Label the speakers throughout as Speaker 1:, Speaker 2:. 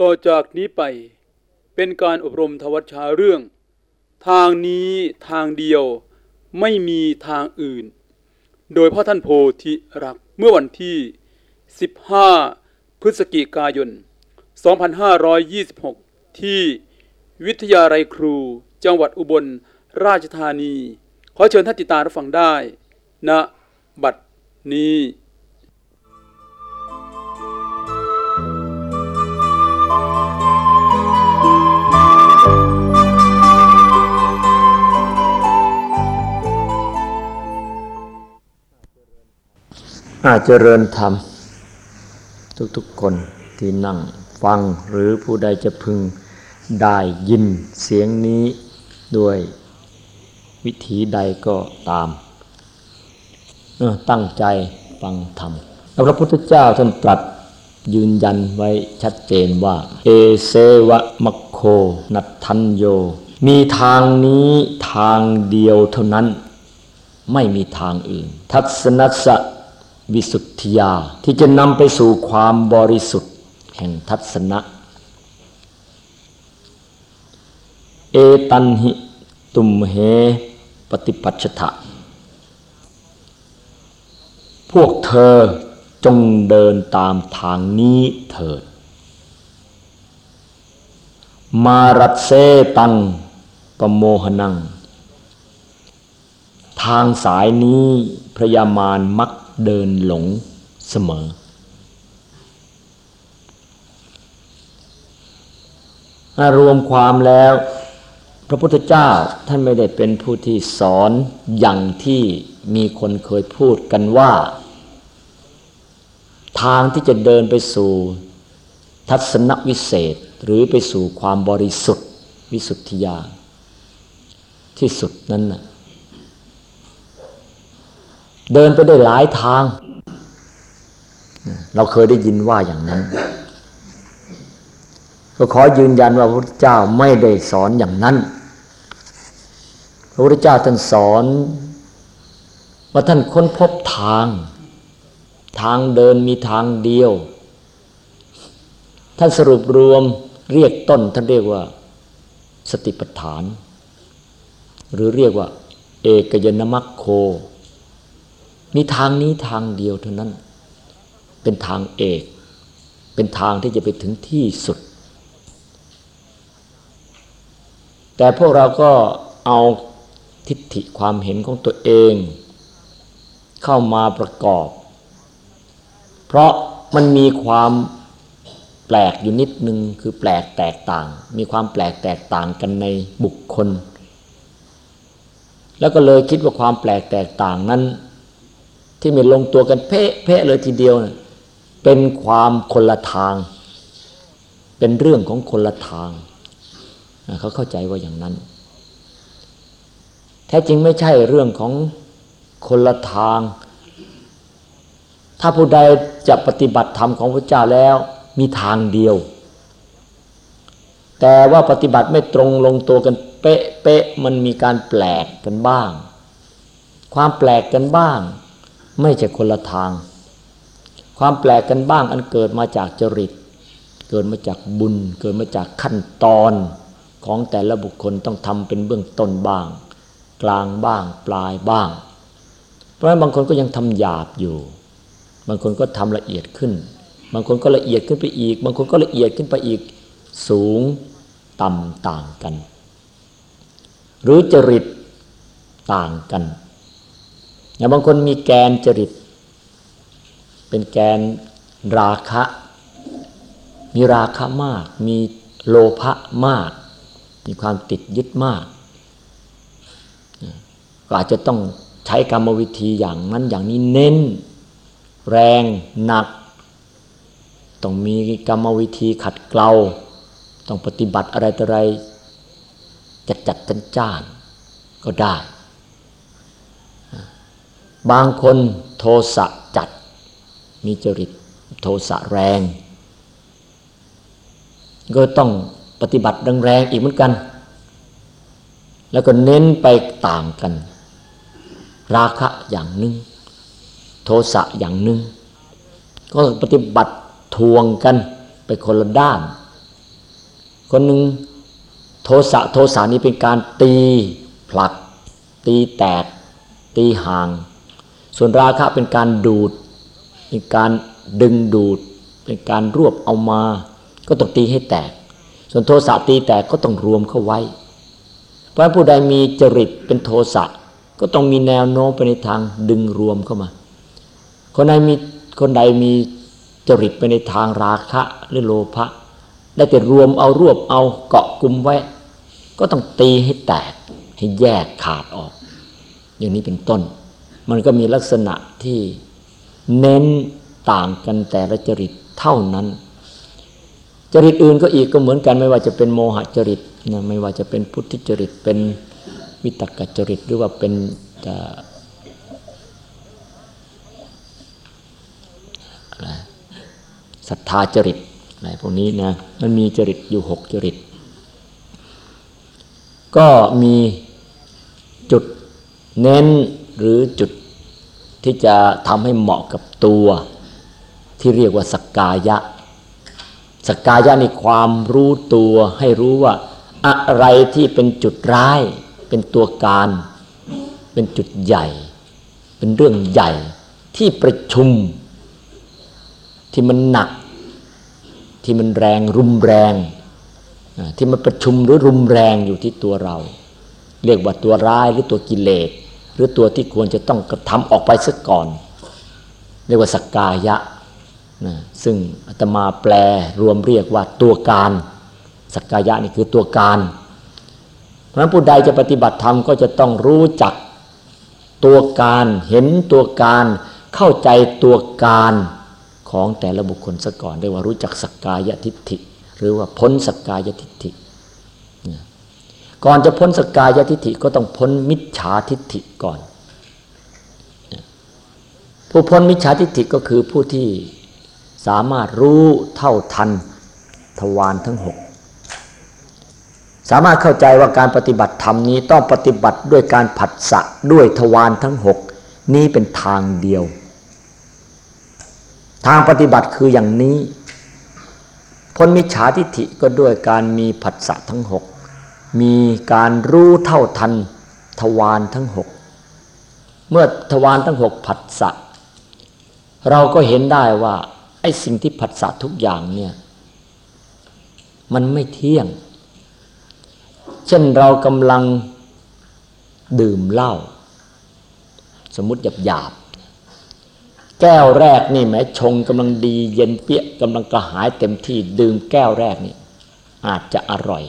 Speaker 1: ต่อจากนี้ไปเป็นการอบรมทวัชชาเรื่อง ทางนี้ทางเดียวไม่มีทางอื่น โดยพ่อท่านโพธิรักเมื่อวันที่ 15 พฤศจิกายน 2526 ที่วิทยาลัยครูจังหวัดอุบลราชธานี ขอเชิญท่านติดตามรับฟังได้ณบัดนี้
Speaker 2: อาจเจริญธรรม ทุกๆคนที่นั่งฟังหรือผู้ใดจะพึงได้ยินเสียงนี้ด้วยวิธีใดก็ตาม ตั้งใจฟังธรรมแล้วพระพุทธเจ้าท่านตรัสยืนยันไว้ชัดเจนว่า เอเซวะมัคโค นัทันโย มีทางนี้ทางเดียวเท่านั้น ไม่มีทางอื่น ทัศนัสะ วิสุทธิยาที่จะนำไปสู่ความบริสุทธิ์แห่งทัศนะ เอตันหิตุมเหปฏิปัชถะพวกเธอจงเดินตามทางนี้เถิด มารัตเซตังปโมหนัง ทางสายนี้พระยามารมัก เดินหลงเสมอ รวมความแล้ว พระพุทธเจ้าท่านไม่ได้เป็นผู้ที่สอนอย่างที่มีคนเคยพูดกันว่า ทางที่จะเดินไปสู่ทัศนวิเศษหรือไปสู่ความบริสุทธิ์วิสุทธิญาที่สุดนั้นนะ เดินไปได้หลายทาง เราเคยได้ยินว่าอย่างนั้น ก็ขอยืนยันว่าพระพุทธเจ้าไม่ได้สอนอย่างนั้น พระพุทธเจ้าท่านสอนว่าท่านค้นพบทาง ทางเดินมีทางเดียว ท่านสรุปรวมเรียกต้นท่านเรียกว่าสติปัฏฐาน หรือเรียกว่า เอกยนมัคโค มีทางนี้ทางเดียวเท่านั้น เป็นทางเอก เป็นทางที่จะไปถึงที่สุด แต่พวกเราก็เอาทิฏฐิความเห็นของตัวเอง เข้ามาประกอบ เพราะมันมีความแปลกอยู่นิดนึงคือแปลกแตกต่าง มีความแปลกแตกต่างกันในบุคคล แล้วก็เลยคิดว่าความแปลกแตกต่างนั้น ที่ไม่ลงตัวกันเพ่เพ่เลยทีเดียวนะเป็นความคนละทาง เป็นเรื่องของคนละทาง เขาเข้าใจว่าอย่างนั้น แท้จริงไม่ใช่เรื่องของคนละทาง ถ้าผู้ใดจะปฏิบัติธรรมของพระเจ้าแล้ว มีทางเดียว แต่ว่าปฏิบัติไม่ตรงลงตัวกันเป๊ะเป๊ะมันมีการแปลกกันบ้าง ความแปลกกันบ้าง ไม่ใช่คนละทาง ความแปลกกันบ้างอันเกิดมาจากจริต เกิดมาจากบุญ เกิดมาจากขั้นตอนของแต่ละบุคคลต้องทำเป็นเบื้องต้นบ้าง กลางบ้างปลายบ้าง เพราะฉะนั้นบางคนก็ยังทำหยาบอยู่ บางคนก็ทำละเอียดขึ้น บางคนก็ละเอียดขึ้นไปอีก บางคนก็ละเอียดขึ้นไปอีกสูงต่ำต่างกัน หรือจริตต่างกัน อย่างบางคนมีแกนจริต เป็นแกนราคะ มีราคะมาก มีโลภะมาก มีความติดยึดมากก็อาจจะต้องใช้กรรมวิธีอย่างนั้นอย่างนี้เน้น แรงหนัก ต้องมีกรรมวิธีขัดเกลา ต้องปฏิบัติอะไรต่ออะไรจัดจัดจันจ้านก็ได้ บางคนโทสะจัด มีจริตโทสะแรง ก็ต้องปฏิบัติแรงๆอีกเหมือนกัน แล้วก็เน้นไปต่างกัน ราคะอย่างหนึ่ง โทสะอย่างหนึ่ง ก็ปฏิบัติทวงกันไปคนละด้าน คนหนึ่งโทสะโทสะนี้เป็นการตีผลัก ตีแตก ตีห่าง ส่วนราคะเป็นการดูด เป็นการดึงดูด เป็นการรวบเอามา ก็ต้องตีให้แตก ส่วนโทสะตีแตกก็ต้องรวมเข้าไว้ เพราะผู้ใดมีจริตเป็นโทสะก็ต้องมีแนวโน้มไปในทางดึงรวมเข้ามา คนใดมีคนใดมีจริตไปในทางราคะหรือโลภะได้แต่รวมเอารวบเอาเกาะกลุ่มไว้ ก็ต้องตีให้แตกให้แยกขาดออก อย่างนี้เป็นต้น มันก็มีลักษณะที่เน้นต่างกันแต่ละจริตเท่านั้น จริตอื่นก็อีกก็เหมือนกันไม่ว่าจะเป็นโมหจริตนะไม่ว่าจะเป็นพุทธิจริตเป็นวิตกจริตหรือว่าเป็นศรัทธาจริตอะไรพวกนี้นะมันมีจริตอยู่หกจริต ก็มีจุดเน้นหรือจุด ที่จะทำให้เหมาะกับตัวที่เรียกว่าสกกายะ สกกายะในความรู้ตัวให้รู้ว่า อะไรที่เป็นจุดร้าย เป็นตัวการ เป็นจุดใหญ่ เป็นเรื่องใหญ่ที่ประชุม ที่มันหนัก ที่มันแรงรุมแรง ที่มันประชุมหรือรุมแรงอยู่ที่ตัวเรา เรียกว่าตัวร้ายหรือตัวกิเลส รือตัวที่ควรจะต้องกระทำออกไปซะก่อน เรียกว่าสกกายะนะซึ่งอาตมาแปลรวมเรียกว่าตัวการสกกายะนี่คือตัวการ เพราะฉะนั้นผู้ใดจะปฏิบัติธรรมก็จะต้องรู้จักตัวการเห็นตัวการเข้าใจตัวการของแต่ละบุคคลซะก่อนเรียกว่ารู้จักสกกายทิฏฐิ หรือว่าพ้นสกกายทิฏฐิ ก่อนจะพ้นสกายทิฏฐิก็ต้องพ้นมิจฉาทิฏฐิก่อน ผู้พ้นมิจฉาทิฏฐิก็คือผู้ที่สามารถรู้เท่าทันทวารทั้งหกสามารถเข้าใจว่าการปฏิบัติธรรมนี้ต้องปฏิบัติด้วยการผัสสะด้วยทวารทั้งหกนี้เป็นทางเดียว ทางปฏิบัติคืออย่างนี้พ้นมิจฉาทิฏฐิก็ด้วยการมีผัสสะทั้งหก มีการรู้เท่าทันทวารทั้งหกเมื่อทวารทั้งหกผัสสะเราก็เห็นได้ว่าไอ้สิ่งที่ผัสสะทุกอย่างเนี่ยมันไม่เที่ยง เช่นเรากำลังดื่มเหล้าสมมติหยาบหยาบแก้วแรกนี่แม้ชงกำลังดีเย็นเปี้ยกำลังกระหายเต็มที่ดื่มแก้วแรกนี่อาจจะอร่อย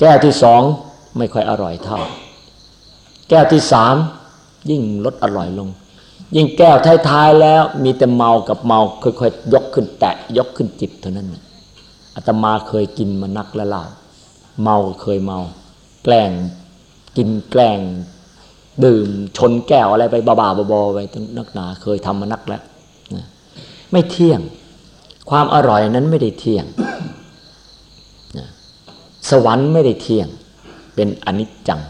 Speaker 2: แก้วที่สองไม่ค่อยอร่อยเท่า แก้วที่สามยิ่งลดอร่อยลง ยิ่งแก้วท้ายๆแล้วมีแต่เมากับเมาค่อยๆยกขึ้นแตะยกขึ้นจิบเท่านั้นอาตมาเคยกินมานักแล้วล่ะเมาเคยเมา แกล้งกินแกล้งดื่มชนแก้วอะไรไปบ้าๆบอๆไปตั้งนักหนาเคยทำมานักแล้วไม่เที่ยง ความอร่อยนั้นไม่ได้เที่ยง สวรรค์ไม่ได้เที่ยง เป็นอนิจจัง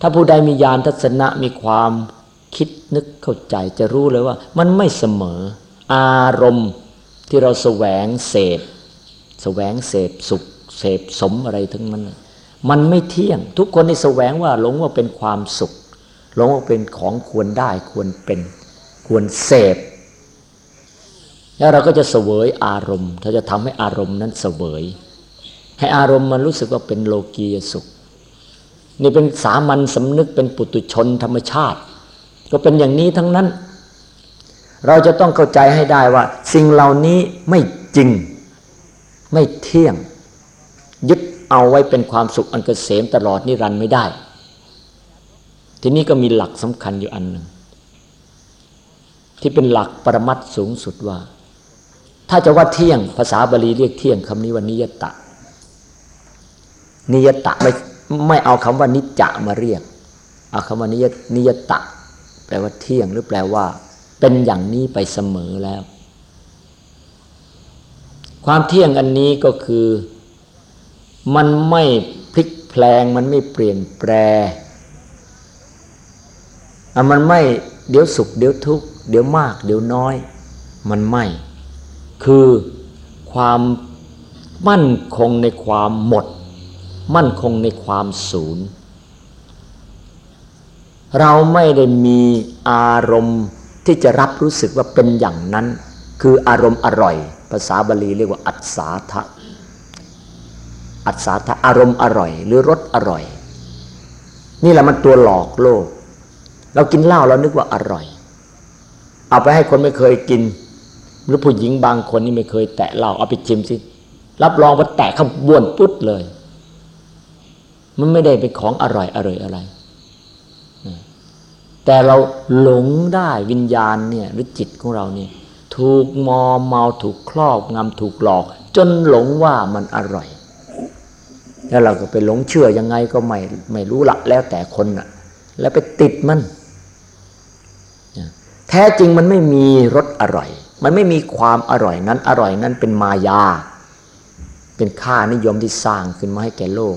Speaker 2: ถ้าผู้ใดมีญาณทัศนะมีความคิดนึกเข้าใจจะรู้เลยว่า มันไม่เสมอ อารมณ์ที่เราแสวงเสพแสวงเสพสุขเสพสมอะไรทั้งนั้น มันไม่เที่ยง ทุกคนในแสวงว่าหลงว่าเป็นความสุข หลงว่าเป็นของควรได้ควรเป็นควรเสพแล้วเราก็จะเสวยอารมณ์ถ้าจะทำให้อารมณ์นั้นเสวย ให้อารมณ์มันรู้สึกว่าเป็นโลกียสุข นี่เป็นสามัญสำนึกเป็นปุตุชนธรรมชาติ ก็เป็นอย่างนี้ทั้งนั้น เราจะต้องเข้าใจให้ได้ว่า สิ่งเหล่านี้ไม่จริง ไม่เที่ยง ยึดเอาไว้เป็นความสุขอันเกษมตลอดนิรันดร์ไม่ได้ ทีนี้ก็มีหลักสำคัญอยู่อันหนึ่งที่เป็นหลักปรมัตสูงสุดว่า ถ้าจะว่าเที่ยงภาษาบาลีเรียกเที่ยงคำนี้ว่านิยตะ นิยตะไม่ไม่เอาคำว่านิจจะมาเรียก เอาคำว่านิยนิยตะ แปลว่าเที่ยงหรือแปลว่า เป็นอย่างนี้ไปเสมอแล้ว ความเที่ยงอันนี้ก็คือ มันไม่พลิกแพลงมันไม่เปลี่ยนแปลมันไม่เดี๋ยวสุขเดี๋ยวทุกข์เดี๋ยวมาก เดี๋ยวน้อย มันไม่ คือความมั่นคงในความหมด มั่นคงในความศูนย์ เราไม่ได้มีอารมณ์ที่จะรับรู้สึกว่าเป็นอย่างนั้น คืออารมณ์อร่อย ภาษาบาลีเรียกว่า อัศาทะอัศาทะอารมณ์อร่อย หรือรสอร่อย นี่แหละมันตัวหลอกโลก เรากินเหล้าเรานึกว่าอร่อย เอาไปให้คนไม่เคยกิน หรือผู้หญิงบางคนนี่ไม่เคยแตะเหล้าเอาไปชิมสิรับรองว่าแตะขบวนปุ๊ดเลย มันไม่ได้เป็นของอร่อยอร่อยอะไร แต่เราหลงได้วิญญาณเนี่ยหรือจิตของเราเนี่ยถูกมอมเมาถูกครอบงำถูกหลอก จนหลงว่ามันอร่อย แล้วเราก็ไปหลงเชื่อยังไงก็ไม่ไม่รู้ละแล้วแต่คนน่ะ แล้วไปติดมัน แท้จริงมันไม่มีรสอร่อย มันไม่มีความอร่อยนั้นอร่อยนั้นเป็นมายา เป็นค่านิยมที่สร้างขึ้นมาให้แก่โลก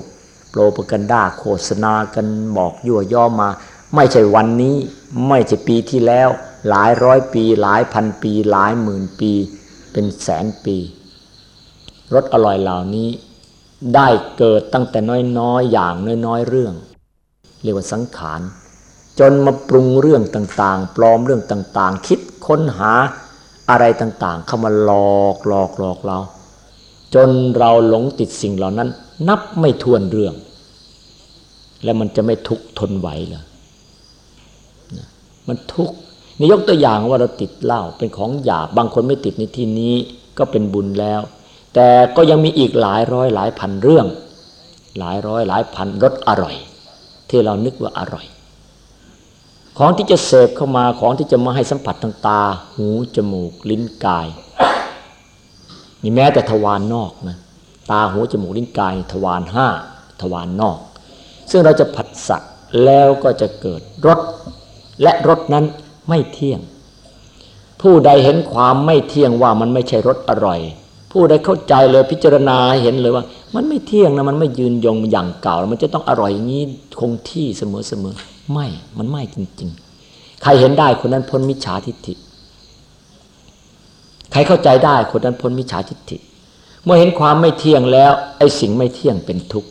Speaker 2: โปรปกันดาโฆษณากันบอกยั่วย่อมา ไม่ใช่วันนี้ไม่ใช่ปีที่แล้ว หลายร้อยปี หลายพันปี หลายหมื่นปี เป็นแสนปีรสอร่อยเหล่านี้ ได้เกิดตั้งแต่น้อยๆอย่างน้อยๆเรื่อง เรียกว่าสังขารจนมาปรุงเรื่องต่างๆ ปลอมเรื่องต่างๆ คิดค้นหาอะไรต่างๆ เข้ามาหลอกหลอกหลอกเรา จนเราหลงติดสิ่งเหล่านั้น นับไม่ทวนเรื่อง แล้วมันจะไม่ทุกทนไหวเหรอมันทุกนี่ยกตัวอย่างว่าเราติดเหล้าเป็นของหยาบบางคนไม่ติดในที่นี้ก็เป็นบุญแล้ว แต่ก็ยังมีอีกหลายร้อยหลายพันเรื่อง หลายร้อยหลายพันรสอร่อย ที่เรานึกว่าอร่อย ของที่จะเสพเข้ามาของที่จะมาให้สัมผัสทางตา หูจมูก ลิ้นกายนี่แม้แต่ทวารนนอกนะ ตาหูจมูกลิ้นกายทวารห้าทวารนนอก ซึ่งเราจะผัสสะแล้วก็จะเกิดรสและรสนั้นไม่เที่ยง ผู้ใดเห็นความไม่เที่ยงว่ามันไม่ใช่รสอร่อย ผู้ใดเข้าใจเลยพิจารณาเห็นเลยว่า มันไม่เที่ยงนะมันไม่ยืนยงอย่างเก่ามันจะต้องอร่อยอย่างนี้คงที่เสมอเสมอไม่มันไม่จริง ๆ ใครเห็นได้คนนั้นพ้นมิจฉาทิฏฐิใครเข้าใจได้คนนั้นพ้นมิจฉาทิฏฐิ เมื่อเห็นความไม่เที่ยงแล้ว ไอ้สิ่งไม่เที่ยงเป็นทุกข์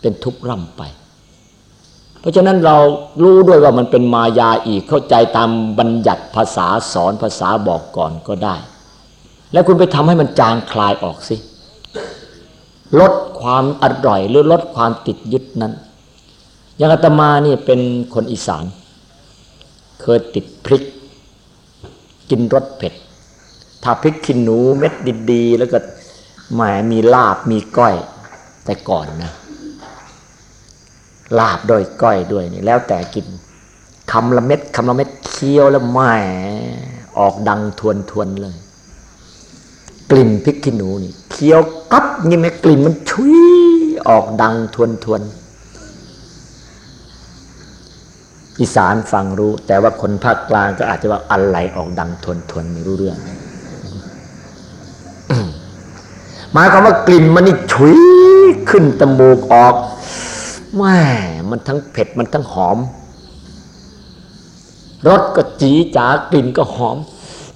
Speaker 2: เป็นทุกข์ร่ำไป เพราะฉะนั้นเรารู้ด้วยว่ามันเป็นมายาอีกเข้าใจตามบัญญัติภาษาสอนภาษาบอกก่อนก็ได้ แล้วคุณไปทำให้มันจางคลายออกสิลดความอร่อยหรือลดความติดยึดนั้น อย่างอาตมานี่เป็นคนอีสาน เคยติดพริก กินรสเผ็ด ถ้าพริกขี้หนูเม็ดดีๆ แล้วก็แหมมีลาบมีก้อยแต่ก่อนนะ ลาบด้วยก้อยด้วยนี่แล้วแต่กินคำละเม็ดคำละเม็ดเคี้ยวแล้วแหมออกดังทวนทวนเลย กลิ่นพริกขี้หนูนี่เคี้ยวกับนี่ไหมกลิ่นมันชุยออกดังทวนทวนอีสานฟังรู้ แต่ว่าคนภาคกลางก็อาจจะว่าอะไรออกดังทวนทวนไม่รู้เรื่อง หมายความว่ากลิ่นมันนี่ฉุยขึ้นตมูกออกแม่มันทั้งเผ็ดมันทั้งหอมรสก็จีจ๋ากลิ่นก็หอม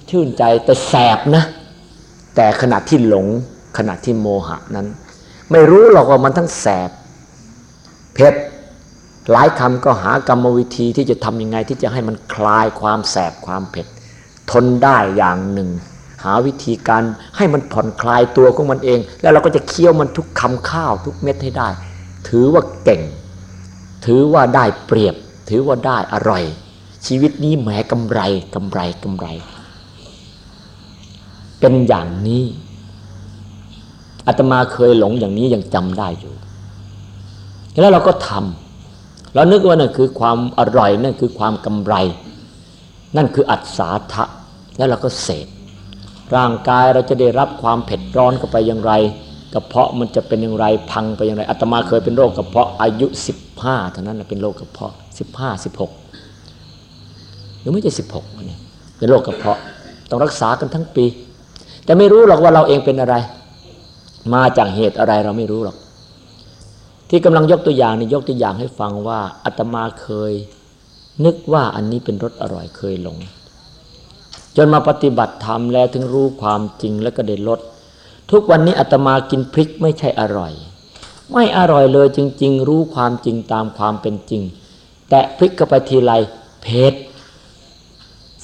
Speaker 2: ชื่นใจแต่แสบนะ แต่ขณะที่หลงขณะที่โมหะนั้น ไม่รู้หรอกว่ามันทั้งแสบเผ็ดหลายคำก็หากรรมวิธีที่จะทำยังไงที่จะให้มันคลายความแสบความเผ็ด ทนได้อย่างหนึ่ง หาวิธีการให้มันผ่อนคลายตัวของมันเอง แล้วเราก็จะเคี้ยวมันทุกคำข้าวทุกเม็ดให้ได้ ถือว่าเก่ง ถือว่าได้เปรียบ ถือว่าได้อร่อย ชีวิตนี้แหมกำไรกำไรกำไร เป็นอย่างนี้อาตมาเคยหลงอย่างนี้ยังจำได้อยู่ แล้วเราก็ทำเรานึกว่านั่นคือความอร่อยนั่นคือความกำไร นั่นคืออัศาทะแล้วเราก็เสพ ร่างกายเราจะได้รับความเผ็ดร้อนเข้าไปอย่างไรกระเพาะมันจะเป็นอย่างไรพังไปอย่างไรอาตมาเคยเป็นโรคกระเพาะอายุสิบห้าเท่านั้นเป็นโรคกระเพาะสิบห้าสิบหกหรือไม่ใช่สิบหกเนี่ยเป็นโรคกระเพาะต้องรักษากันทั้งปี แต่ไม่รู้หรอกว่าเราเองเป็นอะไร มาจากเหตุอะไรเราไม่รู้หรอก ที่กำลังยกตัวอย่างนี่ยกตัวอย่างให้ฟังว่าอาตมาเคย นึกว่าอันนี้เป็นรสอร่อยเคยหลง จนมาปฏิบัติธรรมแล้วถึงรู้ความจริงแล้วก็ได้ลด ทุกวันนี้อาตมากินพริกไม่ใช่อร่อย ไม่อร่อยเลยจริง ๆ รู้ความจริงตามความเป็นจริง แต่พริกกับไปทีไรเผ็ด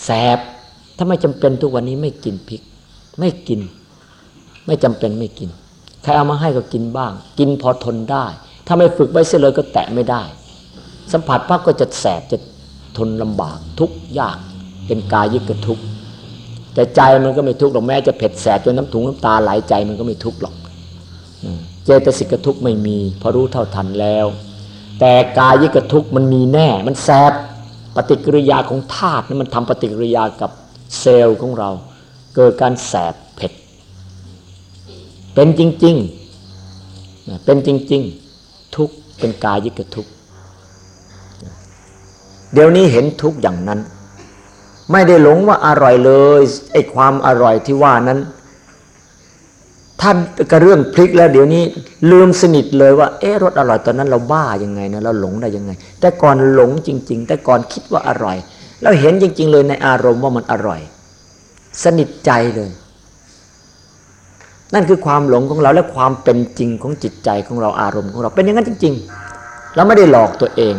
Speaker 2: แสบ ถ้าไม่จำเป็นทุกวันนี้ไม่กินพริก ไม่กิน ไม่จำเป็นไม่กิน ใครเอามาให้ก็กินบ้าง กินพอทนได้ ถ้าไม่ฝึกไว้เสียเลยก็แตะไม่ได้ สัมผัสปั๊บก็จะแสบจะทนลำบากทุกยากเป็นกายยึดกระทุก แต่ใจมันก็ไม่ทุกข์หรอกแม้จะเผ็ดแสบจนน้ำถุงน้ำตาไหลใจมันก็ไม่ทุกข์หรอกเจตสิกทุกข์ไม่มีเพอรู้เท่าทันแล้ว แต่กายยึดกระทุกข์มันมีแน่ มันแสบปฏิกิริยาของธาตุนี่มันทำปฏิกิริยากับเซลล์ของเรา เกิดการแสบเผ็ด เป็นจริงๆเป็นจริง ๆ ทุกเป็นกายยึดกระทุกเดี๋ยวนี้เห็นทุกอย่างนั้น ไม่ได้หลงว่าอร่อยเลยไอ้ความอร่อยที่ว่านั้นท่านกระเรื่องพลิกแล้วเดี๋ยวนี้ลืมสนิทเลยว่าเออรสอร่อยตอนนั้นเราบ้ายังไงนะเราหลงได้ยังไง แต่ก่อนหลงจริง ๆ แต่ก่อนคิดว่าอร่อยเราเห็นจริง ๆ เลยในอารมณ์ว่ามันอร่อย สนิทใจเลย นั่นคือความหลงของเราและความเป็นจริงของจิตใจของเราอารมณ์ของเราเป็นอย่างนั้นจริง ๆ เราไม่ได้หลอกตัวเอง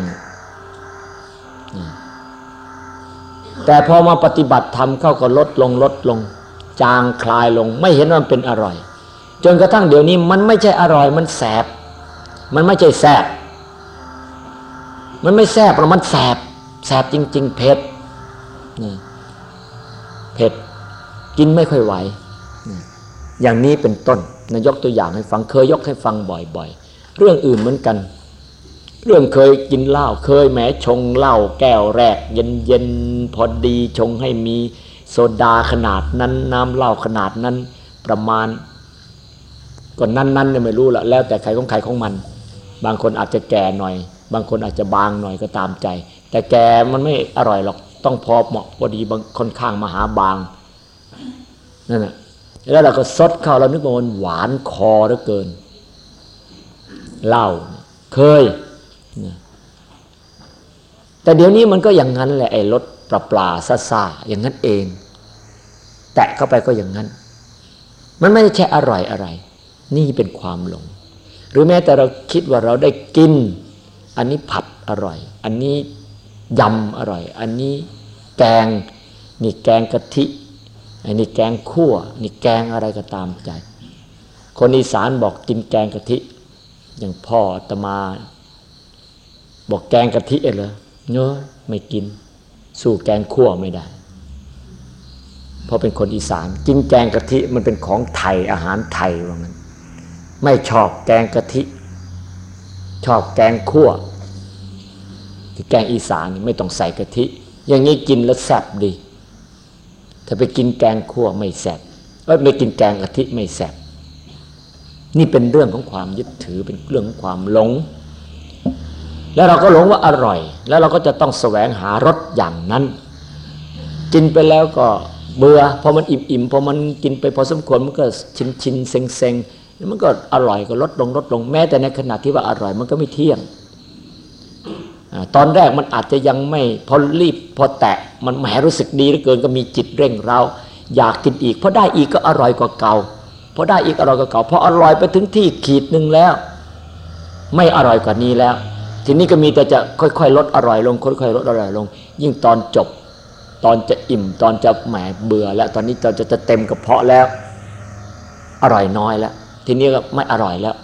Speaker 2: แต่พอมาปฏิบัติธรรมเข้าก็ลดลงลดลง จางคลายลง ไม่เห็นว่ามันเป็นอร่อย จนกระทั่งเดี๋ยวนี้มันไม่ใช่อร่อยมันแสบ มันไม่ใช่แสบ มันไม่แสบหรอกมันแสบ แสบจริง ๆ เผ็ดเผ็ดกินไม่ค่อยไหว อย่างนี้เป็นต้นนายกตัวอย่างให้ฟังเคยยกให้ฟังบ่อย ๆ เรื่องอื่นเหมือนกัน เรื่องเคยกินเหล้าเคยแม้ชงเหล้าแก้วแรก เย็นเย็นพอดีชงให้มีโซดาขนาดนั้นน้ำเหล้าขนาดนั้นประมาณก็นั้นๆเนี่ยไม่รู้ละแล้วแต่ใครของใครของมัน บางคนอาจจะแก่หน่อย บางคนอาจจะบางหน่อยก็ตามใจ แต่แก่มันไม่อร่อยหรอกต้องพอเหมาะพอดีบางค่อนข้างมหาบางนั่นแหะแล้วเราก็ซดเข้าเรานึกว่ามันหวานคอเหลือเกินเหล้าเคย แต่เดี๋ยวนี้มันก็อย่างนั้นแหละไอ้รถปลาปลาซาซาอย่างนั้นเอง แตะเข้าไปก็อย่างนั้น มันไม่ได้แค่อร่อยอะไร นี่เป็นความหลง หรือแม้แต่เราคิดว่าเราได้กิน อันนี้ผัดอร่อย อันนี้ยำอร่อย อันนี้แกงนี่แกงกะทิอันนี้แกงขั่วนี่แกงอะไรก็ตามใจ คนอีสานบอกกินแกงกะทิ อย่างพ่อตมา บอกแกงกะทิเหรอเนอะไม่กิน สู้แกงขั่วไม่ได้ เพราะเป็นคนอีสาน กินแกงกะทิมันเป็นของไทยอาหารไทยว่างั้นไม่ชอบแกงกะทิ ชอบแกงขั่วแกงอีสานไม่ต้องใส่กะทิ อย่างนี้กินแล้วแซ่บดี ถ้าไปกินแกงขั่วไม่แซ่บเออไม่กินแกงกะทิไม่แซ่บนี่เป็นเรื่องของความยึดถือเป็นเรื่องของความหลง แล้วเราก็หลงว่าอร่อย แล้วเราก็จะต้องแสวงหารสอย่างนั้นกินไปแล้วก็เบื่อพอมันอิ่มอิ่มพอมันกินไปพอสมควรมันก็ชินชินเซ็งเซ็งมันก็อร่อยก็ลดลงลดลงแม้แต่ในขณะที่ว่าอร่อยมันก็ไม่เที่ยงตอนแรกมันอาจจะยังไม่พอรีบพอแตะมันแหมรู้สึกดีเหลือเกินก็มีจิตเร่งเราอยากกินอีกพอได้อีกก็อร่อยกว่าเก่าพอได้อีกอร่อยกว่าเก่าพออร่อยไปถึงที่ขีดหนึ่งแล้ว ไม่อร่อยกว่านี้แล้ว ทีนี้ก็มีแต่จะค่อยๆลดอร่อยลงค่อยๆลดอร่อยลง ยิ่งตอนจบ ตอนจะอิ่มตอนจะแหมเบื่อ แล้วตอนนี้ตอนจะจะเต็มกระเพาะแล้ว อร่อยน้อยแล้ว ทีนี้ก็ไม่อร่อยแล้ว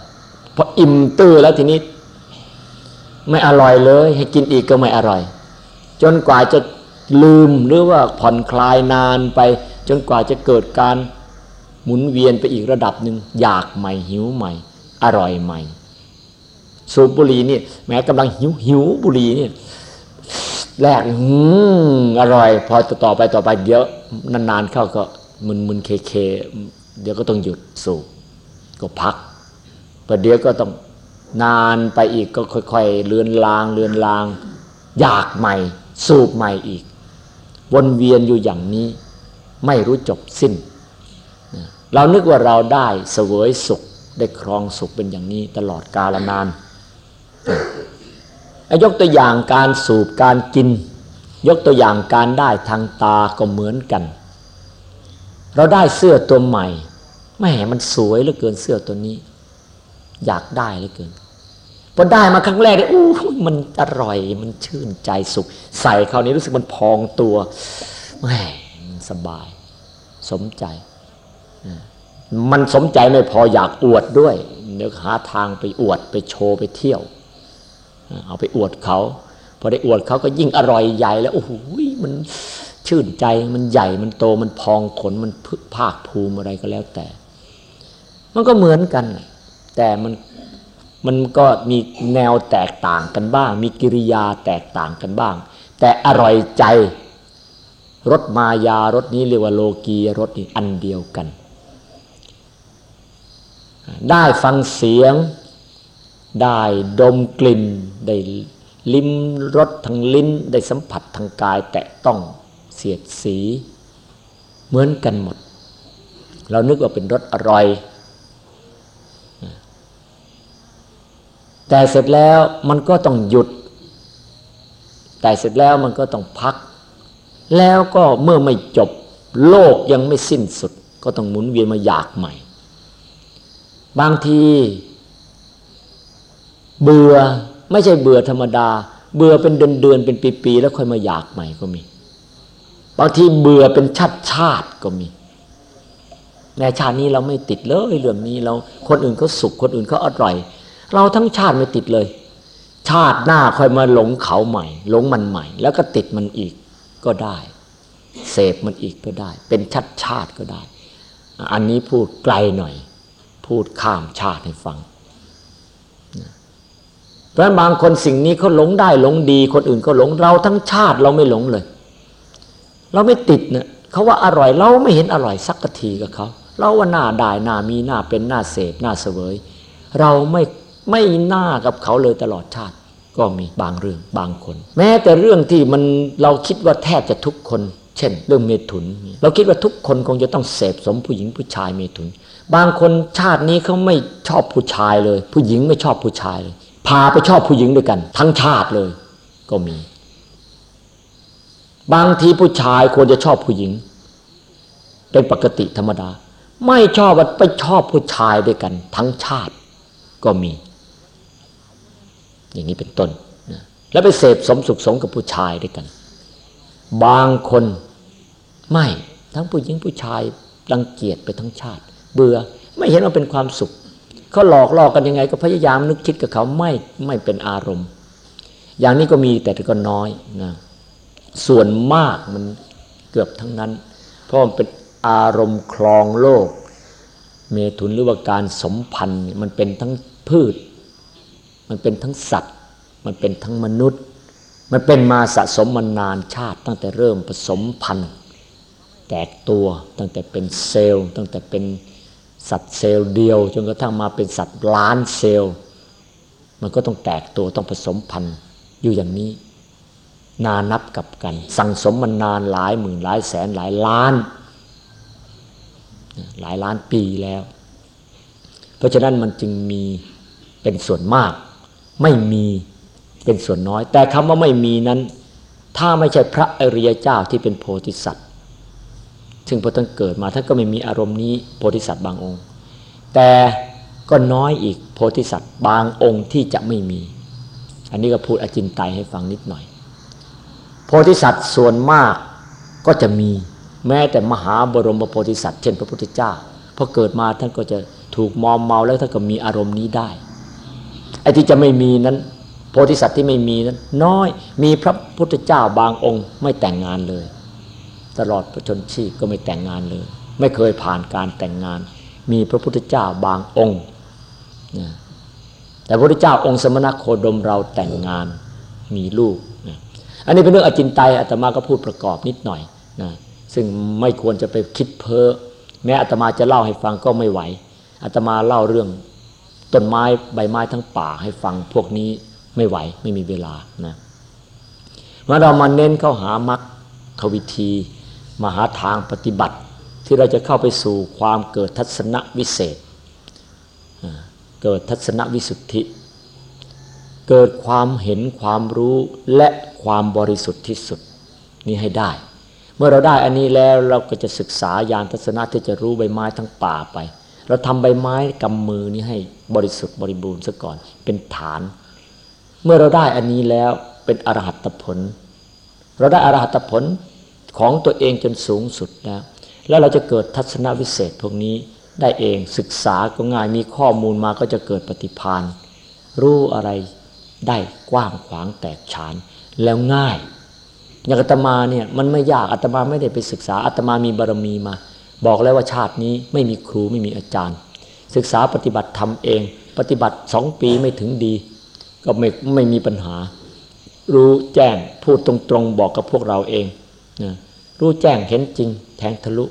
Speaker 2: พออิ่มตื้อแล้วทีนี้ ไม่อร่อยเลย ให้กินอีกก็ไม่อร่อย จนกว่าจะลืมหรือว่าผ่อนคลายนานไป จนกว่าจะเกิดการหมุนเวียนไปอีกระดับหนึ่งอยากใหม่หิวใหม่ อร่อยใหม่ สูบบุหรี่นี่แม้กำลังหิวหิวบุหรี่นี่แรกอืมอร่อย พอต่อไปต่อไปเดี๋ยวนานๆเข้าก็มึนมึนเคเค เดี๋ยวก็ต้องหยุดสูบก็พักประเดี๋ยวก็ต้องนานไปอีกก็ค่อย ๆ เลือนลางเลือนลาง อยากใหม่ สูบใหม่อีก วนเวียนอยู่อย่างนี้ ไม่รู้จบสิ้น เรานึกว่าเราได้เสวยสุขได้ครองสุขเป็นอย่างนี้ตลอดกาลนาน ยกตัวอย่างการสูบการกิน ยกตัวอย่างการได้ทางตาก็เหมือนกัน เราได้เสื้อตัวใหม่แม่มันสวยเหลือเกินเสื้อตัวนี้ อยากได้เหลือเกินพอได้มาครั้งแรกเนี่ยอู้มันอร่อยมันชื่นใจสุข ใส่คราวนี้รู้สึกมันพองตัวแม่สบาย สมใจ มันสมใจไม่พออยากอวดด้วยเดี๋ยวหาทางไปอวดไปโชว์ไปเที่ยว เอาไปอวดเขาพอได้อวดเขาก็ยิ่งอร่อยใหญ่แล้วโอ้โหมันชื่นใจมันใหญ่มันโตมันพองขนมันภาคภูมิอะไรก็แล้วแต่ มันก็เหมือนกัน แต่มันมันก็มีแนวแตกต่างกันบ้าง มีกิริยาแตกต่างกันบ้าง แต่อร่อยใจรสมายารสนี้เรียกว่าโลกีรสนี่อันเดียวกัน ได้ฟังเสียง ได้ดมกลิ่น ได้ลิ้มรสทางลิ้น ได้สัมผัสทางกาย แตะต้องเสียดสี เหมือนกันหมด เรานึกว่าเป็นรสอร่อย แต่เสร็จแล้วมันก็ต้องหยุด แต่เสร็จแล้วมันก็ต้องพัก แล้วก็เมื่อไม่จบโลกยังไม่สิ้นสุด ก็ต้องหมุนเวียนมาอยากใหม่ บางที เบื่อไม่ใช่เบื่อธรรมดา เบื่อเป็นเดือนเดือนเป็นปีๆแล้วค่อยมาอยากใหม่ก็มีบางทีเบื่อเป็นชาติชาติก็มีในชาตินี้เราไม่ติดเลยเรื่องนี้เราคนอื่นเขาสุขคนอื่นเขาอร่อย เราทั้งชาติไม่ติดเลย ชาติหน้าค่อยมาหลงเขาใหม่ หลงมันใหม่ แล้วก็ติดมันอีกก็ได้ เสพมันอีกก็ได้ เป็นชัดชาติก็ได้ อันนี้พูดไกลหน่อย พูดข้ามชาติให้ฟัง เพราะบางคนสิ่งนี้เขาหลงได้หลงดี คนอื่นก็หลงเราทั้งชาติเราไม่หลงเลย เราไม่ติดเนะเขาว่าอร่อยเราไม่เห็นอร่อยสักทีกับเขาเราว่าหน้าได้หน้ามีหน้าเป็นหน้าเสพหน้าเสวย เราไม่ไม่หน้ากับเขาเลยตลอดชาติ ก็มีบางเรื่องบางคน แม้แต่เรื่องที่มันเราคิดว่าแทบจะทุกคน เช่น เรื่องเมถุน เราคิดว่าทุกคนคงจะต้องเสพสมผู้หญิงผู้ชายเมถุน บางคนชาตินี้เขาไม่ชอบผู้ชายเลย ผู้หญิงไม่ชอบผู้ชายเลย พาไปชอบผู้หญิงด้วยกัน ทั้งชาติเลย ก็มี บางทีผู้ชายควรจะชอบผู้หญิง เป็นปกติธรรมดา ไม่ชอบไปชอบผู้ชายด้วยกัน ทั้งชาติก็มี อย่างนี้เป็นต้นนะแล้วไปเสพสมสุขสมกับผู้ชายด้วยกัน บางคนไม่ทั้งผู้หญิงผู้ชายรังเกียจไปทั้งชาติ เบื่อไม่เห็นว่าเป็นความสุข เขาหลอกล่อกันยังไง ก็พยายามนึกคิดกับเขาไม่ไม่เป็นอารมณ์ อย่างนี้ก็มีแต่ก็น้อยนะส่วนมากมันเกือบทั้งนั้น เพราะมันเป็นอารมณ์คลองโลก เมถุนหรือว่าการสมพันธ์มันเป็นทั้งพืช มันเป็นทั้งสัตว์ มันเป็นทั้งมนุษย์ มันเป็นมาสะสมมานานชาติ ตั้งแต่เริ่มผสมพันธุ์แตกตัวตั้งแต่เป็นเซลล์ ตั้งแต่เป็น สัตว์เซลล์เดียวจนกระทั่งมาเป็นสัตว์ล้านเซลล์ มันก็ต้องแตกตัวต้องผสมพันธุ์อยู่อย่างนี้ นานับกับกัน สั่งสมมันนานหลายหมื่นหลายแสนหลายล้าน หลายล้านปีแล้ว เพราะฉะนั้นมันจึงมีเป็นส่วนมาก ไม่มีเป็นส่วนน้อย แต่คำว่าไม่มีนั้น ถ้าไม่ใช่พระอริยเจ้าที่เป็นโพธิสัตว ซึ่งพอท่านเกิดมาท่านก็ไม่มีอารมณ์นี้โพธิสัตว์บางองค์ แต่ก็น้อยอีกโพธิสัตว์บางองค์ที่จะไม่มี อันนี้ก็พูดอจินไตยให้ฟังนิดหน่อย โพธิสัตว์ส่วนมากก็จะมีแม้แต่มหาบรมโพธิสัตว์เช่นพระพุทธเจ้าพอเกิดมาท่านก็จะถูกมอมเมาแล้วท่านก็มีอารมณ์นี้ได้ไอ้ที่จะไม่มีนั้น โพธิสัตว์ที่ไม่มีนั้น น้อยมีพระพุทธเจ้าบางองค์ไม่แต่งงานเลย ตลอดประชนชีพก็ไม่แต่งงานเลย ไม่เคยผ่านการแต่งงาน มีพระพุทธเจ้าบางองค์นะแต่พระพุทธเจ้าองค์สมณโคดมเราแต่งงานมีลูกนะอันนี้เป็นเรื่องอจินไตยอาตมาก็พูดประกอบนิดหน่อยนะซึ่งไม่ควรจะไปคิดเพ้อแม้อาตมาจะเล่าให้ฟังก็ไม่ไหวอาตมาเล่าเรื่องต้นไม้ใบไม้ทั้งป่าให้ฟังพวกนี้ไม่ไหวไม่มีเวลานะเมาเรามาเน้นเข้าหามรรควิธี มาหาทางปฏิบัติ ที่เราจะเข้าไปสู่ความเกิดทัศนวิเศษ เกิดทัศนวิสุทธิ เกิดความเห็นความรู้และความบริสุทธิ์ที่สุดนี้ให้ได้ เมื่อเราได้อันนี้แล้วเราก็จะศึกษายานทัศนะที่จะรู้ใบไม้ทั้งป่าไป เราทำใบไม้กำมือนี้ให้บริสุทธิ์บริบูรณ์ซะก่อนเป็นฐาน เมื่อเราได้อันนี้แล้วเป็นอรหัตผล เราได้อรหัตผล ของตัวเองจนสูงสุดแล้วแล้วเราจะเกิดทัศนวิเศษพวกนี้ได้เองศึกษาก็ง่ายมีข้อมูลมาก็จะเกิดปฏิพานรู้อะไรได้กว้างขวางแตกฉานแล้วง่ายอย่างอาตมาเนี่ยมันไม่ยากอาตมาไม่ได้ไปศึกษาอาตมามีบารมีมา บอกแล้วว่าชาตินี้ไม่มีครูไม่มีอาจารย์ ศึกษาปฏิบัติทำเอง ปฏิบัติสองปีไม่ถึงดี ก็ไม่ไม่มีปัญหา รู้แจ้งพูดตรงๆบอกกับพวกเราเอง รู้แจ้งเห็นจริง แทงทะลุ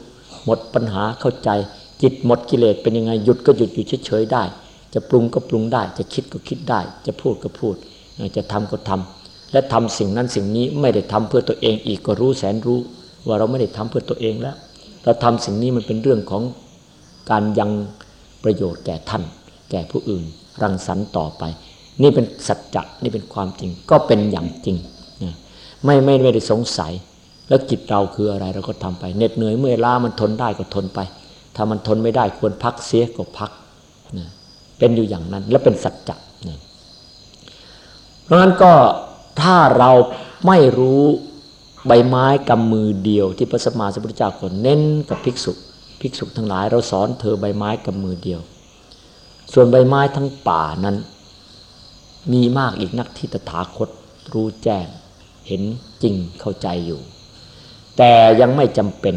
Speaker 2: หมดปัญหาเข้าใจ จิตหมดกิเลสเป็นยังไงหยุดก็หยุดอยู่เฉยๆได้ จะปรุงก็ปรุงได้ จะคิดก็คิดได้ จะพูดก็พูด จะทำก็ทำและทำสิ่งนั้นสิ่งนี้ไม่ได้ทำเพื่อตัวเองอีกก็รู้แสนรู้ ว่าเราไม่ได้ทำเพื่อตัวเองแล้ว เราทำสิ่งนี้มันเป็นเรื่องของการยังประโยชน์แก่ท่าน แก่ผู้อื่น รังสรรค์ต่อไป นี่เป็นสัจจะนี่เป็นความจริงก็เป็นอย่างจริงไม่ไม่ไม่ได้สงสัย แล้วจิตเราคืออะไรเราก็ทำไปเหน็ดเหนื่อยเมื่อยล้ามันทนได้ก็ทนไป ถ้ามันทนไม่ได้ควรพักเสียก็พักนะเป็นอยู่อย่างนั้น และเป็นสัจจะนะเพราะฉะนั้นก็ถ้าเราไม่รู้ใบไม้กำมือเดียว ที่พระสัมมาสัมพุทธเจ้าก็เน้นกับภิกษุภิกษุทั้งหลาย เราสอนเธอใบไม้กำมือเดียว ส่วนใบไม้ทั้งป่านั้น มีมากอีกนักที่ตถาคตรู้แจ้ง เห็นจริงเข้าใจอยู่ แต่ยังไม่จำเป็น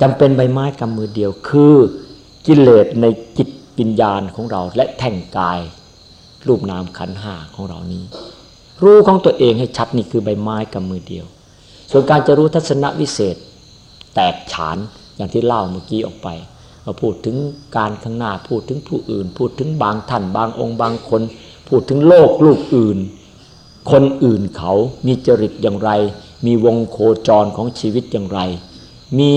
Speaker 2: จำเป็นใบไม้กำมือเดียว คือกิเลสในจิตปัญญาณของเรา และแท่งกาย รูปนามขันห้าของเรานี้ รู้ของตัวเองให้ชัดนี่คือใบไม้กำมือเดียว ส่วนการจะรู้ทัศนวิเศษ แตกฉานอย่างที่เล่าเมื่อกี้ออกไปเราพูดถึงการข้างหน้าพูดถึงผู้อื่น พูดถึงบางท่านบางองค์บางคน พูดถึงโลกลูกอื่น คนอื่นเขามีจริตอย่างไร มีวงโคจรของชีวิตอย่างไร มี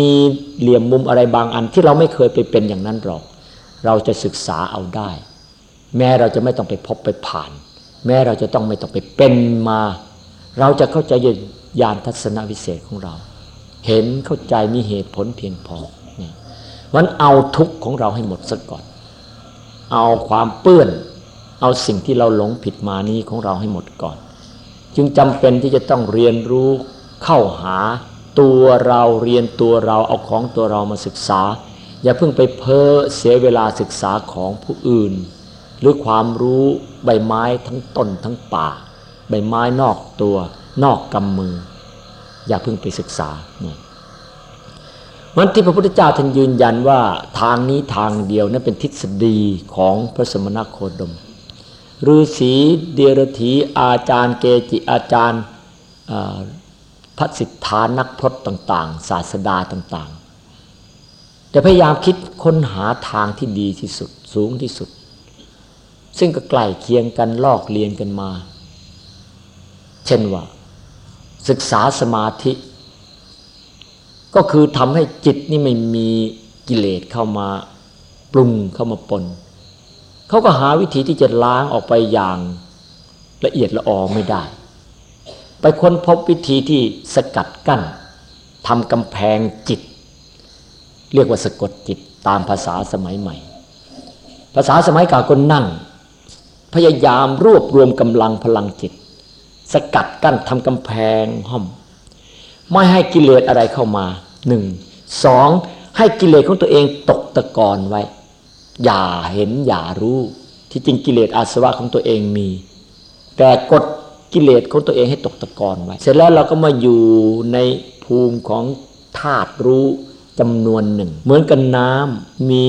Speaker 2: เหลี่ยมมุมอะไรบางอันที่เราไม่เคยไปเป็นอย่างนั้นหรอก เราจะศึกษาเอาได้ แม้เราจะไม่ต้องไปพบไปผ่าน แม้เราจะต้องไม่ต้องไปเป็นมา เราจะเข้าใจญาณทัศนวิเศษของเรา เห็นเข้าใจมีเหตุผลเพียงพอวันเอาทุกข์ของเราให้หมดซะก่อน เอาความเปื้อน เอาสิ่งที่เราหลงผิดมานี้ของเราให้หมดก่อน จึงจำเป็นที่จะต้องเรียนรู้เข้าหาตัวเราเรียนตัวเราเอาของตัวเรามาศึกษา อย่าเพิ่งไปเพ้อเสียเวลาศึกษาของผู้อื่น หรือความรู้ใบไม้ทั้งต้นทั้งป่า ใบไม้นอกตัวนอกกำมือ อย่าเพิ่งไปศึกษาเนี่ยมันที่พระพุทธเจ้าท่านยืนยันว่าทางนี้ทางเดียวนั้นเป็นทฤษฎีของพระสมณโคดม ฤาษีเดียรถีอาจารย์เกจิอาจารย์พระสิทธานักพรตต่าง ๆ ศาสดาต่าง ๆ จะพยายามคิดค้นหาทางที่ดีที่สุดสูงที่สุด ซึ่งก็ใกล้เคียงกันลอกเลียนกันมา เช่นว่า ศึกษาสมาธิ ก็คือทำให้จิตนี่ไม่มีกิเลสเข้ามาปรุงเข้ามาปน เขาก็หาวิธีที่จะล้างออกไปอย่างละเอียดละออไม่ได้ ไปค้นพบวิธีที่สกัดกั้นทำกำแพงจิต เรียกว่าสะกดจิตตามภาษาสมัยใหม่ ภาษาสมัยเก่าก็นั่ง พยายามรวบรวมกำลังพลังจิต สกัดกั้นทำกำแพงห้อม ไม่ให้กิเลสอะไรเข้ามาหนึ่งสองให้กิเลสของตัวเองตกตะกอนไว้ อย่าเห็นอย่ารู้ ที่จริงกิเลสอาสวะของตัวเองมี แต่กดกิเลสของตัวเองให้ตกตะกอนไว้ เสร็จแล้วเราก็มาอยู่ในภูมิของธาตุรู้จำนวนหนึ่ง เหมือนกันน้ำมี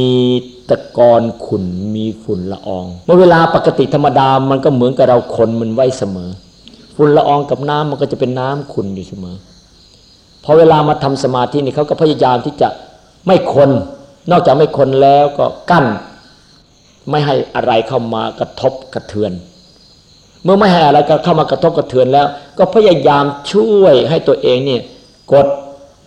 Speaker 2: ตะกอนขุ่นมีฝุ่นละอองเมื่อเวลาปกติธรรมดามันก็เหมือนกับเราคนมันไว้เสมอ ฝุ่นละอองกับน้ำมันก็จะเป็นน้ำขุ่นอยู่เสมอพอเวลามาทำสมาธินี่เขาก็พยายามที่จะไม่คน นอกจากไม่คนแล้วก็กั้น ไม่ให้อะไรเข้ามากระทบกระเทือน เมื่อไม่ให้อะไรเข้ามากระทบกระเทือนแล้ว ก็พยายามช่วยให้ตัวเองเนี่ยกด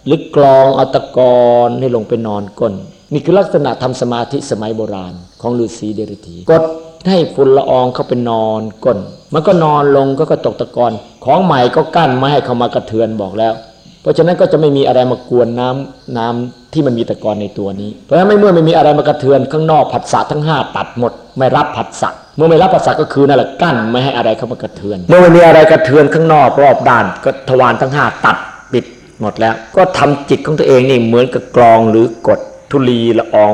Speaker 2: หรือกรองอัตกรให้ลงไปนอนก้นนี่คือลักษณะทำสมาธิสมัยโบราณ ของฤาษีเดรธีกดให้ฝุ่นละอองเข้าไปนอนก้น มันก็นอนลงก็ก็ตกตะกอนของใหม่ก็กั้นไม่ให้เข้ามากระเทือนบอกแล้ว เพราะฉะนั้นก็จะไม่มีอะไรมากวนน้ำน้ำที่มันมีตะกอนในตัวนี้ เพราะฉะนั้นไม่เมื่อไม่มีอะไรมากระเทือนข้างนอกผัสสะทั้งห้าตัดหมด ไม่รับผัสสะเมื่อไม่รับผัสสะก็คือนั่นแหละกั้นไม่ให้อะไรเข้ามากระเทือน เมื่อไม่มีอะไรกระเทือนข้างนอกรอบด้านก็ทวารทั้งห้าตัดปิดหมดแล้ว ก็ทำจิตของตัวเองนี่เหมือนกับกรองหรือกดทุลีละออง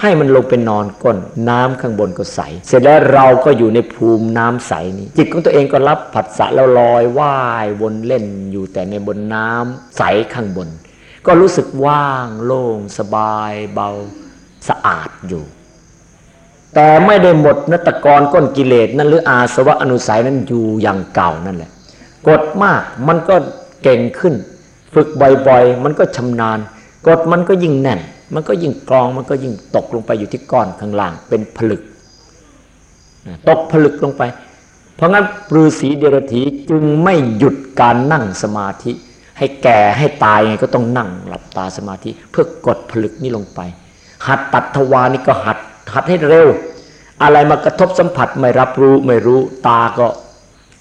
Speaker 2: ให้มันลงไปนอนก้นน้ำข้างบนก็ใส เสร็จแล้วเราก็อยู่ในภูมิน้ำใสนี้จิตของตัวเองก็รับผัสสะแล้วลอยว่ายวนเล่นอยู่แต่ในบนน้ำใสข้างบน ก็รู้สึกว่างโล่งสบายเบาสะอาดอยู่ แต่ไม่ได้หมดนตกรก้นกิเลสนั้นหรืออาสวะอนุสัยนั้นอยู่อย่างเก่านั่นแหละกดมากมันก็เก่งขึ้น ฝึกบ่อยๆ มันก็ชำนาญ กดมันก็ยิ่งแน่น มันก็ยิ่งกรองมันก็ยิ่งตกลงไปอยู่ที่ก้อนข้างล่างเป็นผลึกตกผลึกลงไป เพราะงั้นปรือสีเดรถีจึงไม่หยุดการนั่งสมาธิ ให้แก่ให้ตายไงก็ต้องนั่งหลับตาสมาธิ เพื่อกดผลึกนี้ลงไป หัดตัดทวานี่ก็หัดหัดให้เร็ว อะไรมากระทบสัมผัสไม่รับรู้ไม่รู้ตาก็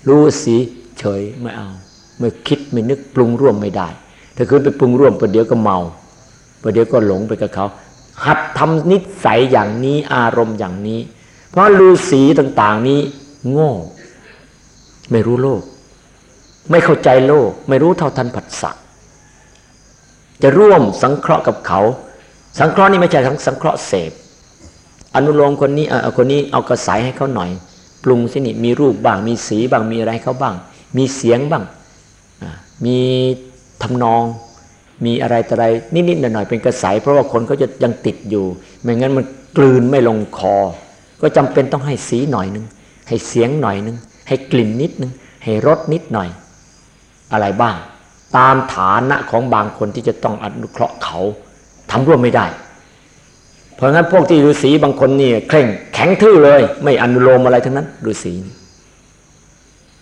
Speaker 2: รู้สีเฉยไม่เอา ไม่คิดไม่นึกปรุงร่วมไม่ได้ ถ้าคืนไปปรุงร่วมประเดี๋ยวก็เมา ประเดี๋ยวก็หลงไปกับเขา หัดทำนิสัยอย่างนี้อารมณ์อย่างนี้ เพราะฤาษีต่างๆนี้ โง่ ไม่รู้โลก ไม่เข้าใจโลก ไม่รู้เท่าทันผัสสะจะร่วมสังเคราะห์กับเขา สังเคราะห์นี่ไม่ใช่ทั้งสังเคราะห์เสพอนุโลมคนนี้เอาคนนี้เอากระสายให้เขาหน่อย ปรุงสินี่มีรูปบ้าง มีสีบ้างมีอะไรเขาบ้าง มีเสียงบ้าง มีทำนอง มีอะไรแต่อะไรนิดๆหน่อยๆเป็นกระสายเพราะว่าคนเขาจะยังติดอยู่ ไม่งั้นมันกลืนไม่ลงคอ ก็จำเป็นต้องให้สีหน่อยนึง ให้เสียงหน่อยนึง ให้กลิ่นนิดนึง ให้รสนิดหน่อย อะไรบ้าง ตามฐานะของบางคนที่จะต้องอนุเคราะห์เขาทำร่วมไม่ได้ เพราะงั้นพวกที่ฤาษีบางคนนี่เคร่งแข็งทื่อเลย ไม่อนุโลมอะไรทั้งนั้นฤาษี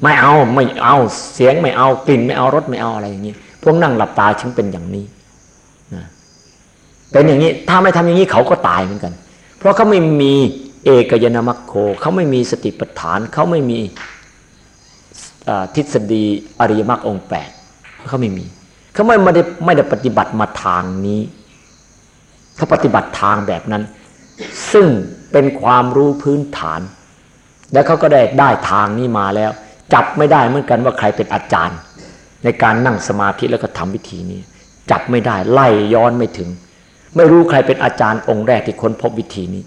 Speaker 2: ไม่เอาไม่เอาเสียงไม่เอากลิ่นไม่เอารสไม่เอาอะไรอย่างนี้ พวกนั่งหลับตาฉันเป็นอย่างนี้นะเป็นอย่างนี้ถ้าไม่ทำอย่างนี้เขาก็ตายเหมือนกัน เพราะเขาไม่มีเอกยนามัคโคเขาไม่มีสติปัฏฐาน เขาไม่มีทฤษฎีอริยมรรคองแปดเขาไม่มีเขาไม่ได้ไม่ได้ปฏิบัติมาทางนี้เขาปฏิบัติทางแบบนั้น ซึ่งเป็นความรู้พื้นฐาน แล้วเขาก็ได้ได้ทางนี้มาแล้ว จับไม่ได้เหมือนกันว่าใครเป็นอาจารย์ ในการนั่งสมาธิแล้วก็ทำวิธีนี้ จับไม่ได้ไล่ย้อนไม่ถึง ไม่รู้ใครเป็นอาจารย์องค์แรกที่ค้นพบวิธีนี้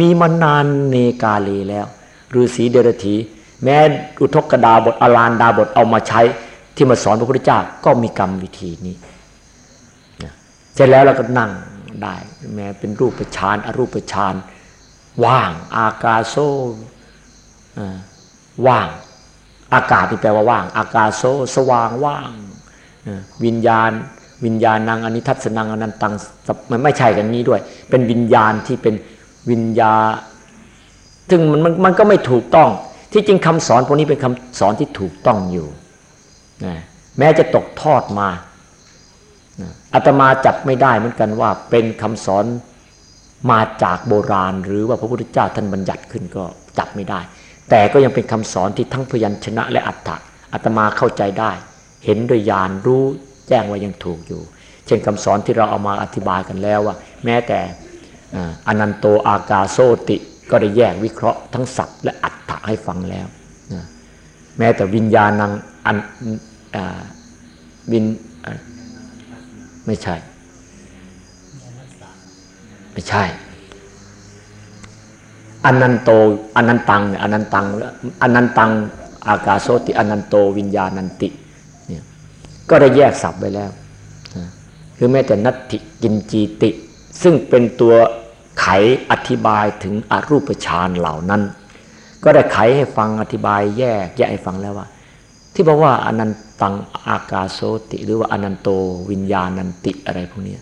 Speaker 2: มีมานานเนกาเลแล้วฤาษีเดรธีแม้อุทกดาบทอลานดาบทเอามาใช้ที่มาสอนพระพุทธเจ้าก็มีกรรมวิธีนี้เสร็จแล้วเราก็นั่งได้ แม้เป็นรูปฌานอรูปฌานว่าง อากาโซว่าง อากาศที่แปลว่าว่าง อากาศโซสว่างว่าง วิญญาณ วิญญาณนางอนิทัศนังอนันตังมันไม่ใช่กันนี้ด้วย เป็นวิญญาณที่เป็นวิญญา ซึ่งมันมันมันก็ไม่ถูกต้อง ที่จริงคำสอนพวกนี้เป็นคำสอนที่ถูกต้องอยู่แม้จะตกทอดมาอาตมาจับไม่ได้เหมือนกันว่าเป็นคำสอนมาจากโบราณ หรือว่าพระพุทธเจ้าท่านบัญญัติขึ้นก็จับไม่ได้ แต่ก็ยังเป็นคำสอนที่ทั้งพยัญชนะและอัฏฐะอาตมาเข้าใจได้ เห็นโดยญาณรู้แจ้งว่ายังถูกอยู่ เช่นคำสอนที่เราเอามาอธิบายกันแล้วว่า แม้แต่อนันโตอากาโซติก็ได้แยกวิเคราะห์ทั้งศัพท์และอัฏฐะให้ฟังแล้วแม้แต่วิญญาณังอันวินไม่ใช่ ไม่ใช่ อนันโตอนันตังอนันตังอนันตังอากาโสติอนันโตวิญญาณันติเนี่ยก็ได้แยกศัพท์ไว้แล้ว คือแม้แต่นัตถิกินจีติ ซึ่งเป็นตัวไขอธิบายถึงอรูปฌานเหล่านั้น ก็ได้ไขให้ฟังอธิบายแยกแยกให้ฟังแล้วว่า ที่บอกว่าอนันตังอากาโสติ หรือว่าอนันโตวิญญาณันติอะไรพวกนี้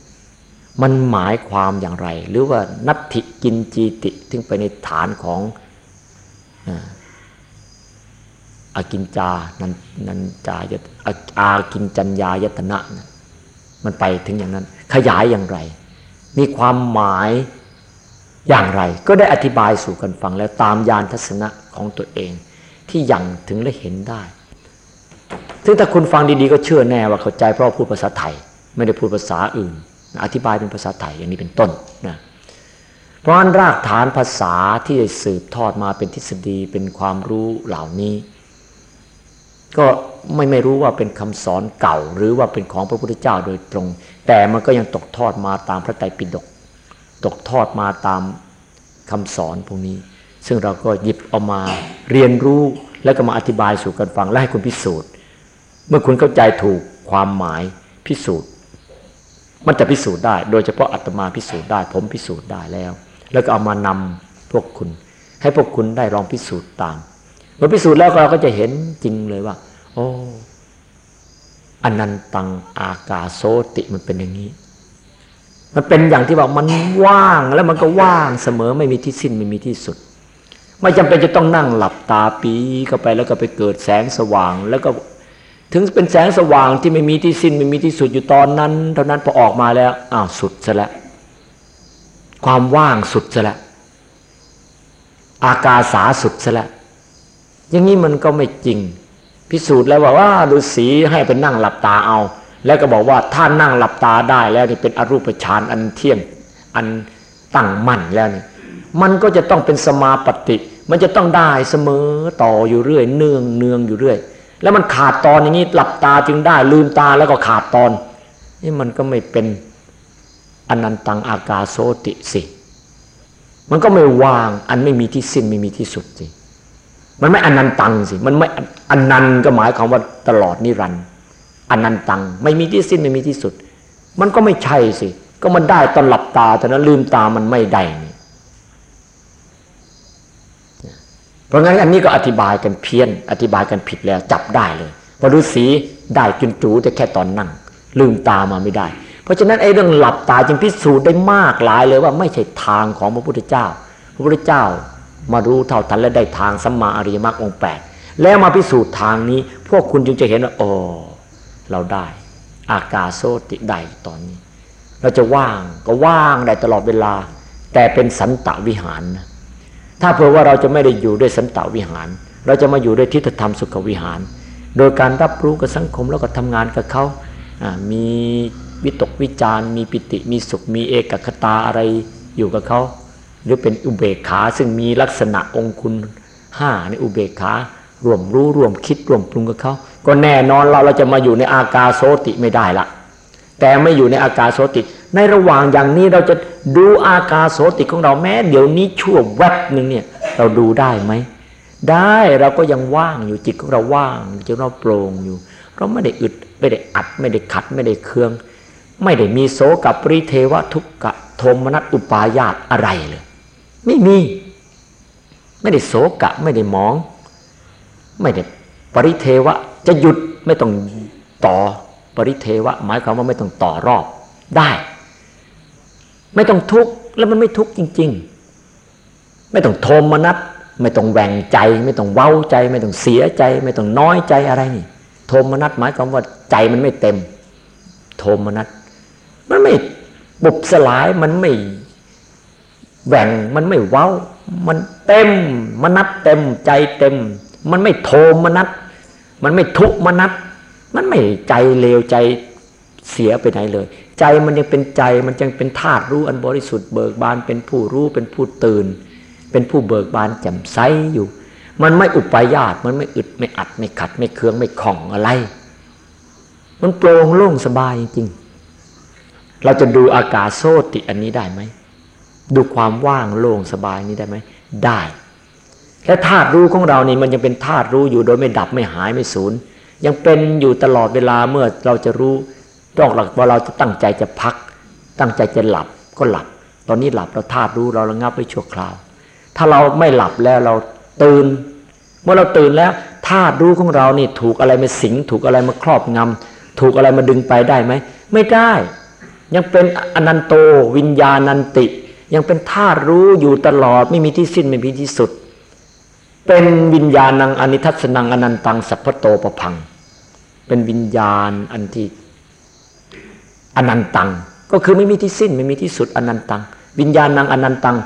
Speaker 2: มันหมายความอย่างไร หรือว่านัตถิกินจีติถึงไปในฐานของอากินจา นันนันจายตอากินจัญญายตนะนะ มันไปถึงอย่างนั้น ขยายอย่างไร มีความหมายอย่างไร ก็ได้อธิบายสู่กันฟังแล้วตามยานทัศนะของตัวเอง ที่ยังถึงและเห็นได้ ซึ่งถ้าคุณฟังดีๆ ก็เชื่อแน่ว่าเข้าใจเพราะพูดภาษาไทย ไม่ได้พูดภาษาอื่น อธิบายเป็นภาษาไทยอย่างนี้เป็นต้นนะเพราะนั้นรากฐานภาษาที่สืบทอดมาเป็นทฤษฎีเป็นความรู้เหล่านี้ ก็ไม่ไม่รู้ว่าเป็นคำสอนเก่า หรือว่าเป็นของพระพุทธเจ้าโดยตรง แต่มันก็ยังตกทอดมาตามพระไตรปิฎกตกทอดมาตามคำสอนพวกนี้ ซึ่งเราก็หยิบเอามาเรียนรู้แล้วก็มาอธิบายสู่กันฟังและให้คุณพิสูจน์ เมื่อคุณเข้าใจถูกความหมายพิสูจน์ มันจะพิสูจน์ได้ โดยเฉพาะอาตมาพิสูจน์ได้ ผมพิสูจน์ได้แล้ว แล้วก็เอามานำพวกคุณ ให้พวกคุณได้ลองพิสูจน์ตามเมื่อพิสูจน์แล้วเราก็จะเห็นจริงเลยว่า โอ้อนันตังอากาโสติมันเป็นอย่างนี้ มันเป็นอย่างที่ว่ามันว่างแล้วมันก็ว่างเสมอไม่มีที่สิ้นไม่มีที่สุด ไม่จำเป็นจะต้องนั่งหลับตาปีเข้าไปแล้วก็ไปเกิดแสงสว่าง แล้วก็ ถึงเป็นแสงสว่างที่ไม่มีที่สิ้นไม่มีที่สุดอยู่ตอนนั้น เท่านั้นพอออกมาแล้วอ้าวสุดซะแล้วความว่างสุดซะแล้วอากาสาสุดซะแล้วอย่างนี้มันก็ไม่จริง พิสูจน์แล้วว่าว่าฤาษีให้ไปนั่งหลับตาเอา แล้วก็บอกว่าถ้านั่งหลับตาได้แล้วนี่เป็นอรูปฌานอันเที่ยงอันตั้งมั่นแล้วนี่มันก็จะต้องเป็นสมาปฏิมันจะต้องได้เสมอต่ออยู่เรื่อย เนืองเนืองอยู่เรื่อย แล้วมันขาดตอนอย่างนี้หลับตาจึงได้ลืมตาแล้วก็ขาดตอน นี่มันก็ไม่เป็นอนันตังอากาโสติสิมันก็ไม่ว่างอันไม่มีที่สิ้นไม่มีที่สุดสิมันไม่อนันตังสิมันไม่อนันก็หมายความว่าตลอดนิรันดร์อนันตังไม่มีที่สิ้นไม่มีที่สุด มันก็ไม่ใช่สิ ก็มันได้ตอนหลับตาแต่นั้นลืมตามันไม่ได้นี่ เพราะงั้นอันนี้ก็อธิบายกันเพี้ยน อธิบายกันผิดแล้วจับได้เลยพอฤาษีได้จุนจูแต่แค่ตอนนั่ง ลืมตามาไม่ได้ เพราะฉะนั้นไอ้เรื่องหลับตาจึงพิสูจน์ได้มากหลายเลยว่าไม่ใช่ทางของพระพุทธเจ้า พระพุทธเจ้ามารู้เท่าทันและได้ทางสัมมาอริยมรรคองแปดแล้วมาพิสูจน์ทางนี้ พวกคุณจึงจะเห็นว่าโอ้เราได้ อากาโซติได้ตอนนี้ เราจะว่างก็ว่างได้ตลอดเวลา แต่เป็นสันตวิหารนะ ถ้าเผื่อว่าเราจะไม่ได้อยู่ด้วยสันตวิหาร เราจะมาอยู่ด้วยทิฏฐธรรมสุขวิหาร โดยการรับรู้กับสังคมแล้วก็ทำงานกับเขามีวิตกวิจารมีปิติมีสุขมีเอกคตาอะไรอยู่กับเขาหรือเป็นอุเบกขาซึ่งมีลักษณะองคุณห้าในอุเบกขารวมรู้รวมคิดรวมปรุงกับเขาก็แน่นอนเราเราจะมาอยู่ในอากาโสติไม่ได้ละแต่ไม่อยู่ในอากาโสติ ในระหว่างอย่างนี้เราจะดูอากาโสติของเราแม้เดี๋ยวนี้ชั่วแวบหนึ่งเนี่ยเราดูได้ไหม ได้เราก็ยังว่างอยู่จิตของเราว่างจิตเราโปร่งอยู่ เราไม่ได้อึดไม่ได้อัดไม่ได้ขัดไม่ได้เคือง ไม่ได้มีโสกับปริเทวทุกกะโทมนัสอุปายาตอะไรเลย ไม่มี ไม่ได้โสกะไม่ได้มอง ไม่ได้ปริเทวะจะหยุดไม่ต้องต่อปริเทวะ หมายความว่าไม่ต้องต่อรอบได้ ไม่ต้องทุกข์แล้วมันไม่ทุกข์จริง ๆ ไม่ต้องโทมนัสไม่ต้องแหวงใจ ไม่ต้องเว้าใจ ไม่ต้องเสียใจ ไม่ต้องน้อยใจอะไรนี่ โทมนัสหมายความว่าใจมันไม่เต็ม โทมนัสมันไม่บุบสลายมันไม่แหว่งมันไม่เว้า มันเต็มมนัดเต็มใจเต็ม มันไม่โทมนัสมันไม่ทุกมนัสมันไม่ใจเลวใจเสียไปไหนเลย ใจมันยังเป็นใจมันยังเป็นธาตุรู้อันบริสุทธิ์เบิกบานเป็นผู้รู้เป็นผู้ตื่น เป็นผู้เบิกบานแจ่มใสอยู่ มันไม่อุปายาตมันไม่อึดไม่อัดไม่ขัดไม่เคืองไม่ข่องอะไร มันโปร่งโล่งสบายจริงๆเราจะดูอากาศโซติอันนี้ได้ไหมดูความว่างโล่งสบายนี้ได้ไหมได้ และธาตุรู้ของเรานี่มันยังเป็นธาตุรู้อยู่โดยไม่ดับไม่หายไม่สูญยังเป็นอยู่ตลอดเวลาเมื่อเราจะรู้ ต้องหลักว่าเราจะตั้งใจจะพัก ตั้งใจจะหลับก็หลับ ตอนนี้หลับเราธาตุรู้เราระงับไว้ชั่วคราว ถ้าเราไม่หลับแล้วเราตื่น เมื่อเราตื่นแล้วธาตุรู้ของเรานี่ถูกอะไรมาสิง ถูกอะไรมาครอบงำถูกอะไรมาดึงไปได้ไหมไม่ได้ ยังเป็นอนันโตวิญญาณันติ ยังเป็นธาตุรู้อยู่ตลอดไม่มีที่สิ้นไม่มีที่สุด เป็นวิญญาณังอนิทัศนังอนันตังสัพพโตประพัง เป็นวิญญาณอันที่ อนันตัง ก็คือไม่มีที่สิ้นไม่มีที่สุดอนันตัง วิญญาณนางอนันตัง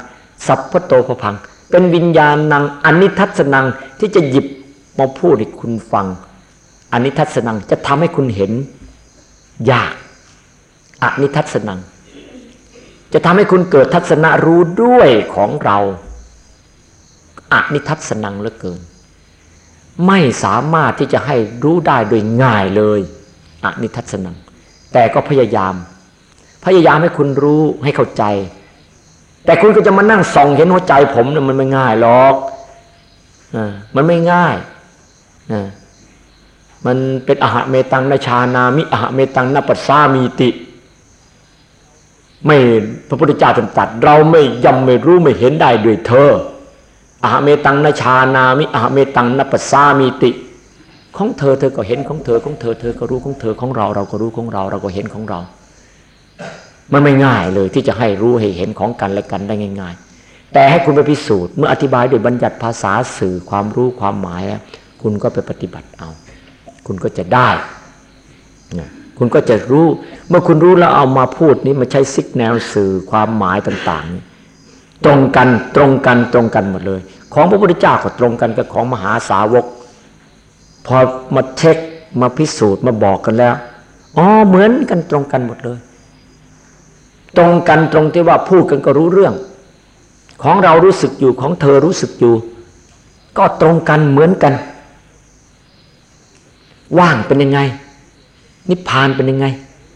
Speaker 2: สัพพโตพพัง เป็นวิญญาณนางอนิทัศนังที่จะหยิบมาพูดให้คุณฟังอนนี้ทัศนังจะทำให้คุณเห็นยากอนิทัศนัง จะทำให้คุณเกิดทัศนะรู้ด้วยของเราอนิทัศนังเหลือเกิน ไม่สามารถที่จะให้รู้ได้โดยง่ายเลยอนิทัศนัง แต่ก็พยายาม พยายามให้คุณรู้ให้เข้าใจ แต่คุณก็จะมานั่งส่องเห็นหัวใจผมเนี่ยมันไม่ง่ายหรอกมันไม่ง่ายมันเป็นอหะเมตังนชานามิอหะเมตังนปัสสามีติ ไม่พระพุทธเจ้าตรัสเราไม่ยำไม่รู้ไม่เห็นได้ด้วยเธออหะเมตังนชานามิอหะเมตังนปัสสามีติ ของเธอเธอก็เห็นของเธอของเธอเธอก็รู้ของเธอของเรา เราก็รู้ของเรา เราก็เห็นของเรา มันไม่ง่ายเลยที่จะให้รู้ให้เห็นของกันและกันได้ง่าย ๆ แต่ให้คุณไปพิสูจน์เมื่ออธิบายโดยบัญญัติภาษาสื่อความรู้ความหมายแล้วคุณก็ไปปฏิบัติเอา คุณก็จะได้คุณก็จะรู้ เมื่อคุณรู้แล้วเอามาพูดนี้มาใช้ซิกแนวสื่อความหมายต่าง ๆ ตรงกันตรงกันตรงกันหมดเลย ของพระพุทธเจ้าก็ตรงกันกับของมหาสาวก พอมาเช็คมาพิสูจน์มาบอกกันแล้วอ๋อเหมือนกันตรงกันหมดเลย ตรงกันตรงที่ว่าพูดกันก็รู้เรื่อง ของเรารู้สึกอยู่ของเธอรู้สึกอยู่ ก็ตรงกันเหมือนกัน ว่างเป็นยังไง นิพพานเป็นยังไง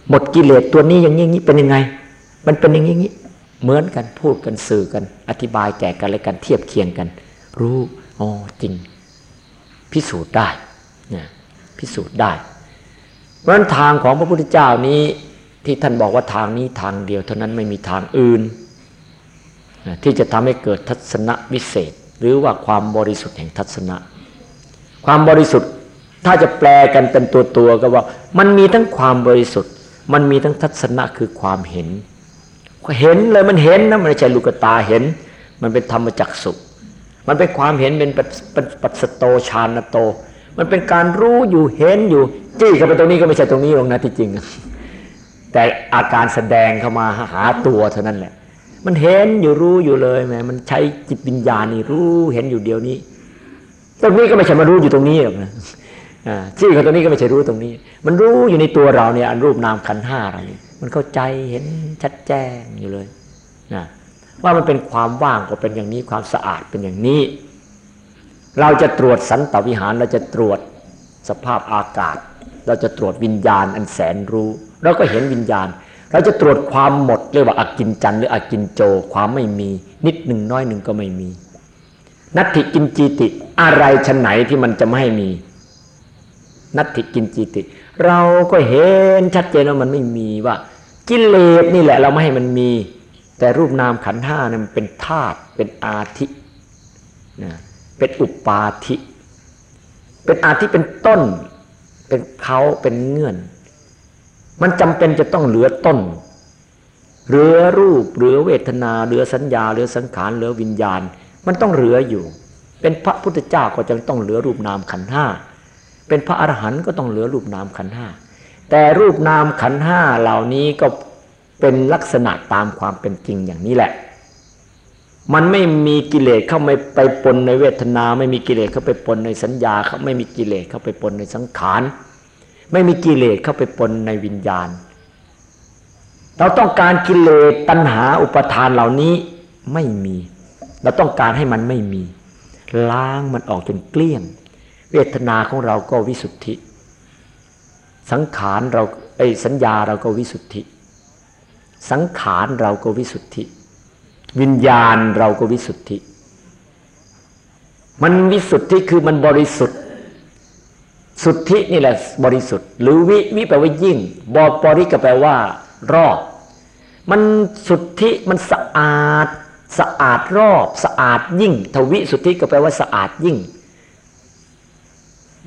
Speaker 2: หมดกิเลสตัวนี้อย่างนี้นี้เป็นยังไง มันเป็นอย่างนี้เหมือนกันพูดกันสื่อกัน อธิบายแก่กันและกันเทียบเคียงกัน รู้อ๋อจริง พิสูจน์ได้ นะพิสูจน์ได้เพราะฉะนั้นทางของพระพุทธเจ้านี้ที่ท่านบอกว่าทางนี้ทางเดียวเท่านั้นไม่มีทางอื่น ที่จะทำให้เกิดทัศนะวิเศษ หรือว่าความบริสุทธิ์แห่งทัศนะ ความบริสุทธิ์ถ้าจะแปลกันเป็นตัวตัวก็ว่า มันมีทั้งความบริสุทธิ์ มันมีทั้งทัศนะคือความเห็นเห็นเลยมันเห็นนะมันไม่ใช่ลูกตาเห็น มันเป็นธรรมจักสุมันเป็นความเห็นเป็นปัสโตชานโต มันเป็นการรู้อยู่เห็นอยู่จี้เข้าไปตรงนี้ก็ไม่ใช่ตรงนี้หรอกนะที่จริง แต่อาการแสดงเข้ามาหาตัวเท่านั้นแหละ มันเห็นอยู่รู้อยู่เลยแมมันใช้จิตวิญญาณนี่รู้เห็นอยู่เดียวนี้ ตรงนี้ก็ไม่ใช่มารู้อยู่ตรงนี้หรอกนะชื่อเขาตรงนี้ก็ไม่ใช่รู้ตรงนี้ มันรู้อยู่ในตัวเราเนี่ยอันรูปนามขันห้าเรานี่มันเข้าใจเห็นชัดแจ้งอยู่เลยนะว่ามันเป็นความว่างก็เป็นอย่างนี้ความสะอาดเป็นอย่างนี้ เราจะตรวจสันตวิหารเราจะตรวจสภาพอากาศ เราจะตรวจวิญญาณอันแสนรู้ เราก็เห็นวิญญาณ เราจะตรวจความหมดเรียกว่าอากินจันหรืออากินโจ ความไม่มี นิดหนึ่งน้อยหนึ่งก็ไม่มี นัตถิกินจีติ อะไรชนไหนที่มันจะไม่ให้มี นัตถิกินจิติ เราก็เห็นชัดเจนว่ามันไม่มีว่า กิเลสนี่แหละ เราไม่ให้มันมี แต่รูปนามขันห้านี่มันเป็นธาตุเป็นอาทินะ เป็นอุปาทิเป็นอาทิเป็นต้น เป็นเขาเป็นเงื่อน มันจำเป็นจะต้องเหลือต้น เหลือรูปเหลือเวทนาเหลือสัญญาเหลือสังขารเหลือวิญญาณ มันต้องเหลืออยู่ เป็นพระพุทธเจ้าก็จะต้องเหลือรูปนามขันห้าเป็นพระอรหันต์ก็ต้องเหลือรูปนามขันห้าแต่รูปนามขันห้าเหล่านี้ก็เป็นลักษณะตามความเป็นจริงอย่างนี้แหละ มันไม่มีกิเลสเข้าไปไปปนในเวทนา ไม่มีกิเลสเข้าไปปนในสัญญาเขาไม่มีกิเลสเข้าไปปนในสังขาร ไม่มีกิเลสเข้าไปปนในวิญญาณ เราต้องการกิเลสตัณหาอุปทานเหล่านี้ไม่มี เราต้องการให้มันไม่มี ล้างมันออกจนเกลี้ยง เวทนาของเราก็วิสุทธิ สังขารเราไอ้สัญญาเราก็วิสุทธิ สังขารเราก็วิสุทธิ วิญญาณเราก็วิสุทธิ มันวิสุทธิคือมันบริสุทธิ์ สุทธินี่แหละบริสุทธิ์ หรือวิวิแปลว่ายิ่งบอบริก็แปลว่า รอบ มันสุทธิมันสะอาด สะอาดรอบสะอาดยิ่ง ทวิสุทธิก็แปลว่าสะอาดยิ่ง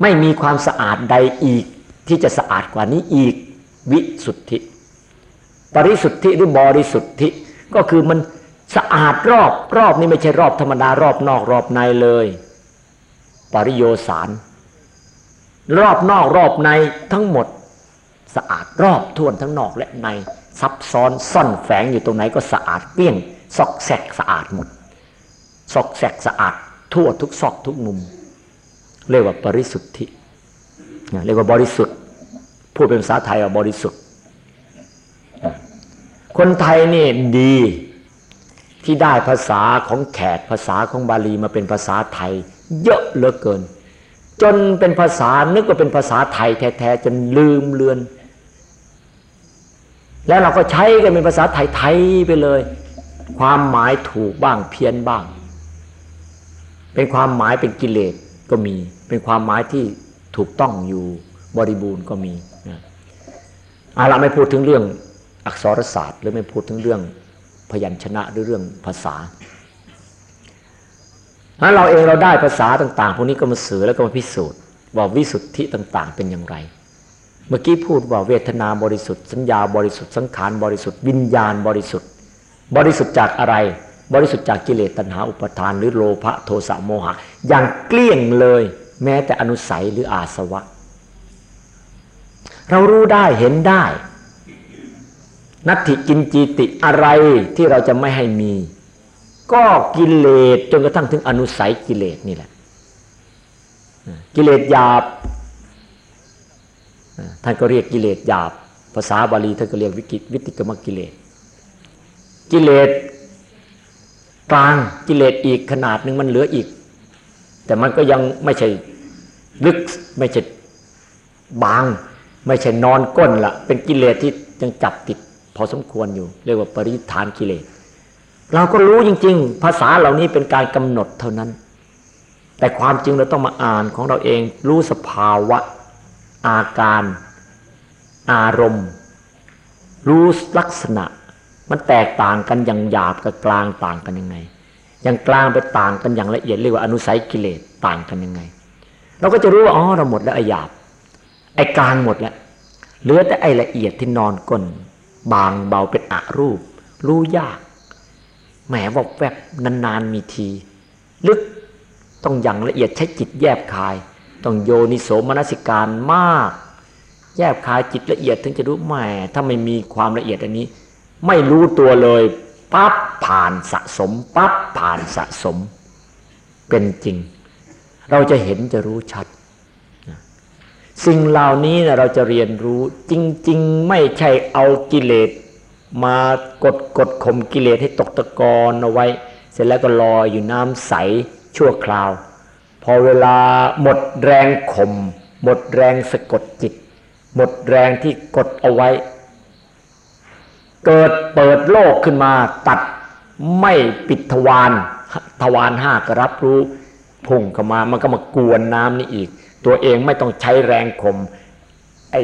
Speaker 2: ไม่มีความสะอาดใดอีก ที่จะสะอาดกว่านี้อีก วิสุทธิ ปริสุทธิหรือบริสุทธิก็คือมัน สะอาดรอบรอบนี้ไม่ใช่รอบธรรมดารอบนอกรอบในเลย ปริโยสารรอบนอกรอบในทั้งหมด สะอาดรอบท่วนทั้งนอกและในซับซ้อนซ่อนแฝงอยู่ตรงไหนก็สะอาดเปี้ยงซอกแซกสะอาดหมดซอกแซกสะอาดทั่วทุกซอกทุกมุม เรียกว่าปริสุทธิเรียกว่าบริสุทธิ์พูดเป็นภาษาไทยว่าบริสุทธิ์ คนไทยนี่ดี ที่ได้ภาษาของแขกภาษาของบาลีมาเป็นภาษาไทย เยอะเหลือเกิน จนเป็นภาษานึกว่าเป็นภาษาไทยแท้ๆจนลืมเลือน แล้วเราก็ใช้กันเป็นภาษาไทยๆไปเลย ความหมายถูกบ้างเพี้ยนบ้าง เป็นความหมายเป็นกิเลสก็มี เป็นความหมายที่ถูกต้องอยู่บริบูรณ์ก็มีนะเอาละไม่พูดถึงเรื่องอักษรศาสตร์ หรือไม่พูดถึงเรื่อง พยัญชนะหรือเรื่องภาษาถ้าเราเองเราได้ภาษาต่าง ๆ พวกนี้ก็มาสื่อแล้วก็มาพิสูจน์ว่าวิสุทธิต่าง ๆ เป็นอย่างไร เมื่อกี้พูดว่าเวทนาบริสุทธิ์ สัญญาบริสุทธิ์สังขารบริสุทธิ์วิญญาณบริสุทธิ์ บริสุทธิ์จากอะไร บริสุทธิ์จากกิเลสตัณหาอุปทานหรือโลภะโทสะโมหะ อย่างเกลี้ยงเลย แม้แต่อนุสัยหรืออาสวะ เรารู้ได้เห็นได้ นัตถิกินจีติอะไรที่เราจะไม่ให้มี ก็กิเลสจนกระทั่งถึงอนุสัยกิเลสนี่แหละ กิเลสหยาบท่านก็เรียกกิเลสหยาบ ภาษาบาลีท่านก็เรียกวิกิวิติกรรมกิเลส กิเลสกลางกิเลสอีกขนาดหนึ่งมันเหลืออีก แต่มันก็ยังไม่ใช่ลึกไม่ใช่บาง ไม่ใช่นอนก้นละเป็นกิเลสที่ยังจับติด พอสมควรอยู่ เรียกว่าปริธานกิเลส เราก็รู้จริง ๆ ภาษาเหล่านี้เป็นการกำหนดเท่านั้น แต่ความจริงเราต้องมาอ่านของเราเอง รู้สภาวะ อาการ อารมณ์ รู้ลักษณะ มันแตกต่างกันอย่างหยาบกับกลางต่างกันยังไง อย่างกลางไปต่างกันอย่างละเอียดเรียกว่าอนุสัยกิเลสต่างกันยังไง เราก็จะรู้ว่าอ๋อเราหมดแล้วไอหยาบไอกลางหมดแล้วเหลือแต่ไอละเอียดที่นอนก้น บางเบาเป็นอรูป รู้ยากแหมวบแวบนานๆมีที ลึกต้องอย่างละเอียดใช้จิตแยบคาย ต้องโยนิโสมนสิการมาก แยบคายจิตละเอียดถึงจะรู้แหมถ้าไม่มีความละเอียดอันนี้ ไม่รู้ตัวเลยปั๊บผ่านสะสมปั๊บผ่านสะสม เป็นจริง เราจะเห็นจะรู้ชัด สิ่งเหล่านี้นะเราจะเรียนรู้จริง ๆ ไม่ใช่เอากิเลสมากดกดข่มกิเลสให้ตกตะกอนเอาไว้ เสร็จแล้วก็ลอยอยู่น้ำใสชั่วคราว พอเวลาหมดแรงข่มหมดแรงสะกดจิต หมดแรงที่กดเอาไว้ เกิดเปิดโลกขึ้นมาตัดไม่ปิดทวารทวารห้าก็รับรู้พุ่งเข้ามามันก็มากวนน้ำนี่อีก ตัวเองไม่ต้องใช้แรงข่มไอ้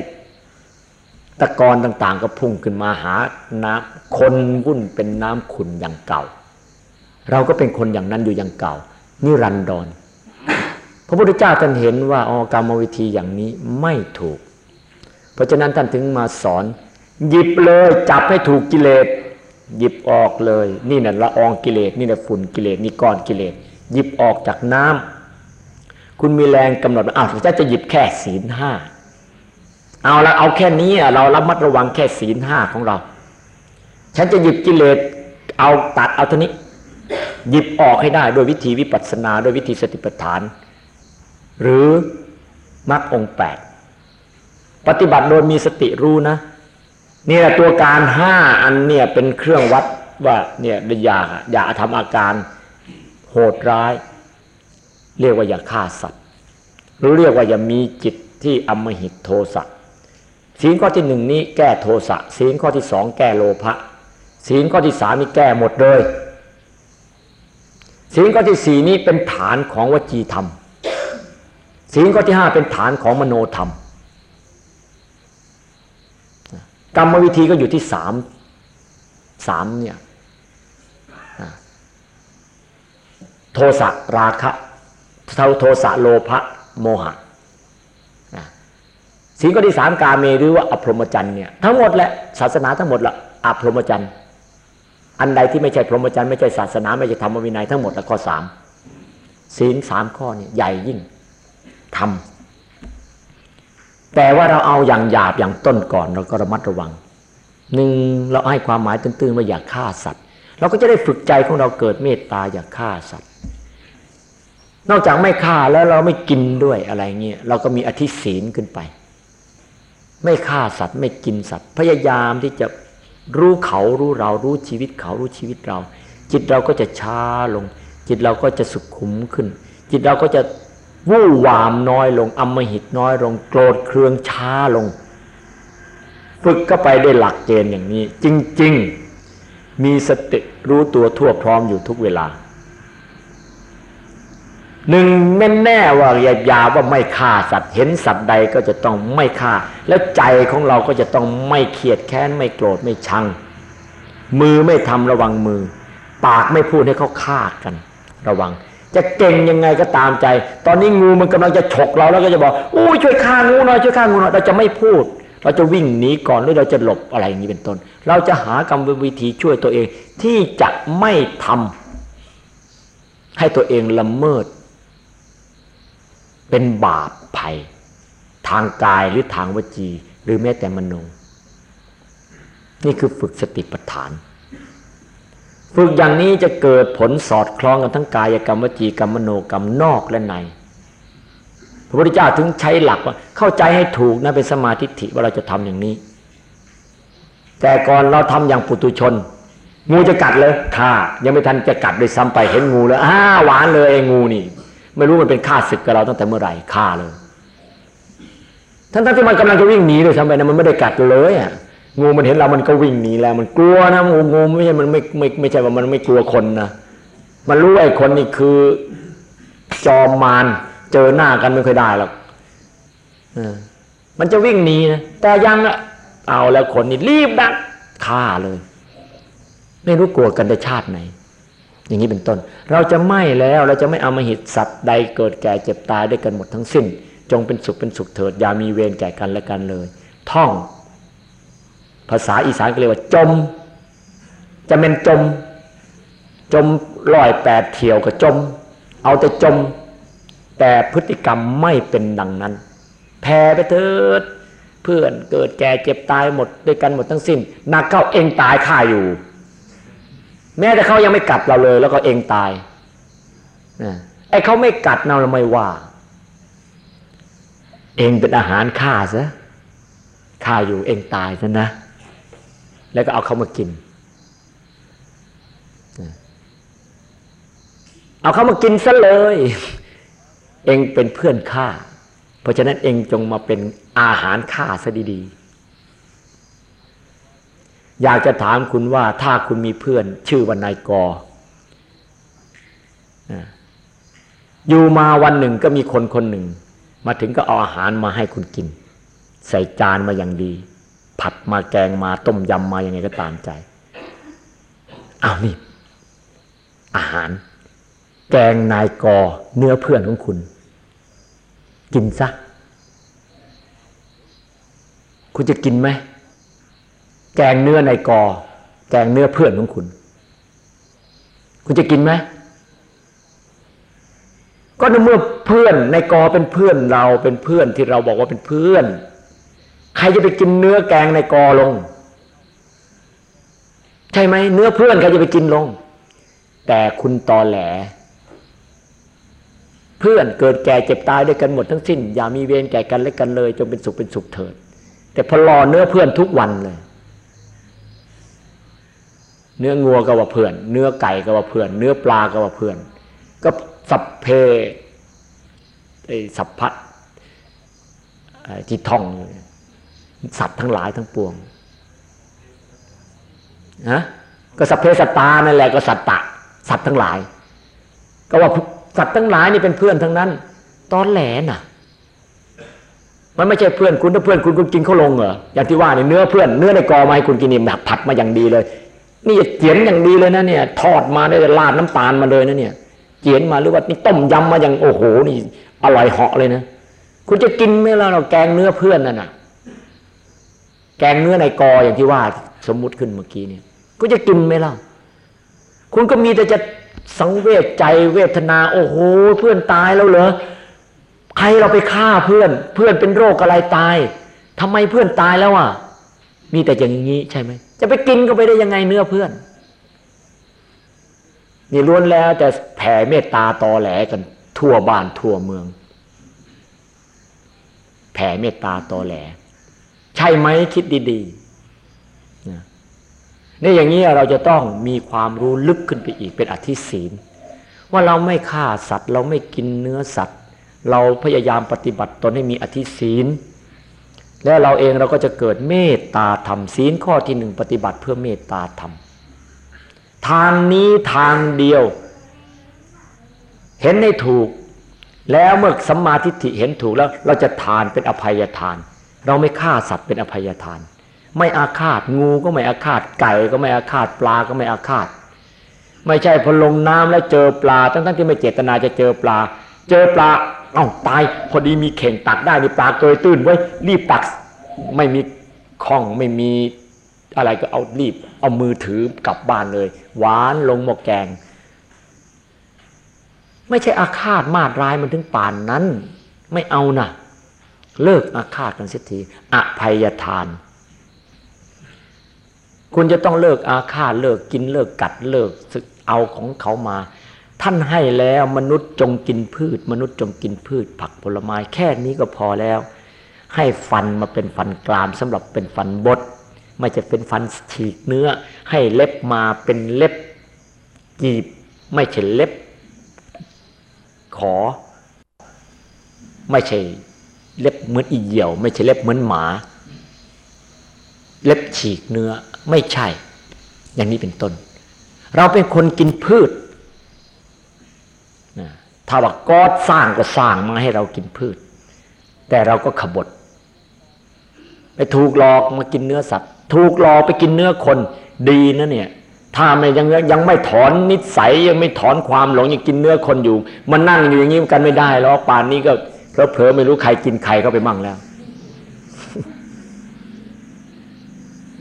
Speaker 2: ตะกอนต่าง ๆ ก็พุ่งขึ้นมาหาน้ำคนวุ่นเป็นน้ำขุนอย่างเก่า เราก็เป็นคนอย่างนั้นอยู่อย่างเก่านี่รันดอนพระพุทธเจ้าท่านเห็นว่าอ๋อกรรมวิธีอย่างนี้ไม่ถูก เพราะฉะนั้นท่านถึงมาสอน หยิบเลยจับให้ถูกกิเลสหยิบออกเลย นี่น่ะละอองกิเลสนี่น่ะฝุ่นกิเลสนี่ก้อนกิเลสหยิบออกจากน้ำ คุณมีแรงกำหนดอ้าวจะจะหยิบแค่ศีลห้าเอาละเอาแค่นี้เราระมัดระวังแค่ศีลห้าของเรา ฉันจะหยิบกิเลสเอาตัดเอาเท่านี้หยิบออกให้ได้โดยวิธีวิปัสสนาโดยวิธีสติปัฏฐาน หรือมรรคองแปดปฏิบัติโดยมีสติรู้นะนี่แหละตัวการห้าอันเนี่ยเป็นเครื่องวัดว่าเนี่ยอย่าอย่าทำอาการโหดร้าย เรียกว่าอย่าฆ่าสัตว์หรือเรียกว่าอย่ามีจิตที่อมหิตโทสะศีลข้อที่หนึ่งนี้แก้โทสะศีลข้อที่สองแก้โลภะศีลข้อที่สามนี่แก้หมดเลยศีลข้อที่สี่นี้เป็นฐานของวจีธรรมศีลข้อที่ห้าเป็นฐานของมโนธรรม กรรมวิธีก็อยู่ที่สามสามเนี่ยโทสะราคะ เท่าโทสะโลภะโมหะสิ่งข้อที่สามกาเมหรือว่าอภรมจันทร์เนี่ยทั้งหมดแหละศาสนาทั้งหมดละอภรมจันทร์อันใดที่ไม่ใช่พรหมจรรย์ไม่ใช่ศาสนาไม่ใช่ธรรมวินัยทั้งหมดละข้อสามศีลสามข้อเนี่ยใหญ่ยิ่งทำแต่ว่าเราเอาอย่างหยาบอย่างต้นก่อนเราก็ระมัดระวังหนึ่งเราให้ความหมายตื้นๆว่าอย่าฆ่าสัตว์ เราก็จะได้ฝึกใจของเราเกิดเมตตาอย่าฆ่าสัตว์ นอกจากไม่ฆ่าแล้วเราไม่กินด้วยอะไรเงี้ยเราก็มีอธิศีลขึ้นไป ไม่ฆ่าสัตว์ไม่กินสัตว์ พยายามที่จะรู้เขารู้เรารู้ชีวิตเขารู้ชีวิตเรา จิตเราก็จะช้าลง จิตเราก็จะสุขุมขึ้น จิตเราก็จะวู่วามน้อยลงอมหิตน้อยลงโกรธเครืองช้าลง ฝึกก็ไปได้หลักเกณฑ์อย่างนี้ จริง ๆ มีสติรู้ตัวทั่วพร้อมอยู่ทุกเวลา หนึ่งแน่แน่ว่ายายาว่าไม่ฆ่าสัตว์เห็นสัตว์ใดก็จะต้องไม่ฆ่า แล้วใจของเราก็จะต้องไม่เขียดแค้นไม่โกรธไม่ชัง มือไม่ทำระวังมือ ปากไม่พูดให้เขาฆ่ากัน ระวัง จะเก่งยังไงก็ตามใจ ตอนนี้งูมันกำลังจะฉกเราแล้วก็จะบอกอู้ช่วยฆ่างูหน่อยช่วยฆ่างูหน่อยเราจะไม่พูด เราจะวิ่งหนีก่อนหรือเราจะหลบอะไรอย่างนี้เป็นต้น เราจะหากรรมวิธีช่วยตัวเองที่จะไม่ทำให้ตัวเองละเมิด เป็นบาปภัย ทางกายหรือทางวจี หรือแม้แต่มโนนี่คือฝึกสติปัฏฐาน ฝึกอย่างนี้จะเกิดผลสอดคล้องกันทั้งกายกรรมวจีกรรมมโนกรรมนอกและใน พระพุทธเจ้าถึงใช้หลักว่า เข้าใจให้ถูกนะเป็นสมาธิิว่าเราจะทำอย่างนี้ แต่ก่อนเราทำอย่างปุตุชน งูจะกัดเลยค่ะยังไม่ทันจะกัดเลยซ้ำไปเห็นงูแล้วอ้าหวานเลยไอ้งูนี่ ไม่รู้มันเป็นฆ่าศึกกับเราตั้งแต่เมื่อไหร่ฆ่าเลยทั้งที่มันกำลังจะวิ่งหนีเลยทำไมนะมันไม่ได้กัดเลยอะงูมันเห็นเรามันก็วิ่งหนีแล้ว มันกลัวนะงูงูไม่ใช่มันไม่ไม่ไม่ใช่ว่ามันไม่กลัวคนนะมันรู้ไอ้คนนี่คือจอมมารเจอหน้ากันไม่ค่อยได้หรอกมันจะวิ่งหนีนะแต่ยังเอาแล้วคนนี่รีบดักฆ่าเลย ไม่รู้กลัวกันในชาติไหน อย่างนี้เป็นต้น เราจะไม่แล้วเราจะไม่เอามาหิตสัตว์ใดเกิดแก่เจ็บตายด้วยกันหมดทั้งสิ้น จงเป็นสุขเป็นสุขเถิดอย่ามีเวรแก่กันและกันเลย ท่อง ภาษาอีสานก็เรียกว่าจม จะเป็นจม จมลอยแปดเที่ยวกับจม เอาแต่จม แต่พฤติกรรมไม่เป็นดังนั้นแพ้ไปเถิด เพื่อนเกิดแก่เจ็บตายหมดด้วยกันหมดทั้งสิ้นนักเข้าเองตายข่าอยู่ แม้แต่เขายังไม่กัดเราเลย แล้วก็เองตายไอ้เขาไม่กัดเราเราไม่ว่า เองเป็นอาหารฆ่าซะฆ่าอยู่เองตายซะนะ แล้วก็เอาเขามากิน เอาเขามากินซะเลย เองเป็นเพื่อนข้าเพราะฉะนั้นเองจงมาเป็นอาหารข้าซะดีๆ อยากจะถามคุณว่าถ้าคุณมีเพื่อน ชื่อว่านายกออยู่มาวันหนึ่งก็มีคนคนหนึ่ง มาถึงก็เอาอาหารมาให้คุณกิน ใส่จานมาอย่างดี ผัดมาแกงมาต้มยำมาอย่างไงก็ตามใจอ้าวนี่ อาหาร แกงนายกอเนื้อเพื่อนของคุณ กินซะ คุณจะกินไหม แกงเนื้อในกอ แกงเนื้อเพื่อนของคุณ คุณจะกินไหมก็ในเมื่อเพื่อนในกอเป็นเพื่อนเราเป็นเพื่อนที่เราบอกว่าเป็นเพื่อน ใครจะไปกินเนื้อแกงในกอลง ใช่ไหมเนื้อเพื่อนใครจะไปกินลง แต่คุณตอแหล เพื่อนเกิดแก่เจ็บตายด้วยกันหมดทั้งสิ้น อย่ามีเวรแก่กันและกันเลย จงเป็นสุขเป็นสุขเถิด แต่พอรอเนื้อเพื่อนทุกวันเลย เนื้องัวก็ว่าเพื่อน เนื้อไก่ก็ว่าเพื่อน เนื้อปลาก็ว่าเพื่อน ก็สัพเพไอสัพพะที่ท่องสัตว์ทั้งหลายทั้งปวงนะก็สัพเพสัตตานั่นแหละก็สัตตะ สัตว์ทั้งหลาย ก็ว่าสัตว์ทั้งหลายนี่เป็นเพื่อนทั้งนั้น ตอนแหลน่ะ มันไม่ใช่เพื่อนคุณถ้าเพื่อนคุณคุณกินเขาลงเหรออย่างที่ว่าเนี่เนื้อเพื่อนเนื้อในกอไม้คุณกินนี่แบบผัดมาอย่างดีเลย นี่เจียนอย่างดีเลยนะเนี่ย ทอดมาได้ลาดน้ำตาลมาเลยนะเนี่ย เจียนมาหรือว่านี่ต้มยำมาอย่างโอ้โหนี่อร่อยเหาะเลยนะคุณจะกินไหมล่ะเราแกงเนื้อเพื่อนนั่นน่ะ แกงเนื้อในกออย่างที่ว่าสมมุติขึ้นเมื่อกี้เนี่ยคุณจะกินไหมล่ะคุณก็มีแต่จะสังเวชใจเวทนา โอ้โห เพื่อนตายแล้วเหรอใครเราไปฆ่าเพื่อน เพื่อนเป็นโรคอะไรตายทำไมเพื่อนตายแล้วอะมีแต่อย่างนี้ใช่ไหม จะไปกินก็ไปได้ยังไงเนื้อเพื่อน นี่ล้วนแล้วแต่แผ่เมตตาตอแหลกันทั่วบ้านทั่วเมือง แผ่เมตตาตอแหล ใช่ไหมคิดดีๆนี่อย่างนี้เราจะต้องมีความรู้ลึกขึ้นไปอีกเป็นอธิศีล ว่าเราไม่ฆ่าสัตว์ เราไม่กินเนื้อสัตว์ เราพยายามปฏิบัติตนให้มีอธิศีล แล้วเราเองเราก็จะเกิดเมตตาธรรมศีลข้อที่หนึ่งปฏิบัติเพื่อเมตตาธรรม ทางนี้ทางเดียว เห็นให้ถูก แล้วเมื่อสัมมาทิฏฐิเห็นถูกแล้ว เราจะทานเป็นอภัยทาน เราไม่ฆ่าสัตว์เป็นอภัยทาน ไม่อาฆาตงูก็ไม่อาฆาตไก่ก็ไม่อาฆาตปลาก็ไม่อาฆาต ไม่ใช่พอลงน้ำแล้วเจอปลา ทั้งๆที่ไม่เจตนาจะเจอปลา เจอปลา เอ้าตายพอดีมีเข่งตักได้นี่ปลาเกยตื้นไว้รีบตักไม่มีคล้องไม่มีอะไรก็เอารีบ เอามือถือกลับบ้านเลย หวานลงหมกแกง ไม่ใช่อาฆาตมาดร้ายมันถึงป่านนั้น ไม่เอานะเลิกอาฆาตกันเสียทีอภัยทาน คุณจะต้องเลิกอาฆาตเลิกกินเลิกกัดเลิกเอาของเขามา ท่านให้แล้วมนุษย์จงกินพืช มนุษย์จงกินพืช ผักผลไม้แค่นี้ก็พอแล้ว ให้ฟันมาเป็นฟันกรามสำหรับเป็นฟันบดไม่จะเป็นฟันฉีกเนื้อ ให้เล็บมาเป็นเล็บจีบ ไม่ใช่เล็บ ขอ ไม่ใช่เล็บเหมือนอีเหี่ยว ไม่ใช่เล็บเหมือนหมา เล็บฉีกเนื้อไม่ใช่ อย่างนี้เป็นต้น เราเป็นคนกินพืช ถ้าว่ากอดสร้างก็สร้างมาให้เรากินพืช แต่เราก็ขบฏไปถูกหลอกมากินเนื้อสัตว์ ถูกหลอกไปกินเนื้อคนดีนะเนี่ย ถ้าไม่ยังยังไม่ถอนนิสัยยังไม่ถอนความหลงยังกินเนื้อคนอยู่มันนั่งอยู่อย่างนี้กันไม่ได้แล้วป่านนี้ก็เผลอไม่รู้ใครกินใครเข้าไปมั่งแล้ว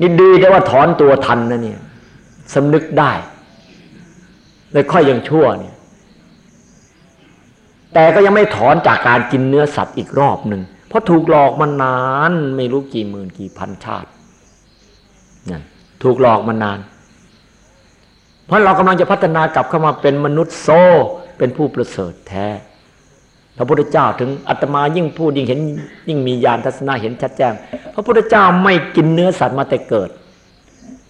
Speaker 2: นี่ดีแต่ว่าถอนตัวทันนะเนี่ยสำนึกได้เลยค่อยยังชั่วเนี่ย แต่ก็ยังไม่ถอนจากการกินเนื้อสัตว์อีกรอบหนึ่งเพราะถูกหลอกมานานไม่รู้กี่หมื่นกี่พันชาตินั่นถูกหลอกมานาน เพราะเรากำลังจะพัฒนากลับเข้ามาเป็นมนุษย์โซเป็นผู้ประเสริฐแท้ พระพุทธเจ้าถึงอาตมายิ่งพูดยิ่งเห็นยิ่งมีญาณทัศนะเห็นชัดแจ้งพระพุทธเจ้าไม่กินเนื้อสัตว์มาแต่เกิด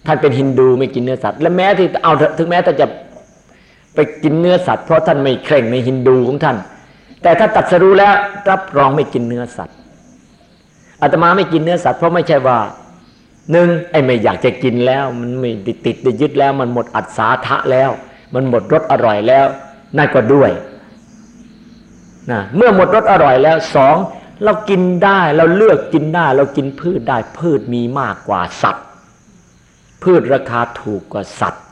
Speaker 2: ท่านเป็นฮินดูไม่กินเนื้อสัตว์ และแม้ที่เอาถึงแม้ท่านจะไปกินเนื้อสัตว์เพราะท่านไม่เคร่งในฮินดูของท่าน แต่ถ้าตัดสรู้แล้วรับรองไม่กินเนื้อสัตว์อาตมาไม่กินเนื้อสัตว์เพราะไม่ใช่ว่าหนึ่งไอ้ไม่อยากจะกินแล้ว มันไม่ติดติดยึดแล้ว มันหมดอัศทะแล้ว มันหมดรสอร่อยแล้วนั่นก็ด้วยนะเมื่อหมดรสอร่อยแล้วสองเรากินได้เราเลือกกินได้ เรากินพืชได้พืชมีมากกว่าสัตว์ พืชราคาถูกกว่าสัตว์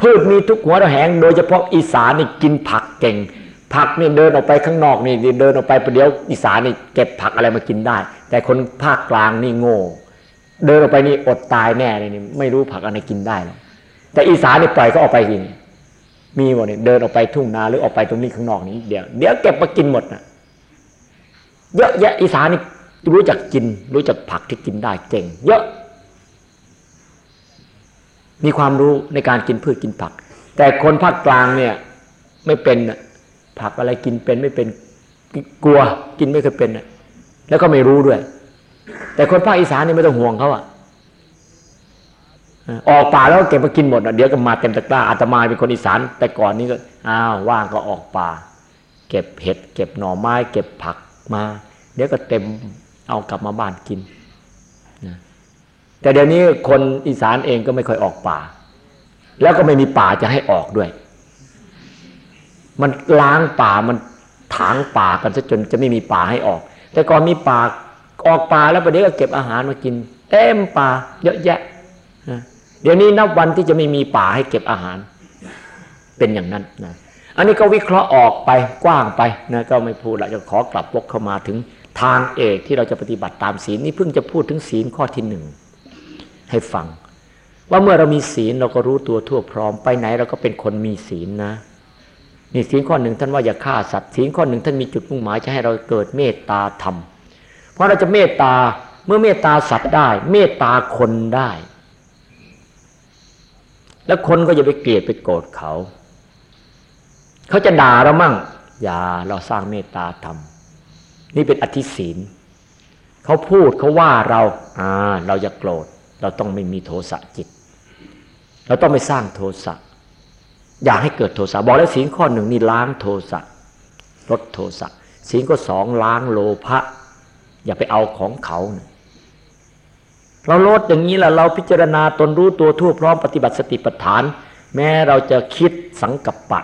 Speaker 2: พืชมีทุกหัวระแหง โดยเฉพาะอีสานนี่กินผักเก่ง ผักนี่เดินออกไปข้างนอกนี่เดินออกไปประเดี๋ยวอีสานนี่เก็บผักอะไรมากินได้ แต่คนภาคกลางนี่โง่ เดินออกไปนี่อดตายแน่เลยนี่ไม่รู้ผักอะไรกินได้แต่อีสานนี่ปล่อยก็ออกไปกิน มีหมดเนี่ยเดินออกไปทุ่งนาหรือออกไปตรงนี้ข้างนอกนี้เดี๋ยวเดี๋ยวเก็บมากินหมดนะเยอะแยะอีสานนี่รู้จักกิน รู้จักผักที่กินได้เก่ง เยอะ มีความรู้ในการกินพืชกินผัก แต่คนภาคกลางเนี่ยไม่เป็น ผักอะไรกินเป็นไม่เป็นกลัวกินไม่เคยเป็นแล้วก็ไม่รู้ด้วย แต่คนภาคอีสานนี่ไม่ต้องห่วงเขาอะออกป่าแล้วเก็บมากินหมดเดี๋ยวก็มาเต็มตะกร้าอาตมาเป็นคนอีสาน แต่ก่อนนี้ก็อ้าวว่างก็ออกป่า เก็บเห็ด เก็บหน่อไม้ เก็บผักมา เดี๋ยวก็เต็มเอากลับมาบ้านกินแต่เดี๋ยวนี้คนอีสานเองก็ไม่ค่อยออกป่า แล้วก็ไม่มีป่าจะให้ออกด้วย มันล้างป่ามันถางป่ากันซะจนจะไม่มีป่าให้ออก แต่ก่อนมีป่าออกป่าแล้วประเดี๋ยวก็เก็บอาหารมากินเต็มป่าเยอะแยะเดี๋ยวนี้นับวันที่จะไม่มีป่าให้เก็บอาหาร เป็นอย่างนั้นนะอันนี้ก็วิเคราะห์ออกไปกว้างไปนะก็ไม่พูดละจะขอกลับวกเข้ามาถึงทางเอกที่เราจะปฏิบัติตามศีลนี่เพิ่งจะพูดถึงศีลข้อที่หนึ่งให้ฟัง ว่าเมื่อเรามีศีลเราก็รู้ตัวทั่วพร้อมไปไหนเราก็เป็นคนมีศีลนะ นี่ศีลข้อหนึ่งท่านว่าอย่าฆ่าสัตว์ศีลข้อหนึ่งท่านมีจุดมุ่งหมายจะให้เราเกิดเมตตาธรรม เพราะเราจะเมตตาเมื่อเมตตาสัตว์ได้ เมตตาคนได้ แล้วคนก็อย่าไปเกลียดไปโกรธเขา เขาจะด่าเรามั่ง อย่าเราสร้างเมตตาธรรม นี่เป็นอธิศีลเขาพูดเขาว่าเราอ่าเราอย่าโกรธ เราต้องไม่มีโทสะจิต เราต้องไม่สร้างโทสะ อย่าให้เกิดโทสะบอกแล้วศีลข้อหนึ่งนี่ล้างโทสะลดโทสะศีลก็สองล้างโลภะอย่าไปเอาของเขานะเราลดอย่างนี้แหละเราพิจารณาตนรู้ตัวทั่วพร้อมปฏิบัติสติปัฏฐาน แม้เราจะคิดสังกัปปะ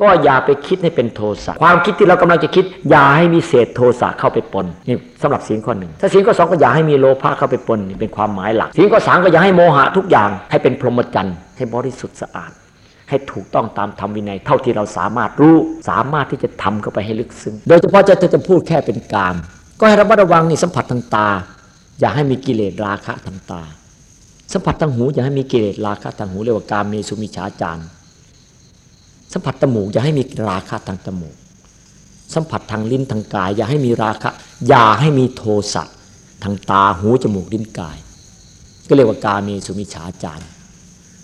Speaker 2: ก็อย่าไปคิดให้เป็นโทสะความคิดที่เรากำลังจะคิด อย่าให้มีเศษโทสะเข้าไปปนนี่สำหรับสิ่งข้อหนึ่งถ้าสิ่งข้อสองก็อย่าให้มีโลภะเข้าไปปนนี่เป็นความหมายหลักสิ่งข้อสามก็อย่าให้โมหะทุกอย่างให้เป็นพรหมจรรย์ให้บริสุทธิ์สะอาด ให้ถูกต้องตามธรรมวินัย เท่าที่เราสามารถรู้ สามารถที่จะทำเข้าไปให้ลึกซึ้งโดยเฉพาะจะจะพูดแค่เป็นกาม ก็ให้ระมัดระวังนี่สัมผัสทางตา อย่าให้มีกิเลสราคะทางตา สัมผัสทางหูอย่าให้มีกิเลสราคะทางหูเรียกว่าการเมสุมิฉาจารสัมผัสตมูกอย่าให้มีราคะทางตมูก สัมผัสทางลิ้นทางกาย อย่าให้มีราคะ อย่าให้มีโทสะทางตาหูจมูกลิ้นกาย ก็เรียกว่าการเมสุมิฉาจาร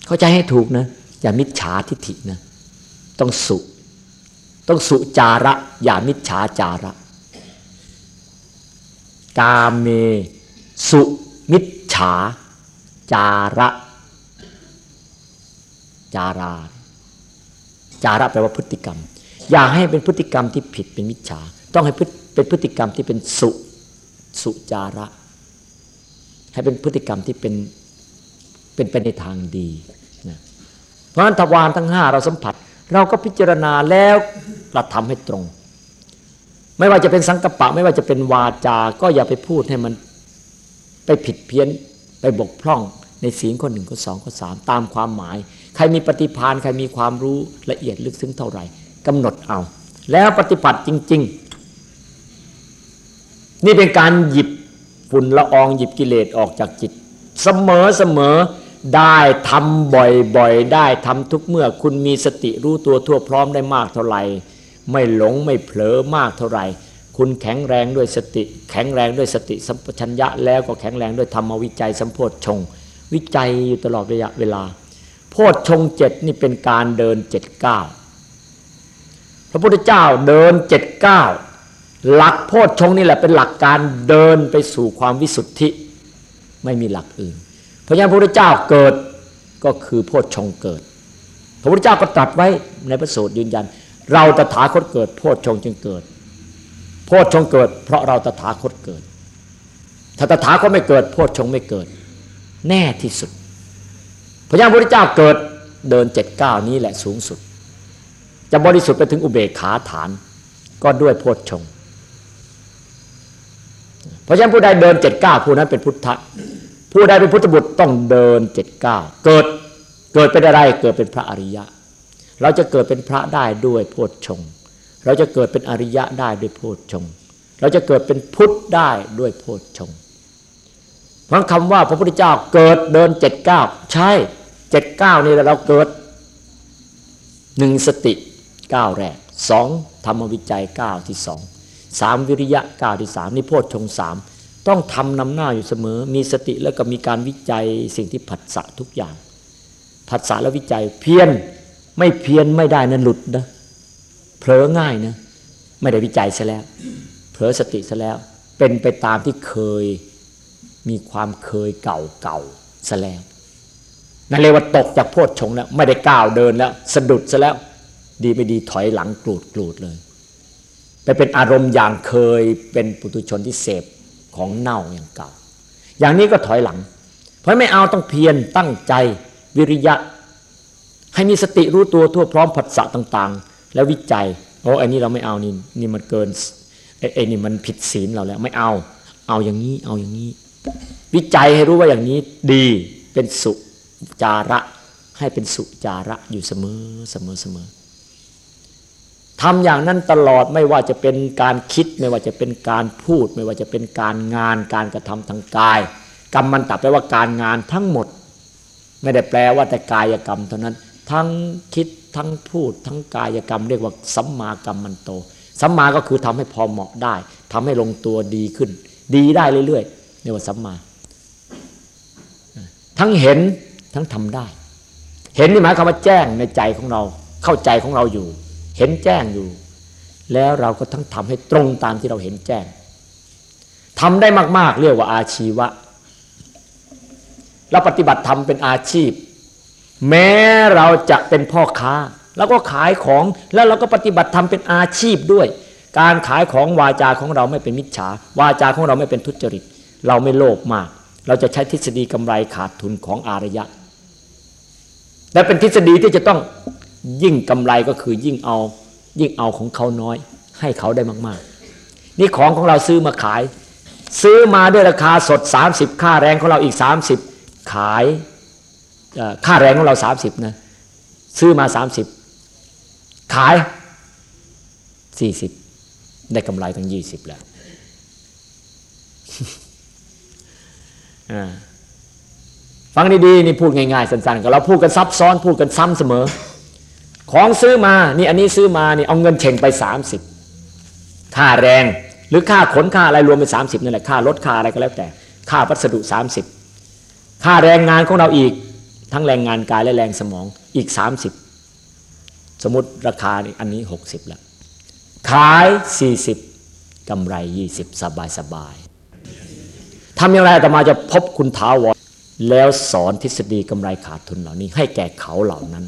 Speaker 2: เข้าใจให้ถูกนะ อย่ามิจฉาทิฏฐินะต้องสุ ต้องสุจาระ อย่ามิจฉาจาระ กาเม สุมิจฉา จาระ จารา จาระแปลว่าพฤติกรรม อย่าให้เป็นพฤติกรรมที่ผิดเป็นมิจฉา ต้องให้เป็นพฤติกรรมที่เป็นสุสุจาระ ให้เป็นพฤติกรรมที่เป็นเป็นไปในทางดี เพราะฉะนั้นทวารทั้งห้าเราสัมผัส เราก็พิจารณาแล้วเราทำให้ตรง ไม่ว่าจะเป็นสังกปะ ไม่ว่าจะเป็นวาจา ก็อย่าไปพูดให้มันไปผิดเพี้ยนไปบกพร่องในศีลข้อหนึ่งข้อสองข้อสามตามความหมาย ใครมีปฏิพานใครมีความรู้ละเอียดลึกซึ้งเท่าไหร่กำหนดเอา แล้วปฏิบัติจริง ๆ นี่เป็นการหยิบฝุ่นละอองหยิบกิเลสออกจากจิต เสมอเสมอ ได้ทำบ่อยๆ ได้ทำทุกเมื่อคุณมีสติรู้ตัวทั่วพร้อมได้มากเท่าไหร่ ไม่หลงไม่เผลอมากเท่าไหร่ คุณแข็งแรงด้วยสติ แข็งแรงด้วยสติสัมปชัญญะแล้วก็แข็งแรงด้วยธรรมวิจัยสัมโพธชง วิจัยอยู่ตลอดระยะเวลา โพธชงเจ็ดนี่เป็นการเดินเจ็ดเก้าพระพุทธเจ้าเดินเจ็ดเก้าหลักโพธชงนี่แหละเป็นหลักการเดินไปสู่ความวิสุทธิ ไม่มีหลักอื่น เพราะฉะนั้นพระพุทธเจ้าเกิดก็คือโพธชงเกิด พระพุทธเจ้าก็ตรัสไว้ในพระสูตรยืนยัน เราตถาคตเกิด โพธชงจึงเกิด โพชฌงเกิด เพราะเราตถาคตเกิด ถ้าตถาคตไม่เกิด โพชฌงไม่เกิด แน่ที่สุด พระยาพุทธเจ้าเกิดเดินเจ็ดเก้านี้แหละสูงสุด จะบริสุทธิ์ไปถึงอุเบกขาฐาน ก็ด้วยโพชฌงเพราะฉะนั้นผู้ใดเดินเจ็ดเก้าผู้นั้นเป็นพุทธะ ผู้ใดเป็นพุทธบุตรต้องเดินเจ็ดเก้าเกิดเกิดเป็นอะไรเกิดเป็นพระอริยะ เราจะเกิดเป็นพระได้ด้วยโพชฌงเราจะเกิดเป็นอริยะได้ด้วยโพชฌงเราจะเกิดเป็นพุทธได้ด้วยโพชฌงเพราะคำว่าพระพุทธเจ้าเกิดเดินเจ็ดเก้าใช่เจ็ดเก้านี่เราเกิดหนึ่งสติเก้าแรกสองธรรมวิจัยเก้าที่สองสามวิริยะเก้าที่สามนี่โพชฌงสาม ต้องทำนำหน้าอยู่เสมอ มีสติแล้วก็มีการวิจัยสิ่งที่ผัสสะทุกอย่าง ผัสสะและวิจัยเพียนไม่เพียนไม่ได้นั้นหลุดนะเผลอง่ายนะไม่ได้วิจัยซะแล้วเผลอสติซะแล้ว เป็นไปตามที่เคยมีความเคยเก่าเก่าซะแล้วนั่นเรียกว่าตกจากโพชฌงแล้วไม่ได้ก้าวเดินแล้ว สะดุดซะแล้ว ดีไม่ดีถอยหลังกรูดกรูดเลย ไปเป็นอารมณ์อย่างเคยเป็นปุถุชนที่เสพ ของเน่าอย่างเก่า อย่างนี้ก็ถอยหลัง เพราะไม่เอาต้องเพียรตั้งใจวิริยะ ให้มีสติรู้ตัวทั่วพร้อมผัสสะต่าง ๆ แล้ววิจัยโอ้อันนี้เราไม่เอานี่นี่มันเกินไอ้นี่มันผิดศีลเราแล้วไม่เอา เอาอย่างนี้เอาอย่างนี้ วิจัยให้รู้ว่าอย่างนี้ดีเป็นสุจาระให้เป็นสุจาระอยู่เสมอเสมอเสมอ ทำอย่างนั้นตลอดไม่ว่าจะเป็นการคิด ไม่ว่าจะเป็นการพูด ไม่ว่าจะเป็นการงานการกระทำทางกาย กรรมมันตัดแปลว่าการงานทั้งหมด ไม่ได้แปลว่าแต่กายกรรมเท่านั้น ทั้งคิดทั้งพูด ทั้งกายกรรม เรียกว่าสัมมากรรมมันโตสัมมาก็คือทำให้พอเหมาะได้ทำให้ลงตัวดีขึ้น ดีได้เรื่อยๆเรียกว่าสัมมา ทั้งเห็นทั้งทำได้ เห็นนี่หมายความว่าแจ้งในใจของเราเข้าใจของเราอยู่ เห็นแจ้งอยู่ แล้วเราก็ทั้งทำให้ตรงตามที่เราเห็นแจ้งทำได้มาก ๆ เรียกว่าอาชีวะเราปฏิบัติธรรมเป็นอาชีพ แม้เราจะเป็นพ่อค้า แล้วก็ขายของแล้วเราก็ปฏิบัติธรรมเป็นอาชีพด้วย การขายของวาจาของเราไม่เป็นมิจฉา วาจาของเราไม่เป็นทุจริต เราไม่โลภมาก เราจะใช้ทฤษฎีกำไรขาดทุนของอารยะ และเป็นทฤษฎีที่จะต้อง ยิ่งกำไรก็คือยิ่งเอา ยิ่งเอาของเขาน้อย ให้เขาได้มากๆ นี่ของของเราซื้อมาขาย ซื้อมาด้วยราคาสด 30 ค่าแรงของเราอีก 30 ขายค่าแรงของเรา 30นะซื้อมา 30 ขาย 40 ได้กำไรทั้ง 20 แล้วฟังดีๆนี่พูดง่ายๆสั้นๆกับเราพูดกันซับซ้อนพูดกันซ้ำเสมอ ของซื้อมานี่อันนี้ซื้อมานี่เอาเงินเฉ่งไป 30 ค่าแรงหรือค่าขนค่าอะไรรวมเป็น 30นั่นแหละค่ารถค่าอะไรก็แล้วแต่ ค่าวัสดุ 30 ค่าแรงงานของเราอีกทั้งแรงงานกายและแรงสมองอีก 30 สมมติราคาอันนี้ 60แล้วขาย 40กำไร 20 สบายสบายทำอย่างไรอาตมาจะพบคุณท้าวรแล้วสอนทฤษฎีกำไรขาดทุนเหล่านี้ ให้แก่เขาเหล่านั้น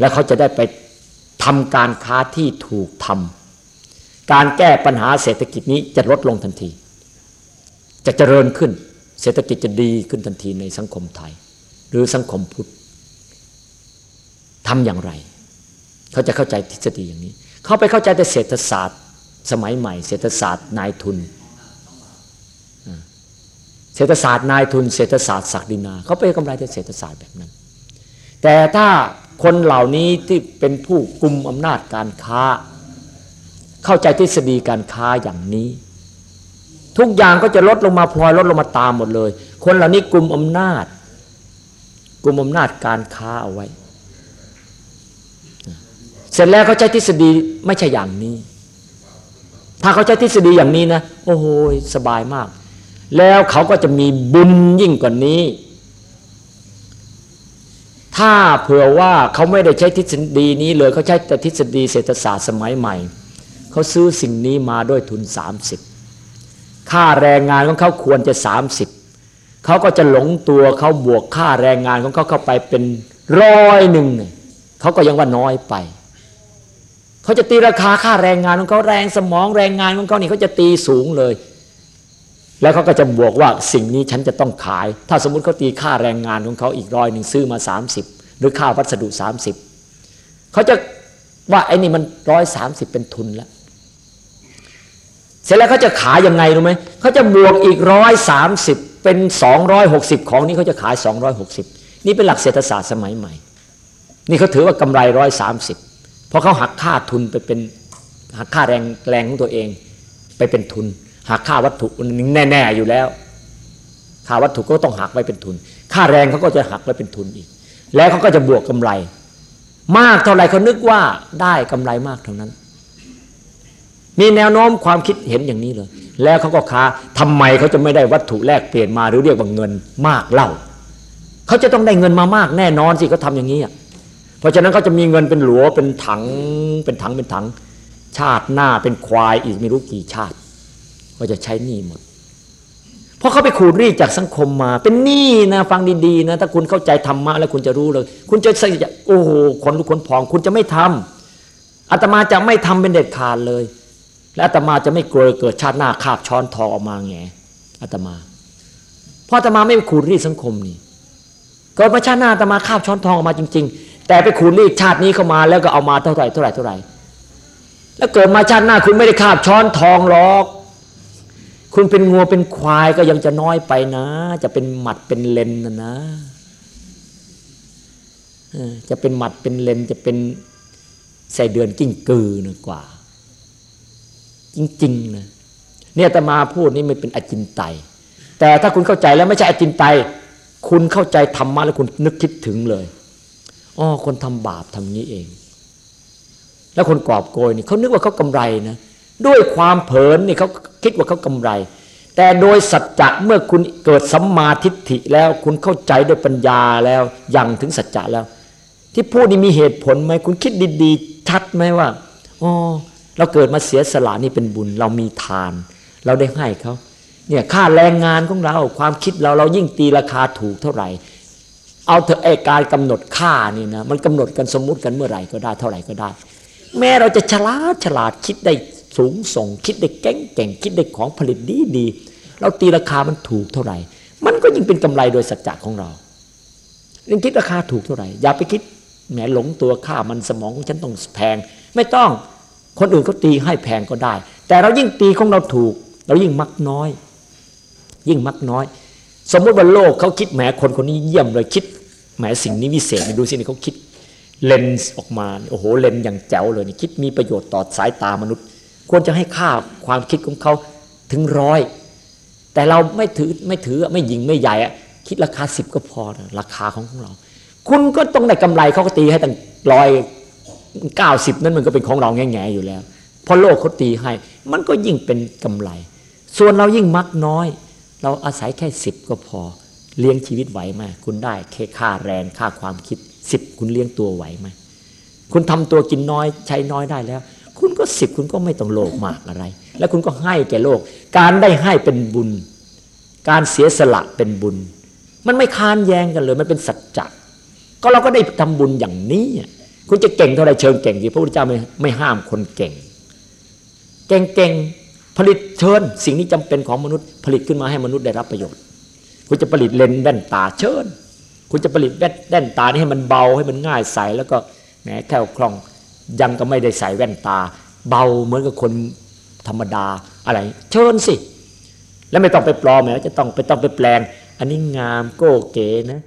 Speaker 2: แล้วเขาจะได้ไปทำการค้าที่ถูกทำการแก้ปัญหาเศรษฐกิจนี้จะลดลงทันที จะเจริญขึ้น เศรษฐกิจจะดีขึ้นทันทีในสังคมไทย หรือสังคมพุทธทำอย่างไร เขาจะเข้าใจทฤษฎีอย่างนี้ เขาไปเข้าใจแต่เศรษฐศาสตร์ สมัยใหม่ เศรษฐศาสตร์นายทุน เศรษฐศาสตร์นายทุน เศรษฐศาสตร์ศักดินา เขาไปกำไรแต่เศรษฐศาสตร์แบบนั้น แต่ถ้า คนเหล่านี้ที่เป็นผู้กลุ่มอำนาจการค้า เข้าใจทฤษฎีการค้าอย่างนี้ ทุกอย่างก็จะลดลงมาพลอยลดลงมาตามหมดเลย คนเหล่านี้กลุ่มอำนาจกลุ่มอำนาจการค้าเอาไว้ เสร็จแล้วเขาใช้ทฤษฎีไม่ใช่อย่างนี้ ถ้าเขาใช้ทฤษฎีอย่างนี้นะ โอ้โหสบายมาก แล้วเขาก็จะมีบุญยิ่งกว่านี้ ถ้าเผื่อว่าเขาไม่ได้ใช้ทฤษฎีนี้เลยเขาใช้แต่ทฤษฎีเศรษฐศาสตร์สมัยใหม่ เขาซื้อสิ่งนี้มาด้วยทุน 30 ค่าแรงงานของเขาควรจะ 30 เขาก็จะหลงตัวเขาบวกค่าแรงงานของเขาเข้าไปเป็นร้อยหนึ่งเขาก็ยังว่าน้อยไป เขาจะตีราคาค่าแรงงานของเขาแรงสมองแรงงานของเขานี่เขาจะตีสูงเลย แล้วเขาก็จะบวกว่าสิ่งนี้ฉันจะต้องขาย ถ้าสมมุติเขาตีค่าแรงงานของเขาอีกร้อยหนึ่งซื้อมา 30 หรือค่าวัสดุ 30เขาจะว่าไอ้นี่มันร้อยสามสิบเป็นทุนแล้วเสร็จแล้วเขาจะขายยังไงรู้ไหมเขาจะบวกอีกร้อยสามสิบเป็นสองร้อยหกสิบของนี้เขาจะขายสองร้อยหกสิบนี่เป็นหลักเศรษฐศาสตร์สมัยใหม่ นี่เขาถือว่ากำไรร้อยสามสิบเพราะเขาหักค่าทุนไปเป็นหักค่าแรงแรงของตัวเอง ไปเป็นทุน หักค่าวัตถุแน่ๆอยู่แล้ว ค่าวัตถุก็ต้องหักไว้เป็นทุน ค่าแรงเขาก็จะหักไว้เป็นทุนอีก แล้วเขาก็จะบวกกำไร มากเท่าไรเขานึกว่าได้กำไรมากเท่านั้น มีแนวโน้มความคิดเห็นอย่างนี้เลย แล้วเขาก็ค้าทำไมเขาจะไม่ได้วัตถุแลกเปลี่ยนมาหรือเรียกว่าเงินมากเล่าเขาจะต้องได้เงินมามากแน่นอนสิเขาทาอย่างนี้เพราะฉะนั้นเขาจะมีเงินเป็นหลัวเป็นถังเป็นถังเป็นถัง ชาติหน้าเป็นควายอีกไม่รู้กี่ชาติ ว่าจะใช้หนี้หมด เพราะเขาไปขูดรีดจากสังคมมา เป็นหนี้นะฟังดีๆนะ ถ้าคุณเข้าใจธรรมะแล้วคุณจะรู้เลย คุณจะโอ้โหคนลุกคนพอง คุณจะไม่ทำอาตมาจะไม่ทำเป็นเด็ดขาดเลย และอาตมาจะไม่กลัวเกิดชาติหน้าคาบช้อนทองออกมาแงอาตมาเพราะอาตมาไม่ไปขูดรีดสังคมนี่เกิดมาชาติหน้าอาตมาคาบช้อนทองออกมาจริง ๆ แต่ไปขูดรีดชาตินี้เข้ามาแล้วก็เอามาเท่าไหร่เท่าไหร่เท่าไหร่แล้วเกิดมาชาติหน้าคุณไม่ได้คาบช้อนทองหรอก คุณเป็นงัวเป็นควายก็ยังจะน้อยไปนะ จะเป็นหมัดเป็นเลนนะนะจะเป็นหมัดเป็นเลนจะเป็นใส่เดือนกิ้งกือนะกว่า จริงๆนะเนี่ยแต่มาพูดนี่ไม่เป็นอจินไตยแต่ถ้าคุณเข้าใจแล้วไม่ใช่อจินไตยคุณเข้าใจธรรมะแล้วคุณนึกคิดถึงเลยอ๋อคนทำบาปทำนี้เอง แล้วคนกอบโกยนี่เขานึกว่าเขากำไรนะ ด้วยความเผลอนี่เขาคิดว่าเขากำไร แต่โดยสัจจะเมื่อคุณเกิดสัมมาทิฏฐิแล้วคุณเข้าใจด้วยปัญญาแล้วยังถึงสัจจะแล้ว ที่พูดนี่มีเหตุผลไหมคุณคิดดีๆชัดไหมว่าอ๋อเราเกิดมาเสียสละนี่เป็นบุญ เรามีทาน เราได้ให้เขาเนี่ยค่าแรงงานของเราความคิดเราเรายิ่งตีราคาถูกเท่าไหร่ เอาเถอะไอการกำหนดค่านี่นะมันกำหนดกันสมมุติกันเมื่อไหร่ก็ได้เท่าไหร่ก็ได้ แม้เราจะฉลาดฉลาดคิดได้ สูงส่ง คิดได้เก่งเก่งคิดได้ของผลิตดีดีเราตีราคามันถูกเท่าไหร่ มันก็ยิ่งเป็นกำไรโดยสัจจะของเราเรื่องคิดราคาถูกเท่าไหร่ อย่าไปคิดแหมหลงตัวค่ามันสมองของฉันต้องแพง ไม่ต้องคนอื่นเขาตีให้แพงก็ได้ แต่เรายิ่งตีของเราถูก เรายิ่งมักน้อย ยิ่งมักน้อย สมมติว่าโลกเขาคิดแหมคนคนนี้เยี่ยมเลยคิดแหมสิ่งนี้วิเศษดูสินี่เขาคิดเลนส์ออกมา โอ้โหเลนส์อย่างแจ๋วเลยนี่คิดมีประโยชน์ต่อสายตามนุษย์ ควรจะให้ค่าความคิดของเขาถึงร้อยแต่เราไม่ถือไม่ถือไม่ยิงไม่ใหญ่คิดราคาสิบก็พอนะราคาของของเรา คุณก็ต้องได้กำไรเขาก็ตีให้ตั้งร้อยเก้าสิบนั่นมันก็เป็นของเราแง่ๆอยู่แล้วพอโลกเขาตีให้ มันก็ยิ่งเป็นกำไร ส่วนเรายิ่งมักน้อย เราอาศัยแค่สิบก็พอ เลี้ยงชีวิตไหวไหมคุณได้แค่ค่าแรงค่าความคิดสิบคุณเลี้ยงตัวไหวไหมคุณทำตัวกินน้อยใช้น้อยได้แล้ว คุณก็สิบคุณก็ไม่ต้องโลภมากอะไร แล้วคุณก็ให้แก่โลก การได้ให้เป็นบุญ การเสียสละเป็นบุญ มันไม่ค้านแย้งกันเลย มันเป็นสัจจะก็เราก็ได้ทำบุญอย่างนี้ คุณจะเก่งเท่าไรเชิงเก่งสิพระพุทธเจ้าไม่ไม่ห้ามคนเก่ง เก่งเก่งผลิตเชิญ สิ่งนี้จำเป็นของมนุษย์ ผลิตขึ้นมาให้มนุษย์ได้รับประโยชน์ คุณจะผลิตเลนส์แว่นตาเชิญ คุณจะผลิตแว่นตานี่ให้มันเบาให้มันง่ายใสแล้วก็แหมแค่คล่อง ยังก็ไม่ได้ใส่แว่นตา เบาเหมือนกับคนธรรมดาอะไร เชิญสิ แล้วไม่ต้องไปปลอมแม้จะต้องไปต้องไปแปลง อันนี้งามโก้เก๋นะ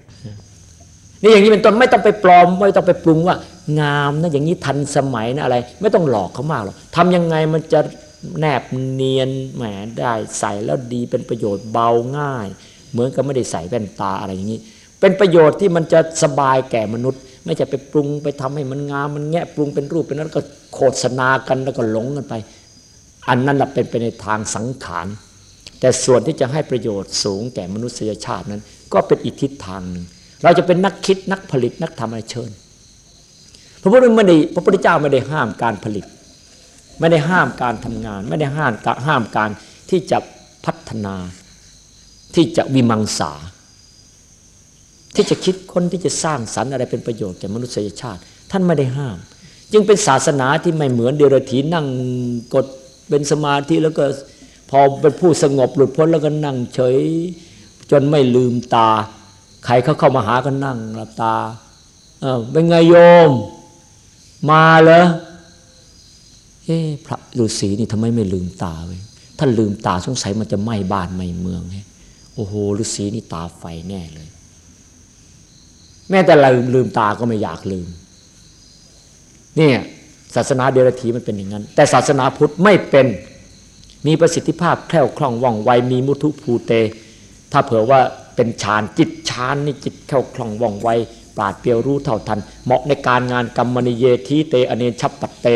Speaker 2: นี่อย่างนี้เป็นต้นไม่ต้องไปปลอม ไม่ต้องไปปรุงว่า งามนะอย่างนี้ทันสมัยนะอะไร ไม่ต้องหลอกเขามากหรอกทำยังไงมันจะแนบเนียนแหมได้ใส่แล้วดีเป็นประโยชน์เบาง่าย เหมือนกับไม่ได้ใส่แว่นตาอะไรอย่างนี้ เป็นประโยชน์ที่มันจะสบายแก่มนุษย์ ไม่จะไปปรุงไปทำให้มันงามมันแงะปรุงเป็นรูปเป็นนั้นก็โฆษณากันแล้วก็หลงกันไป อันนั้นเป็นไปในทางสังขารแต่ส่วนที่จะให้ประโยชน์สูงแก่มนุษยชาตินั้น ก็เป็นอีกทิศทางหนึ่งเราจะเป็นนักคิดนักผลิตนักทำอะไรเชิญพระพุทธไม่ได้พระพุทธเจ้าไม่ได้ห้ามการผลิต ไม่ได้ห้ามการทำงาน ไม่ได้ห้ามห้ามการที่จะพัฒนาที่จะวิมังสา ที่จะคิดคนที่จะสร้างสรรค์อะไรเป็นประโยชน์แก่มนุษยชาติ ท่านไม่ได้ห้าม จึงเป็นศาสนาที่ไม่เหมือนเดรัจฉีนั่งกดเป็นสมาธิแล้วก็พอเป็นผู้สงบหลุดพ้นแล้วก็นั่งเฉย จนไม่ลืมตา ใครเขาเข้ามาหาก็นั่งหลับตาเออเป็นไงโยม มาเหรอเอ๊พระฤาษีนี่ทำไมไม่ลืมตาเว้ยท่านลืมตาสงสัยมันจะไหม้บ้านไหม้เมืองไงโอ้โหฤาษีนี่ตาไฟแน่เลย แม้แต่เราลืมตาก็ไม่อยากลืม เนี่ยศาสนาเดรัจฉีมันเป็นอย่างนั้น แต่ศาสนาพุทธไม่เป็นมีประสิทธิภาพแคล่วคล่องว่องไวมีมุทุภูเต ถ้าเผื่อว่าเป็นฌานจิตฌานนี่จิตเข้าคล่องว่องไวปราดเปรียวรู้เท่าทัน เหมาะในการงานกรรมนิเยทีเตอเนชับปัตเต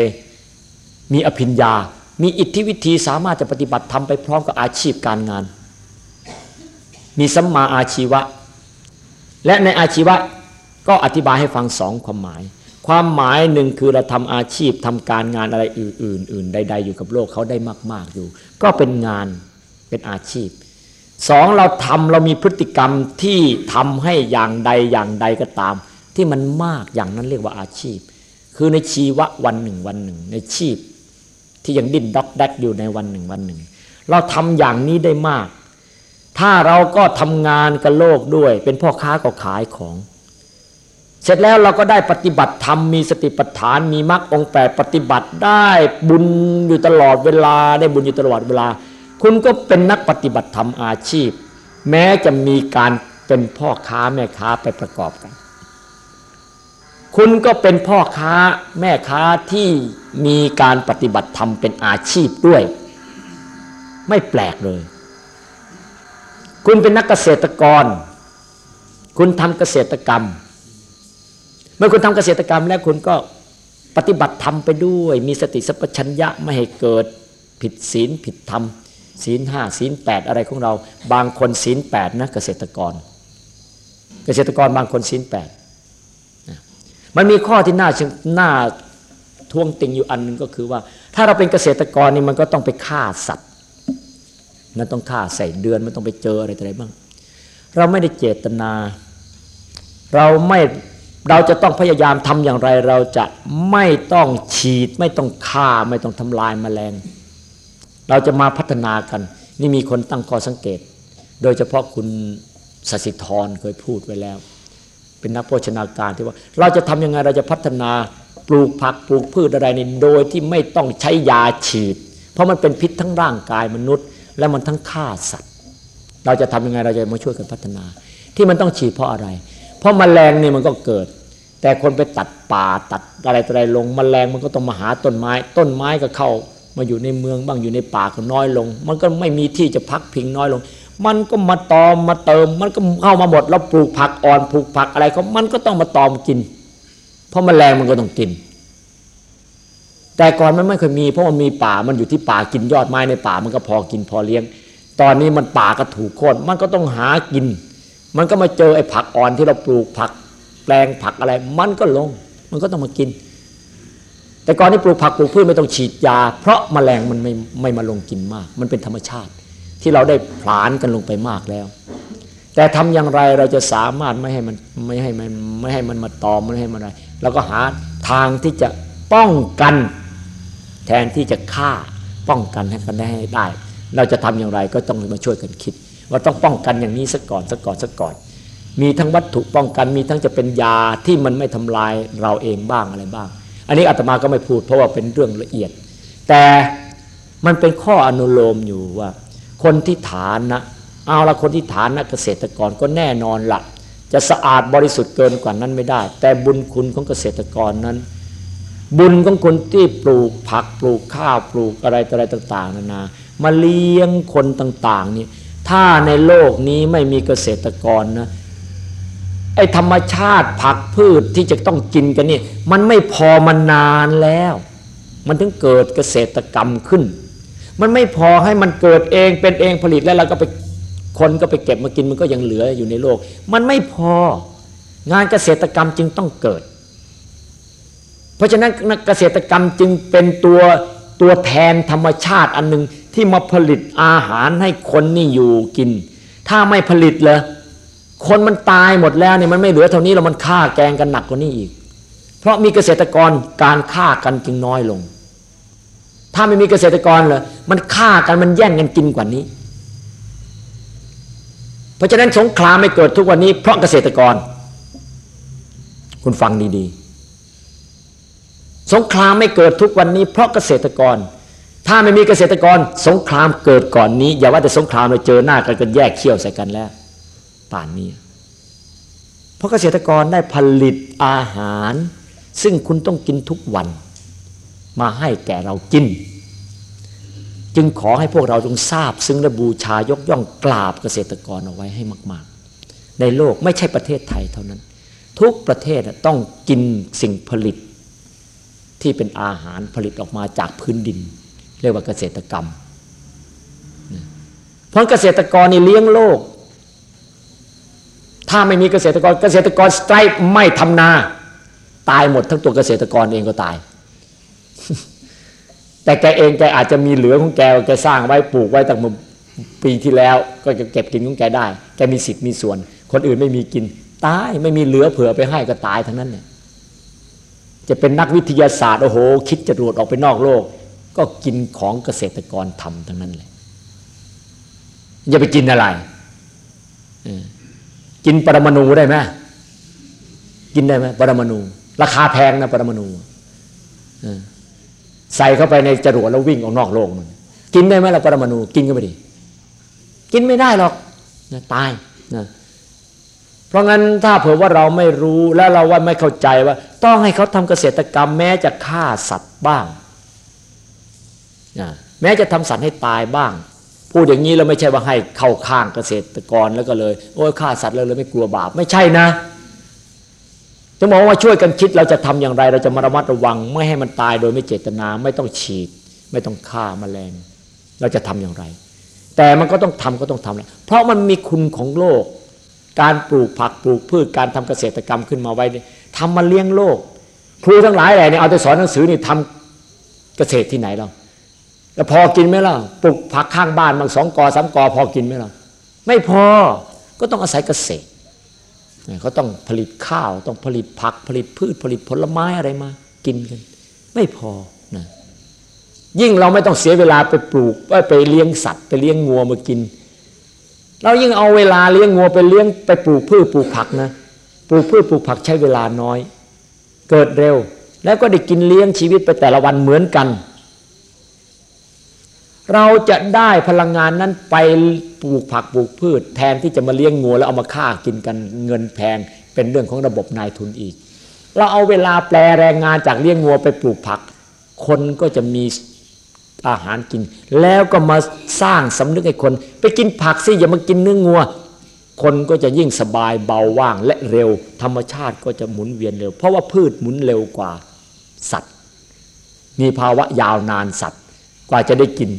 Speaker 2: มีอภิญญา มีอิทธิวิธีสามารถจะปฏิบัติทำไปพร้อมกับอาชีพการงาน มีสัมมาอาชีวะ และในอาชีวะ ก็อธิบายให้ฟังสองความหมาย ความหมายหนึ่งคือเราทำอาชีพทำการงานอะไรอื่น ๆ อื่นใด ๆ อยู่กับโลกเขาได้มาก ๆอยู่ ก็เป็นงานเป็นอาชีพสองเราทำเรามีพฤติกรรมที่ทำให้อย่างใดอย่างใดก็ตาม ที่มันมากอย่างนั้นเรียกว่าอาชีพ คือในชีวะวันหนึ่งวันหนึ่ง ในชีพที่ยังดิ้นด็อกแดกอยู่ในวันหนึ่งวันหนึ่ง เราทำอย่างนี้ได้มาก ถ้าเราก็ทำงานกับโลกด้วย เป็นพ่อค้าก็ขายของ เสร็จแล้วเราก็ได้ปฏิบัติธรรมมีสติปัฏฐานมีมรรคองแปดปฏิบัติได้บุญอยู่ตลอดเวลาได้บุญอยู่ตลอดเวลา คุณก็เป็นนักปฏิบัติธรรมอาชีพ แม้จะมีการเป็นพ่อค้าแม่ค้าไปประกอบกัน คุณก็เป็นพ่อค้าแม่ค้าที่มีการปฏิบัติธรรมเป็นอาชีพด้วย ไม่แปลกเลย คุณเป็นนักเกษตรกร คุณทำเกษตรกรรม เมื่อคุณทำเกษตรกรรมแล้วคุณก็ปฏิบัติธรรมไปด้วย มีสติสัพพัญญะไม่ให้เกิดผิดศีลผิดธรรมศีลห้าศีลแปดอะไรของเรา บางคนศีลแปดนะเกษตรกร เกษตรกรบางคนศีลแปดมันมีข้อที่น่าน่าท้วงติงอยู่อันหนึงก็คือว่า ถ้าเราเป็นเกษตรกรนี่มันก็ต้องไปฆ่าสัตว์มันต้องฆ่าใส่เดือนมันต้องไปเจออะไรอะไรบ้าง เราไม่ได้เจตนา เราไม่ เราจะต้องพยายามทำอย่างไรเราจะไม่ต้องฉีด ไม่ต้องฆ่าไม่ต้องทำลายแมลง เราจะมาพัฒนากัน นี่มีคนตั้งข้อสังเกต โดยเฉพาะคุณสสิธรเคยพูดไว้แล้ว เป็นนักโภชนาการที่ว่า เราจะทำยังไงเราจะพัฒนาปลูกผักปลูกพืชอะไรนี่โดยที่ไม่ต้องใช้ยาฉีด เพราะมันเป็นพิษทั้งร่างกายมนุษย์ และมันทั้งฆ่าสัตว์ เราจะทำยังไงเราจะมาช่วยกันพัฒนา ที่มันต้องฉีดเพราะอะไร เพราะมแมลงนี่มันก็เกิด แต่คนไปตัดป่าตัดอะไรต่ออะไรลงมแมลงมันก็ต้องมาหาต้นไม้ ต้นไม้ก็เข้ามาอยู่ในเมืองบ้างอยู่ในป่าก็น้อยลง มันก็ไม่มีที่จะพักพิงน้อยลง มันก็มาตอมมาเติม มันก็เข้ามาหมดแล้วปลูกผักอ่อนปลูกผักอะไรเขามันก็ต้องมาตอมกิน เพราะมแมลงมันก็ต้องกิน แต่ก่อนมันไม่เคยมี เพราะมันมีป่ามันอยู่ที่ป่ากินยอดไม้ในป่ามันก็พอกินพอเลี้ยง ตอนนี้มันป่าก็ถูกโค่นมันก็ต้องหากิน มันก็มาเจอไอ้ผักอ่อนที่เราปลูกผัก แปลงผักอะไร มันก็ลง มันก็ต้องมากิน แต่ก่อนที่ปลูกผักปลูกพืชไม่ต้องฉีดยา เพราะมแมลงมันไม่ไม่มาลงกินมาก มันเป็นธรรมชาติ ที่เราได้ผลานกันลงไปมากแล้ว แต่ทำอย่างไรเราจะสามารถไม่ให้มันไม่ให้มันไม่ให้มันมาตอมไม่ให้มันอะไรเราก็หาทางที่จะป้องกัน แทนที่จะฆ่าป้องกันให้กันได้ได้ เราจะทำอย่างไรก็ต้องมาช่วยกันคิด ว่าต้องป้องกันอย่างนี้สักก่อนสักก่อนสักก่อน มีทั้งวัตถุป้องกันมีทั้งจะเป็นยาที่มันไม่ทำลายเราเองบ้างอะไรบ้าง อันนี้อาตมาก็ไม่พูดเพราะว่าเป็นเรื่องละเอียด แต่มันเป็นข้ออนุโลมอยู่ว่า คนที่ฐานนะเอาละคนที่ฐานนะเกษตรกรก็แน่นอนละจะสะอาดบริสุทธิ์เกินกว่านั้นไม่ได้ แต่บุญคุณของเกษตรกรนั้น บุญของคนที่ปลูกผักปลูกข้าวปลูกอะไรต่ออะไรต่าง ๆนานามาเลี้ยงคนต่าง ๆ นี่ ถ้าในโลกนี้ไม่มีเกษตรกรนะไอธรรมชาติผักพืชที่จะต้องกินกันนี่มันไม่พอมานานแล้ว มันถึงเกิดเกษตรกรรมขึ้น มันไม่พอให้มันเกิดเองเป็นเองผลิตแล้วเราก็ไปคนก็ไปเก็บมากินมันก็ยังเหลืออยู่ในโลก มันไม่พองานเกษตรกรรมจึงต้องเกิด เพราะฉะนั้นเกษตรกรรมจึงเป็นตัวตัวแทนธรรมชาติอันหนึ่ง ที่มาผลิตอาหารให้คนนี่อยู่กิน ถ้าไม่ผลิตเลยคนมันตายหมดแล้วเนี่ยมันไม่เหลือเท่านี้แล้วมันฆ่าแกงกันหนักกว่านี้อีก เพราะมีเกษตรกรการฆ่ากันจึงน้อยลง ถ้าไม่มีเกษตรกรเลยมันฆ่ากันมันแย่งกันกินกว่านี้ เพราะฉะนั้นสงครามไม่เกิดทุกวันนี้ เพราะเกษตรกร คุณฟังดีๆ สงครามไม่เกิดทุกวันนี้ เพราะเกษตรกร ถ้าไม่มีเกษตรกรสงครามเกิดก่อนนี้ อย่าว่าแต่สงครามเราเจอหน้ากันกันแยกเขี้ยวใส่กันแล้ว ป่านนี้ เพราะเกษตรกรได้ผลิตอาหาร ซึ่งคุณต้องกินทุกวัน มาให้แก่เรากิน จึงขอให้พวกเราจงทราบ ซึ่งระบูชายกย่องกราบเกษตรกรเอาไว้ให้มาก ๆ ในโลกไม่ใช่ประเทศไทยเท่านั้น ทุกประเทศต้องกินสิ่งผลิตที่เป็นอาหารผลิตออกมาจากพื้นดิน เรียกว่าเกษตรกรรม เพราะเกษตรกรนี่เลี้ยงโลก ถ้าไม่มีเกษตรกรเกษตรกรสไตร์ไม่ทำนา ตายหมดทั้งตัวเกษตรกรเองก็ตาย แต่แกเองแกอาจจะมีเหลือของแกแกสร้างไว้ปลูกไว้ตั้งปีที่แล้ว ก็จะเก็บกินของแกได้ แกมีสิทธิ์มีส่วน คนอื่นไม่มีกินตายไม่มีเหลือเผื่อไปให้ก็ตายทั้งนั้นเนี่ยจะเป็นนักวิทยาศาสตร์โอ้โห คิดจะรวดออกไปนอกโลก ก็กินของเกษตรกรทำทั้งนั้นเลยอย่าไปกินอะไรกินปรมาณูได้ไหมกินได้ไหมปรมาณูราคาแพงนะปรมาณูใส่เข้าไปในจรวดแล้ววิ่งออกนอกโลกมันกินได้ไหมล่ะปรมาณูกินก็ไม่ดีกินไม่ได้หรอกนะตายนะเพราะงั้นถ้าเผื่อว่าเราไม่รู้แล้วเราว่าไม่เข้าใจว่า ต้องให้เขาทำเกษตรกรรมแม้จะฆ่าสัตว์บ้าง แม้จะทำสัตว์ให้ตายบ้าง พูดอย่างนี้เราไม่ใช่ว่าให้เข้าข้างเกษตรกรแล้วก็เลย โอ้ยฆ่าสัตว์เลยเลยไม่กลัวบาปไม่ใช่นะจะบอกว่าช่วยกันคิดเราจะทำอย่างไร เราจะมาระมัดระวัง ไม่ให้มันตายโดยไม่เจตนา ไม่ต้องฉีด ไม่ต้องฆ่ามาแมลง เราจะทำอย่างไร แต่มันก็ต้องทำก็ต้องทำแหล้วเพราะมันมีคุณของโลก การปลูกผักปลูกพืชการทำเกษตรกรรมขึ้นมาไว้ทำมาเลี้ยงโลก ครูทั้งหลายแหละเนี่ยเอาแต่สอนหนังสือนี่ทำเกษตรที่ไหนเรา แล้วพอกินไหมล่ะปลูกผักข้างบ้านบางสองกอสามกอพอกินไหมล่ะไม่พอก็ต้องอาศัยเกษตรเขาต้องผลิตข้าวต้องผลิตผักผลิตพืชผลิตผลไม้อะไรมา กินกัน ไม่พอนะยิ่งเราไม่ต้องเสียเวลาไปปลูกไปเลี้ยงสัตว์ ไปเลี้ยงงัวมากิน เรายิ่งเอาเวลาเลี้ยงงัวไปเลี้ยงไปปลูกพืชปลูกผักนะปลูกพืชปลูกผักใช้เวลาน้อย เกิดเร็ว แล้วก็ได้กินเลี้ยงชีวิตไปแต่ละวันเหมือนกัน เราจะได้พลังงานนั้นไปปลูกผักปลูกพืช แทนที่จะมาเลี้ยงงัวแล้วเอามาฆ่ากินกันเงินแพงเป็นเรื่องของระบบนายทุนอีก เราเอาเวลาแปลแรงงานจากเลี้ยงงัวไปปลูกผัก คนก็จะมีอาหารกิน แล้วก็มาสร้างสำนึกให้คน ไปกินผักสิอย่ามากินเนื้องัว คนก็จะยิ่งสบายเบาว่างและเร็ว ธรรมชาติก็จะหมุนเวียนเร็ว เพราะว่าพืชหมุนเร็วกว่าสัตว์ มีภาวะยาวนานสัตว์ กว่าจะได้กิน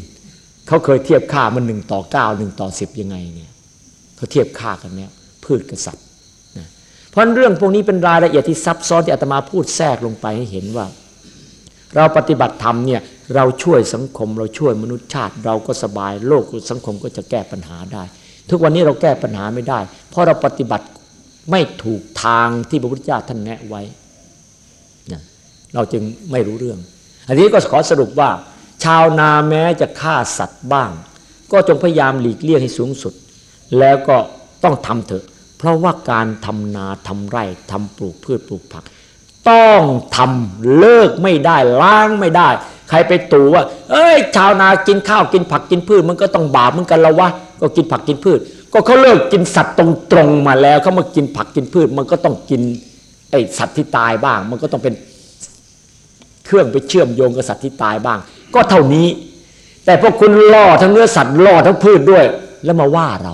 Speaker 2: เขาเคยเทียบค่ามันหนึ่งต่อเก้าหนึ่งต่อสิบยังไงเนี่ยเขาเทียบค่ากันเนี่ยพืชกับสัตว์นะเพราะเรื่องพวกนี้เป็นรายละเอียดที่ซับซ้อนที่อาตมาพูดแทรกลงไปให้เห็นว่า เราปฏิบัติธรรมเนี่ยเราช่วยสังคม เราช่วยมนุษยชาติ เราก็สบายโลกสังคมก็จะแก้ปัญหาได้ ทุกวันนี้เราแก้ปัญหาไม่ได้ เพราะเราปฏิบัติไม่ถูกทางที่พระพุทธเจ้าท่านแนะไว้นะเราจึงไม่รู้เรื่อง อันนี้ก็ขอสรุปว่า ชาวนาแม้จะฆ่าสัตว์บ้าง ก็จงพยายามหลีกเลี่ยงให้สูงสุด แล้วก็ต้องทำเถอะ เพราะว่าการทำนาทำไร่ทำปลูกพืชปลูกผัก ต้องทำเลิกไม่ได้ล้างไม่ได้ ใครไปตู่ว่า เอ้ย ชาวนากินข้าวกินผักกินพืชมันก็ต้องบาปเหมือนกันละวะก็กินผักกินพืช ก็เขาเลิกกินสัตว์ตรงตรงมาแล้วเขามากินผักกินพืช มันก็ต้องกินไอสัตว์ที่ตายบ้าง มันก็ต้องเป็นเครื่องไปเชื่อมโยงกับสัตว์ที่ตายบ้าง ก็เท่านี้ แต่พวกคุณล่อทั้งเนื้อสัตว์ล่อทั้งพืชด้วย แล้วมาว่าเรา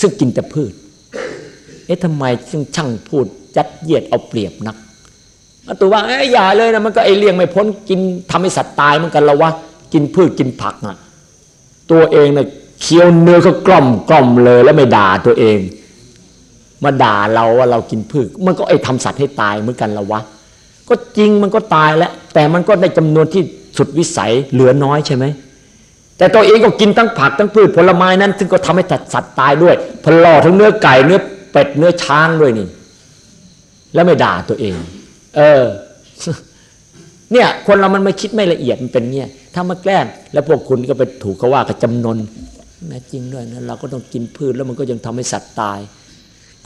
Speaker 2: ซึ่งกินแต่พืช เอ๊ะทำไมจึงช่างพูดยัดเยียดเอาเปรียบนักตัวว่าไอ้อย่าเลยนะมันก็ไอเลี้ยงไม่พ้นกินทำให้สัตว์ตายเหมือนกันละวะกินพืชกินผักอะตัวเองเนี่ยเคี้ยวเนื้อก็กล่อมกล่อมเลยแล้วไม่ด่าตัวเอง มาด่าเราว่าเรากินพืชมันก็ไอทำสัตว์ให้ตายเหมือนกันละวะก็จริงมันก็ตายแล้วแต่มันก็ในจำนวนที่ สุดวิสัยเหลือน้อยใช่ไหมแต่ตัวเองก็กินทั้งผักทั้งพืชผลไม้นั้น ซึ่งก็ทำให้สัตว์ตายด้วยพลอทั้งเนื้อไก่เนื้อเป็ดเนื้อช้างด้วยนี่ แล้วไม่ด่าตัวเอง เออ เนี่ย คนเรามันไม่คิดไม่ละเอียดมันเป็นเนี่ยถ้ามาแกล้งแล้วพวกคุณก็ไปถูกเขาว่ากับจำนวนแม้จริงด้วยนะเราก็ต้องกินพืชแล้วมันก็ยังทำให้สัตว์ตาย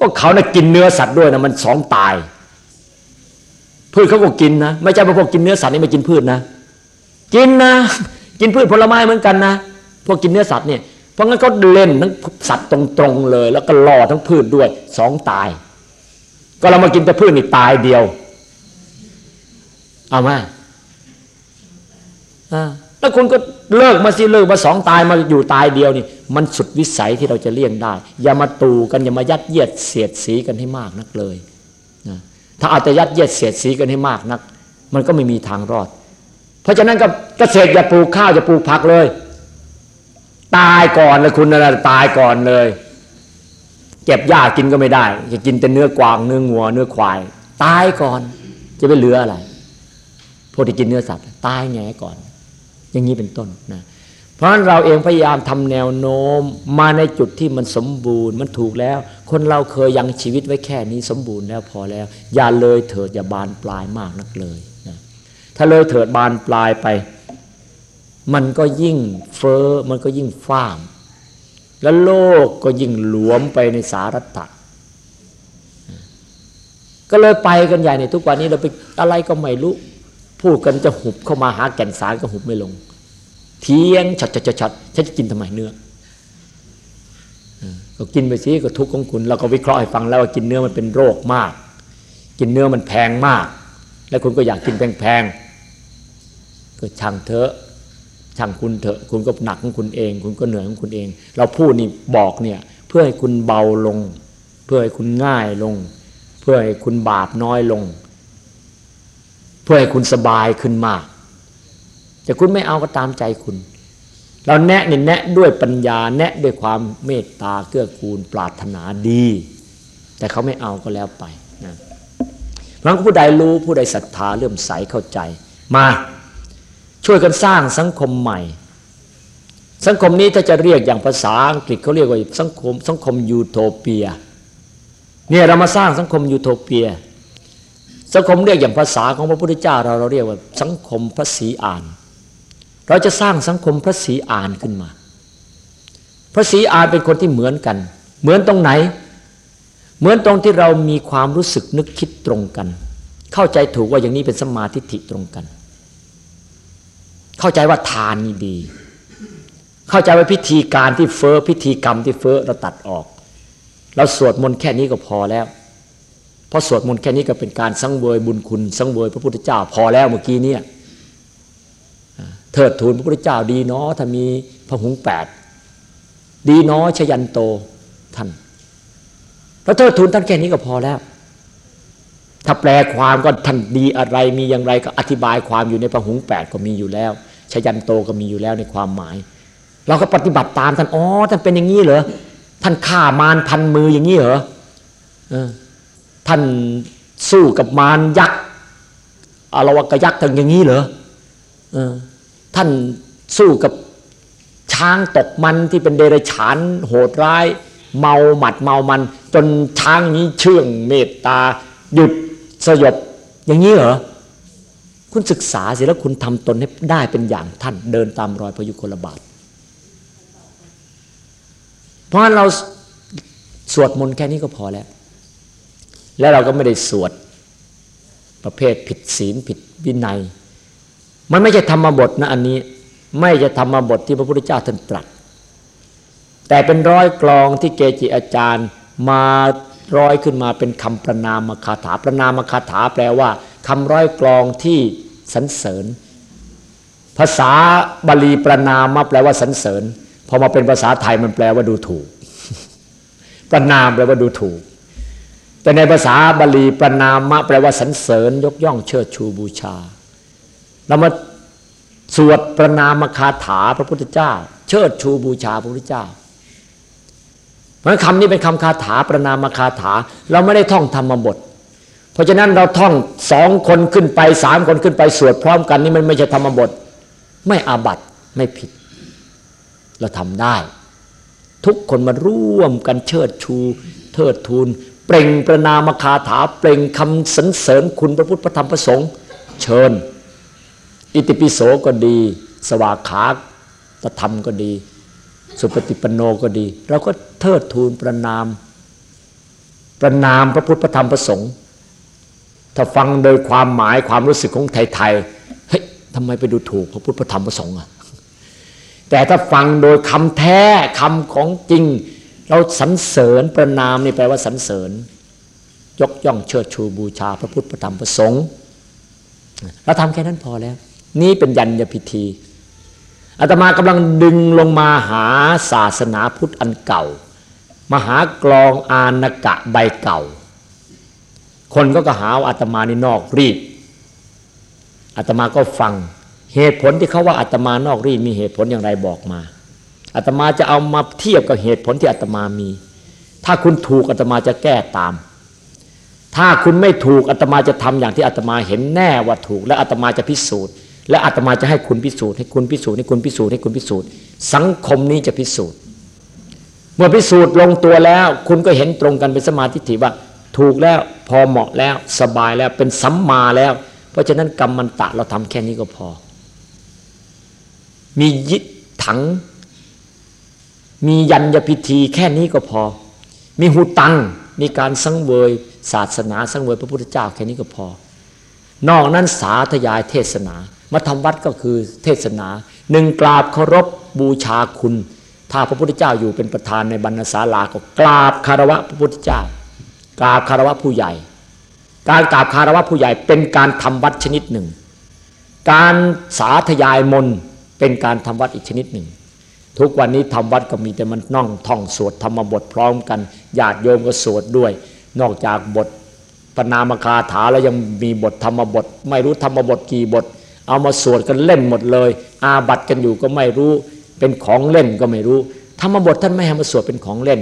Speaker 2: ก็เขานะ่ะกินเนื้อสัตว์ด้วยนะมันสองตาย พืชเขาก็กินนะไม่ใช่พวกกินเนื้อสัตว์นี่ไม่กินพืชนะ กินนะกินพืชผลไม้เหมือนกันนะพวกกินเนื้อสัตว์เนี่ยเพราะงั้นเขาเล่นทั้งสัตว์ตรงๆเลย แล้วก็ล่อทั้งพืชด้วยสองตาย ก็เรามากินแต่พืชนี่ตายเดียว เอามาแล้วคุณก็เลิกมาสิเลิกมาสองตายมาอยู่ตายเดียวนี่ มันสุดวิสัยที่เราจะเลี่ยงได้ อย่ามาตูกันอย่ามายัดเยียดเสียดสีกันให้มากนักเลยถ้าอาจจะยัดเยียดเสียดสีกันให้มากนัก มันก็ไม่มีทางรอด ราะฉะนั้นกับเกษตรอย่าปลูกข้าวอย่าปลูกผักเลย ตายก่อนเลยคุณนะตายก่อนเลย เก็บหญ้ากินก็ไม่ได้ จะกินแต่เนื้อกวางเนื้องัวเนื้อควาย ตายก่อนจะไปเหลืออะไรพวกที่กินเนื้อสัตว์ ตายไงก่อน อย่างนี้เป็นต้นนะเพราะฉะนั้นเราเองพยายามทำแนวโน้มมาในจุดที่มันสมบูรณ์มันถูกแล้ว คนเราเคยยังชีวิตไว้แค่นี้สมบูรณ์แล้วพอแล้ว อย่าเลยเถิดอย่าบานปลายมากนักเลย ถ้าเลยเถิดบานปลายไป มันก็ยิ่งเฟอ้อมันก็ยิ่งฟ้าม แล้วโลกก็ยิ่งหลวมไปในสารัตถะก็เลยไปกันใหญ่ในทุกวันนี้เราไปอะไรก็ไม่รู้พูดกันจะหุบเข้ามาหาแก่นสารก็หุบไม่ลง เทียงชัดชัดชัดฉันจะกินทำไมเนื้อก็กินไปสิก็ทุกข์ของคุณ เราก็วิเคราะห์ให้ฟังแล้วว่ากินเนื้อมันเป็นโรคมาก กินเนื้อมันแพงมาก แล้วคุณก็อยากกินแพงๆ ก็ช่างเถอะช่างคุณเถอะ คุณก็หนักของคุณเอง คุณก็เหนื่อยของคุณเอง เราพูดนี่บอกเนี่ยเพื่อให้คุณเบาลง เพื่อให้คุณง่ายลง เพื่อให้คุณบาปน้อยลง เพื่อให้คุณสบายขึ้นมาก แต่คุณไม่เอาก็ตามใจคุณ เราแนะเนี่ยแนะด้วยปัญญาแนะด้วยความเมตตาเกื้อกูลปรารถนาดี แต่เขาไม่เอาก็แล้วไปนะเพราะผู้ใดรู้ผู้ใดศรัทธาเลื่มใสเข้าใจมา ช่วยกันสร้างสังคมใหม่ สังคมนี้ถ้าจะเรียกอย่างภาษาอังกฤษเขาเรียกว่าสังคมสังคมยูโทเปียเนี่ยเรามาสร้างสังคมยูโทเปีย สังคมเรียกอย่างภาษาของพระพุทธเจ้าเราเราเรียกว่าสังคมพระศรีอาน เราจะสร้างสังคมพระศรีอานขึ้นมา พระศรีอานเป็นคนที่เหมือนกัน เหมือนตรงไหน เหมือนตรงที่เรามีความรู้สึกนึกคิดตรงกัน เข้าใจถูกว่าอย่างนี้เป็นสมาธิิตรงกัน เข้าใจว่าทานนี่ดี เข้าใจว่าพิธีการที่เฟอ้อพิธีกรรมที่เฟอ้อเราตัดออก เราสวดมนต์แค่นี้ก็พอแล้ว เพราะสวดมนต์แค่นี้ก็เป็นการสังเวยบุญคุณสังเวยพระพุทธเจ้าพอแล้วเมื่อกี้เนี่ยเทิดทูนพระพุทธเจ้าดีเนาะถ้ามีพระหุงแปดดีเนาะชยันโตท่านเราเทิดทูนท่านแค่นี้ก็พอแล้วถ้าแปลความก็ท่านดีอะไรมีอย่างไรก็อธิบายความอยู่ในพระหุงแปดก็มีอยู่แล้ว ชยันโตก็มีอยู่แล้วในความหมาย เราก็ปฏิบัติตามท่านอ๋อท่านเป็นอย่างนี้เหรอท่านฆ่ามารพันมืออย่างนี้เหรอท่านสู้กับมารยักษ์อารวกยักษ์ทั้งอย่างนี้เหรอท่านสู้กับช้างตกมันที่เป็นเดรัจฉานโหดร้าย เมาหมัดเมามัน จนช้างนี้เชื่องเมตตา หยุดสยบอย่างนี้เหรอ คุณศึกษาสิแล้วคุณทำตนให้ได้เป็นอย่างท่านเดินตามรอยพยุคลบาท เพราะเราสวดมนต์แค่นี้ก็พอแล้ว แล้วเราก็ไม่ได้สวดประเภทผิดศีลผิดวินัย มันไม่ใช่ธรรมบทนะอันนี้ ไม่ใช่ธรรมบทที่พระพุทธเจ้าท่านตรัส แต่เป็นร้อยกลองที่เกจิอาจารย์มาร้อยขึ้นมาเป็นคำประนามคาถาประนามคาถาแปลว่า คำร้อยกลองที่สรรเสริญ ภาษาบาลีประนามมาแปลว่าสรรเสริญพอมาเป็นภาษาไทยมันแปลว่าดูถูก ประนามแปลว่าดูถูก แต่ในภาษาบาลีประนามะแปลว่าสรรเสริญ ยกย่องเชิดชูบูชาเรามาสวดประนามคาถาพระพุทธเจ้า เชิดชูบูชาพระพุทธเจ้า เพราะคำนี้เป็นคำคาถาประนามคาถา เราไม่ได้ท่องธรรมบท ราะฉะนั้นเราท่องสองคนขึ้นไปสามคนขึ้นไปสวดพร้อมกันนี่มันไม่ใช่ธรรมบท ไม่อาบัตไม่ผิด เราทำได้ ทุกคนมาร่วมกันเชิดชู เทิดทูน เปล่งประนามคาถา เปล่งคำสรรเสริญคุณพระพุทธพระธรรมพระสงฆ์เชิญ อิติปิโสก็ดี สวากขาตธรรมก็ดี สุปฏิปโนก็ดีเราก็เทิดทูนประนาม ประนามพระพุทธพระธรรมพระสงฆ์ ถ้าฟังโดยความหมายความรู้สึกของไทยๆเฮ้ยทำไมไปดูถูกพระพุทธพระธรรมพระสงฆ์อะแต่ถ้าฟังโดยคำแท้คำของจริง เราสรรเสริญประนามนี่แปลว่าสรรเสริญ ยกย่องเชิดชูบูชาพระพุทธพระธรรมพระสงฆ์เราทำแค่นั้นพอแล้ว นี่เป็นยันยพิธีอาตมากำลังดึงลงมาหาศาสนาพุทธอันเก่ามาหากลองอานกะใบเก่า คนก็ก็หาอาตมานี่นอกรีดอาตมาก็ฟัง เหตุผลที่เขาว่าอาตมานอกรีดมีเหตุผลอย่างไรบอกมาอาตมาจะเอามาเทียบกับเหตุผลที่อาตมามี ถ้าคุณถูกอาตมาจะแก้ตาม ถ้าคุณไม่ถูกอาตมาจะทำอย่างที่อาตมาเห็นแน่ว่าถูก และอาตมาจะพิสูจน์ และอาตมาจะให้คุณพิสูจน์ให้คุณพิสูจน์ให้คุณพิสูจน์ให้คุณพิสูจน์ สังคมนี้จะพิสูจน์ เมื่อพิสูจน์ลงตัวแล้ว คุณก็เห็นตรงกันเป็นสมาธิถิว่าถูกแล้ว พอเหมาะแล้วสบายแล้วเป็นสัมมาแล้ว เพราะฉะนั้นกรรมมันตะเราทำแค่นี้ก็พอ มียิถัง มียัญญพิธีแค่นี้ก็พอ มีหูตัง มีการสังเวย ศาสนาสังเวยพระพุทธเจ้าแค่นี้ก็พอ นอกนั้นสาธยายเทศนามาทำวัดก็คือเทศนาหนึ่งกราบเคารพบูชาคุณ ถ้าพระพุทธเจ้าอยู่เป็นประธานในบรรณศาลาก็กราบคารวะพระพุทธเจ้า กราบคารวะผู้ใหญ่ การกราบคารวะผู้ใหญ่เป็นการทำวัดชนิดหนึ่ง การสาธยายมนเป็นการทำวัดอีกชนิดหนึ่ง ทุกวันนี้ทำวัดก็มีแต่มันน่องท่องสวดธรรมบทพร้อมกันญาติโยมก็สวดด้วย นอกจากบทปนามคาถาแล้วยังมีบทธรรมบท ไม่รู้ธรรมบทกี่บท เอามาสวดกันเล่นหมดเลย อาบัตกันอยู่ก็ไม่รู้เป็นของเล่นก็ไม่รู้ ธรรมบทท่านไม่ให้มาสวดเป็นของเล่น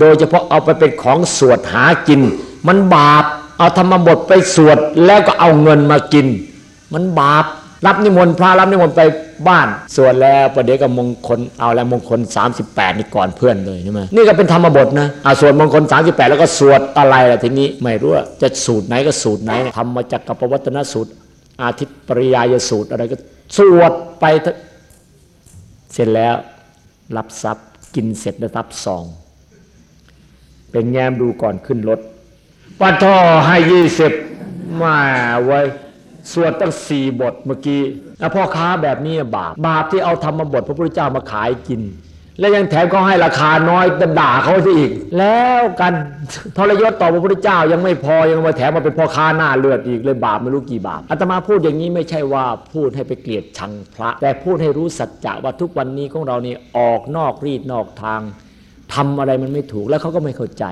Speaker 2: โดยเฉพาะเอาไปเป็นของสวดหากิน มันบาป เอาธรรมบทไปสวดแล้วก็เอาเงินมากิน มันบาป รับนิมนต์พระรับนิมนต์ไปบ้านสวดแล้วประเดี๋ยวก็มงคลเอาแล้วมงคล 38 นี่ก่อนเพื่อนเลยใช่ไหมนี่ก็เป็นธรรมบทนะอาสวดมงคล 38 แล้วก็สวดอะไรล่ะทีนี้ไม่รู้ว่าจะสูตรไหนก็สูตรไหนธรรมจักกับปวัตนสูตร อาทิตย์ปริยายสูตรอะไรก็สวดไปเสร็จแล้วรับทรัพย์กินเสร็จแล้วรับซอง เป็นแง้มดูก่อนขึ้นรถปัทอให้ยี่สิบมาไว้สวดตั้งสี่บทเมื่อกี้แล้วพ่อค้าแบบนี้บาปบาปที่เอาธรรมบทพระพุทธเจ้ามาขายกิน และยังแถมเขาให้ราคาน้อยด่าเขาซะอีก แล้วกันทรยศต่อพระพุทธเจ้ายังไม่พอยังมาแถมมาเป็นพ่อค้าหน้าเลือดอีกเลยบาปไม่รู้กี่บาปอาตมาพูดอย่างนี้ไม่ใช่ว่าพูดให้ไปเกลียดชังพระ แต่พูดให้รู้สัจจะว่าทุกวันนี้ของเรานี่ออกนอกรีดนอกทาง ทำอะไรมันไม่ถูกแล้วเขาก็ไม่เข้าใจ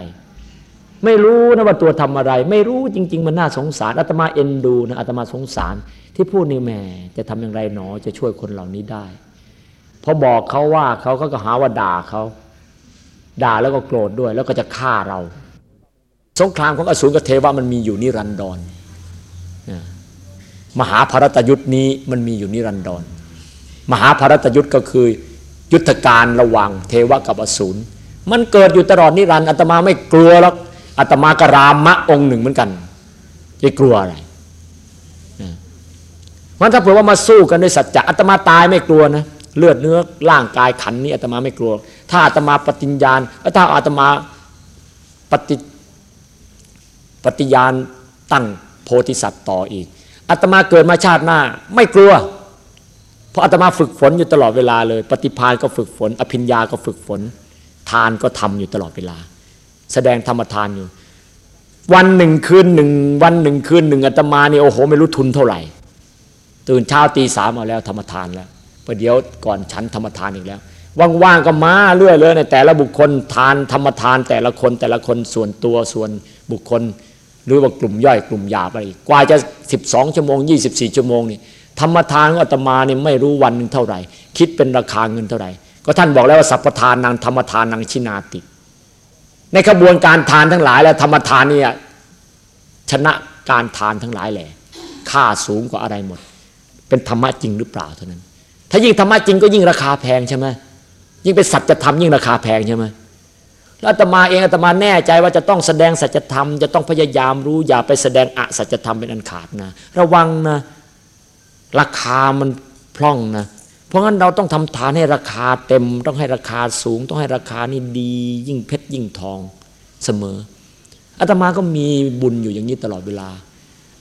Speaker 2: ไม่รู้นะว่าตัวทำอะไร ไม่รู้จริง ๆ มันน่าสงสารอาตมาเอ็นดูนะอาตมาสงสาร ที่พูดนี่แม่จะทำอย่างไรหนอจะช่วยคนเหล่านี้ได้พอบอกเขาว่าเขาก็หาว่าด่าเขาด่าแล้วก็โกรธด้วย แล้วก็จะฆ่าเรา สงครามของอสูรกับเทวะมันมีอยู่นิรันดรมหาภารตยุทธ์นี้มันมีอยู่นิรันดร มหาภารตยุทธ์ก็คือ ยุทธการระหว่างเทวะกับอสูร มันเกิดอยู่ตลอดนิรันดร์อาตมาไม่กลัวหรอกอาตมากรามะองค์หนึ่งเหมือนกันจะกลัวอะไรมันถ้าเผื่อว่ามาสู้กันด้วยสัจจะอาตมาตายไม่กลัวนะเลือดเนื้อร่างกายขันนี้อาตมาไม่กลัว ถ้าอาตมาปฏิญญาณถ้าอาตมาปฏิปฏิญาณตั้งโพธิสัตว์ต่ออีกอาตมาเกิดมาชาติหน้า ไม่กลัว เพราะอาตมาฝึกฝนอยู่ตลอดเวลาเลย ปฏิพานก็ฝึกฝน อภิญญาก็ฝึกฝน ทานก็ทำอยู่ตลอดเวลา แสดงธรรมทานอยู่ วันหนึ่งคืนหนึ่งวันหนึ่งคืนหนึ่งอาตมานี่โอ้โหไม่รู้ทุนเท่าไหร่ ตื่นเช้าตีสามมาแล้วธรรมทานแล้วประเดี๋ยวก่อนฉันธรรมทานอีกแล้วว่างๆก็มาเรื่อยเลยในแต่ละบุคคลทานธรรมทาน แต่ละคนแต่ละคนส่วนตัวส่วนบุคคล หรือว่ากลุ่มย่อยกลุ่มหยาบอะไรกว่าจะ 12 ชั่วโมง 24 ชั่วโมงนี่ธรรมทานของอาตมานี่ไม่รู้วันหนึ่งเท่าไหร่ คิดเป็นราคาเงินเท่าไหร่ ก็ท่านบอกแล้วว่าสัพพทานนางธรรมทานนางชินาติ ในขบวนการทานทั้งหลายแล้วธรรมทานเนี่ยชนะการทานทั้งหลายแหละค่าสูงกว่าอะไรหมด เป็นธรรมะจริงหรือเปล่าเท่านั้น ถ้ายิ่งธรรมะจริงก็ยิ่งราคาแพงใช่ไหมยิ่งเป็นสัจธรรมยิ่งราคาแพงใช่ไหมแล้วอาตมาเองอาตมาแน่ใจว่าจะต้องแสดงสัจธรรม จะต้องพยายามรู้อย่าไปแสดงอสัจธรรมเป็นอันขาดนะ ระวังนะ ราคามันพร่องนะ เพราะงั้นเราต้องทำฐานให้ราคาเต็ม ต้องให้ราคาสูง ต้องให้ราคานี่ดี ยิ่งเพชรยิ่งทองเสมออาตมาก็มีบุญอยู่อย่างนี้ตลอดเวลา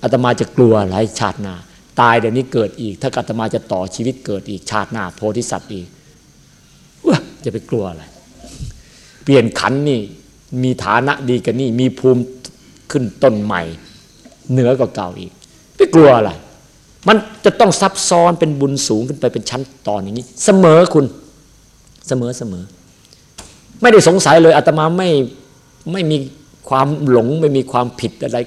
Speaker 2: อาตมาจะกลัวหลายชาติหน้าตายเดี๋ยวนี้เกิดอีก ถ้ากัตมาจะต่อชีวิตเกิดอีกชาติหน้าโพธิสัตว์อีกวะจะไปกลัวอะไรเปลี่ยนขันนี่มีฐานะดีกันนี่มีภูมิขึ้นต้นใหม่เหนือกว่าเก่าอีกไม่กลัวอะไร มันจะต้องซับซ้อนเป็นบุญสูงขึ้นไปเป็นชั้นตอนอย่างนี้ เสมอคุณเสมอเสมอ ไม่ได้สงสัยเลยอาตมาไม่ไม่มีความหลงไม่มีความผิดอะไร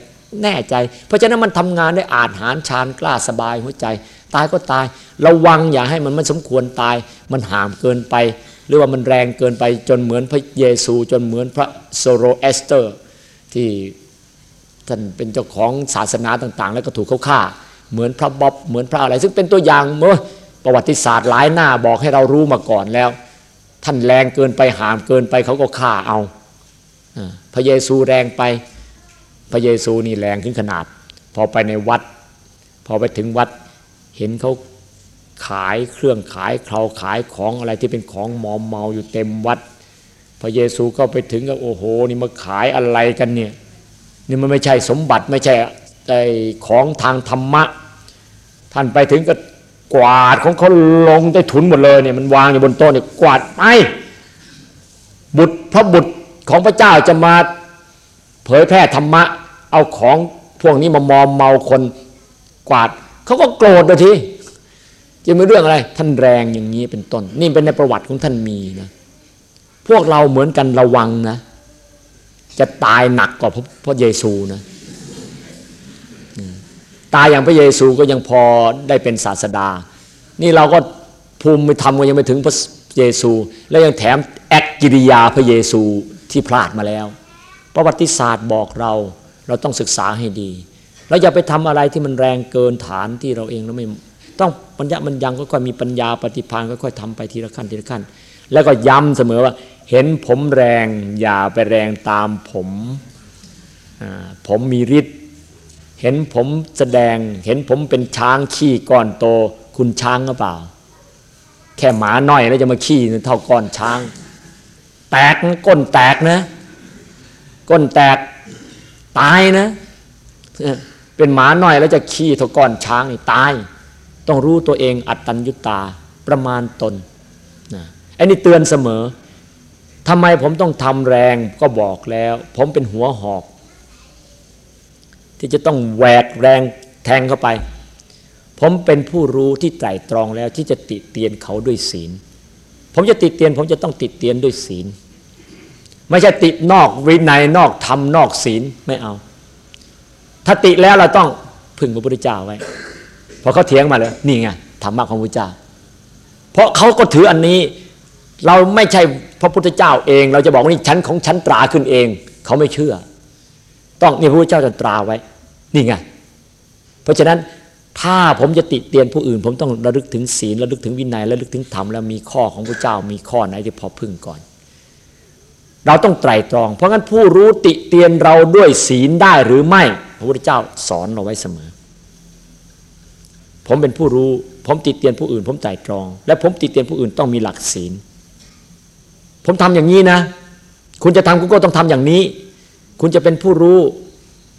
Speaker 2: แน่ใจ เพราะฉะนั้นมันทำงานได้อาจหาญชาญกล้าสบายหัวใจ ตายก็ตายระวังอย่าให้มันไม่สมควรตาย มันห่ามเกินไป หรือว่ามันแรงเกินไปจนเหมือนพระเยซู จนเหมือนพระโซโรเอสเตอร์ ที่ท่านเป็นเจ้าของศาสนาต่าง ๆ แล้วก็ถูกเขาฆ่า เหมือนพระบ๊อบเหมือนพระอะไร ซึ่งเป็นตัวอย่างเมื่อประวัติศาสตร์หลายหน้าบอกให้เรารู้มาก่อนแล้ว ท่านแรงเกินไปหามเกินไปเขาก็ฆ่าเอาพระเยซูแรงไป พระเยซูนี่แรงขึ้นขนาด พอไปในวัด พอไปถึงวัดเห็นเขาขายเครื่องขายเขาขายของอะไรที่เป็นของมอมเมาอยู่เต็มวัด พระเยซูก็ไปถึงก็โอ้โห นี่มาขายอะไรกันเนี่ยนี่มันไม่ใช่สมบัติไม่ใช่ของทางธรรมะ ท่านไปถึงก็กวาดของเขาลงใต้ถุนหมดเลยเนี่ยมันวางอยู่บนโต๊ะเนี่ยกวาดไปบุตรพระบุตรของพระเจ้าจะมาเผยแพร่ธรรมะ เอาของพวกนี้มามอมเมาคนกวาดเขาก็โกรธเลยทีจะมีเรื่องอะไร ท่านแรงอย่างนี้เป็นต้น นี่เป็นในประวัติของท่านมีนะพวกเราเหมือนกันระวังนะ จะตายหนักกว่าพระเยซูนะ ตายอย่างพระเยซูก็ยังพอได้เป็นศาสดา นี่เราก็ภูมิธรรมก็ยังไม่ถึงพระเยซู แล้วยังแถมแอคกิริยาพระเยซูที่พลาดมาแล้ว ประวัติศาสตร์บอกเราเราต้องศึกษาให้ดีเราอย่าไปทำอะไรที่มันแรงเกินฐานที่เราเองเราไม่ต้องปัญญามันยังก็ค่อยมีปัญญาปฏิภาณก็ค่อยทำไปทีละขั้นทีละขั้น แล้วก็ย้ำเสมอว่า เห็นผมแรงอย่าไปแรงตามผมผมมีฤทธิ์ เห็นผมแสดง เห็นผมเป็นช้างขี้ก้อนโต คุณช้างหรือเปล่า แค่หมาน้อยแล้วจะมาขี้เท่าก้อนช้าง แตกก้นแตกนะ ก้นแตกตายนะ เป็นหมาหน่อยแล้วจะขี้เท่าก้อนช้างนี่ตาย ต้องรู้ตัวเองอัตตัญญุตาประมาณตนนะอันนี้เตือนเสมอทำไมผมต้องทำแรงก็บอกแล้ว ผมเป็นหัวหอก ที่จะต้องแหวกแรงแทงเข้าไป ผมเป็นผู้รู้ที่ไตรตรองแล้วที่จะติเตียนเขาด้วยศีล ผมจะติเตียน ผมจะต้องติเตียนด้วยศีล ไม่ใช่ติดนอกวินัยนอกธรรมนอกศีลไม่เอา ถ้าติแล้วเราต้องพึ่งพระพุทธเจ้าไว้พอเขาเถียงมาเลยนี่ไงธรรมะของพระพุทธเจ้า เพราะเขาก็ถืออันนี้เราไม่ใช่พระพุทธเจ้าเอง เราจะบอกว่านี่ชั้นของชั้นตราขึ้นเอง เขาไม่เชื่อ ต้องนี่พระพุทธเจ้าจะตราไว้ นี่ไงเพราะฉะนั้นถ้าผมจะติเตียนผู้อื่น ผมต้องระลึกถึงศีลระลึกถึงวินัยระลึกถึงธรรมแล้วมีข้อของพระเจ้ามีข้อไหนที่พอพึ่งก่อน เราต้องไตรตรอง เพราะงั้นผู้รู้ติเตียนเราด้วยศีลได้หรือไม่พระพุทธเจ้าสอนเราไว้เสมอ ผมเป็นผู้รู้ ผมติเตียนผู้อื่น ผมไต่ตรอง และผมติเตียนผู้อื่นต้องมีหลักศีล ผมทำอย่างนี้นะ คุณจะทำคุณก็ต้องทำอย่างนี้ คุณจะเป็นผู้รู้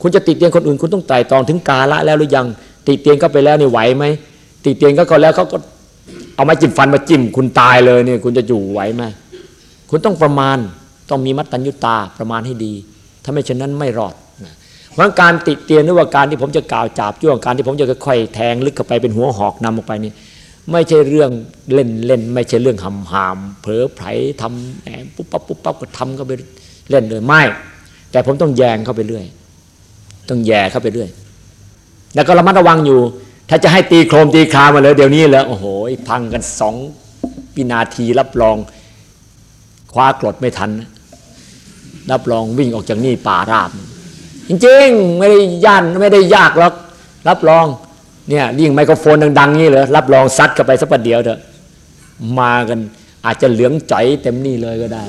Speaker 2: คุณจะติดเตียนคนอื่นคุณต้องไต่ตองถึงกาละแล้วหรือยัง ติดเตียนก็ไปแล้วนี่ไหวไหมติดเตียนก็ก็แล้วเขาก็เอาไม้จิ้มฟันมาจิ้มคุณตายเลยเนี่ยคุณจะอยู่ไหวไหมคุณต้องประมาณต้องมีมัตตัญญุตาประมาณให้ดี ถ้าไม่เช่นนั้นไม่รอดเพราะการติเตียนหรือว่าการที่ผมจะกล่าวจาบจ้วงการที่ผมจะค่อยๆแทงลึกเข้าไปเป็นหัวหอกนำออกไปนี่ไม่ใช่เรื่องเล่นเล่นไม่ใช่เรื่องหำหามเผลอไผลทำแหมปุ๊บปั๊บปุ๊บปั๊บก็ทำก็ไปเล่นเลยไม่ แต่ผมต้องแยงเข้าไปเรื่อย ต้องแย่เข้าไปเรื่อย แล้วก็ระมัดระวังอยู่ ถ้าจะให้ตีโครมตีคามาเลยเดี๋ยวนี้แล้วโอ้โหพังกันสองปีนาทีรับรองคว้ากรดไม่ทัน รับรองวิ่งออกจากนี่ป่าราบ จริงๆ ไม่ได้ย่านไม่ได้ยากหรอกรับรองเนี่ยยิ่งไมโครโฟนดังๆนี่เลยรับรองซัดเข้าไปสักประเดี๋ยวเถอะมากันอาจจะเหลืองใจเต็มนี่เลยก็ได้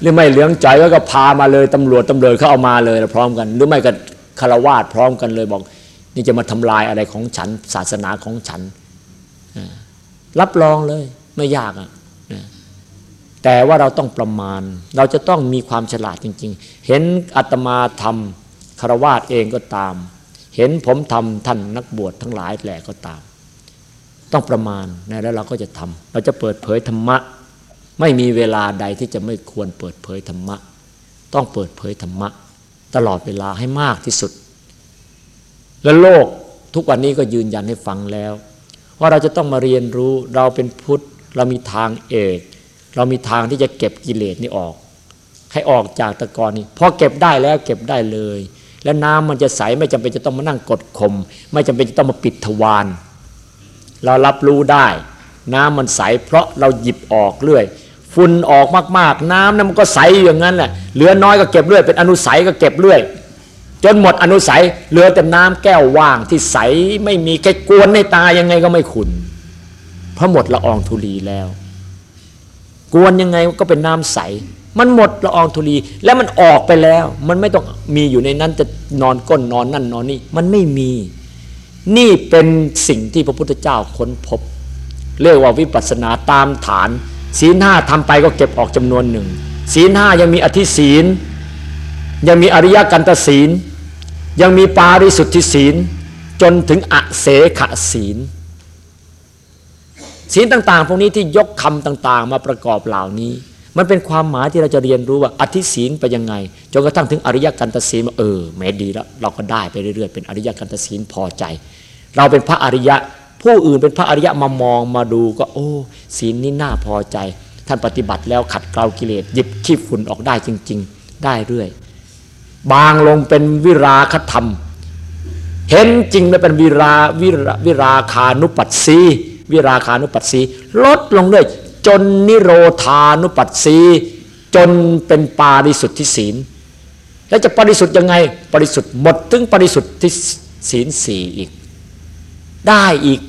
Speaker 2: หรือไม่เหลืองใจก็พามาเลยตำรวจตำรวจเขาเอามาเลยพร้อมกัน หรือไม่ก็คารวาสพร้อมกันเลยบอก นี่จะมาทำลายอะไรของฉัน ศาสนาของฉัน รับรองเลยไม่ยากอะแต่ว่าเราต้องประมาณ เราจะต้องมีความฉลาดจริง ๆ เห็นอาตมาทำคารวาสเองก็ตาม เห็นผมทำท่านนักบวชทั้งหลายแหล่ก็ตาม ต้องประมาณนะแล้วเราก็จะทำเราจะเปิดเผยธรรมะ ไม่มีเวลาใดที่จะไม่ควรเปิดเผยธรรมะ ต้องเปิดเผยธรรมะ ตลอดเวลาให้มากที่สุด และโลกทุกวันนี้ก็ยืนยันให้ฟังแล้ว ว่าเราจะต้องมาเรียนรู้เราเป็นพุทธ เรามีทางเอก เรามีทางที่จะเก็บกิเลสนี่ออก ให้ออกจากตะกอนนี้พอเก็บได้แล้วเก็บได้เลย แล้วน้ำมันจะใสไม่จำเป็นจะต้องมานั่งกดข่มไม่จำเป็นจะต้องมาปิดทวารเรารับรู้ได้ น้ำมันใสเพราะเราหยิบออกเรื่อย ฝุ่นออกมากๆ น้ำนั้นมันก็ใสอย่างนั้นแหละเหลือน้อยก็เก็บเรื่อย เป็นอนุสัยก็เก็บเรื่อย จนหมดอนุสัยเหลือแต่น้ำแก้วว่างที่ใสไม่มีแค่กวนในตายังไงก็ไม่ขุนเพราะหมดละอองธุลีแล้ว กวนยังไงก็เป็นน้ำใส มันหมดละอองธุลีแล้วมันออกไปแล้ว มันไม่ต้องมีอยู่ในนั้นจะนอนก้นนอนนั่นนอนนี่มันไม่มี นี่เป็นสิ่งที่พระพุทธเจ้าค้นพบ เรียกว่าวิปัสสนาตามฐาน ศีลห้าทำไปก็เก็บออกจำนวนหนึ่งศีลห้ายังมีอธิศีล ยังมีอริยกันตศีล ยังมีปาริสุทธิศีล จนถึงอเสขศีล ศีลต่าง ๆ พวกนี้ที่ยกคำต่าง ๆ มาประกอบเหล่านี้ มันเป็นความหมายที่เราจะเรียนรู้ว่าอธิศีลไปยังไงจนกระทั่งถึงอริยกันตศีลเออแม้ดีแล้วเราก็ได้ไปเรื่อยๆเป็นอริยกันตศีลพอใจ เราเป็นพระอริยะ ผู้อื่นเป็นพระอริยะมามองมาดูก็ โอ้ศีลนี้น่าพอใจ ท่านปฏิบัติแล้วขัดเกลากิเลสหยิบขี้ฝุ่นออกได้จริง ๆ ได้เรื่อย บางลงเป็นวิราคธรรม เห็นจริงแล้วเป็นวิราวิราวิราคานุปัสสีวิราคานุปัสสีลดลงเรื่อยจนนิโรธานุปัสสีจนเป็นปาริสุทธิศีล แล้วจะบริสุทธิ์ยังไงบริสุทธิ์หมดถึงบริสุทธิ์ที่ศีลสี่อีก ได้อีก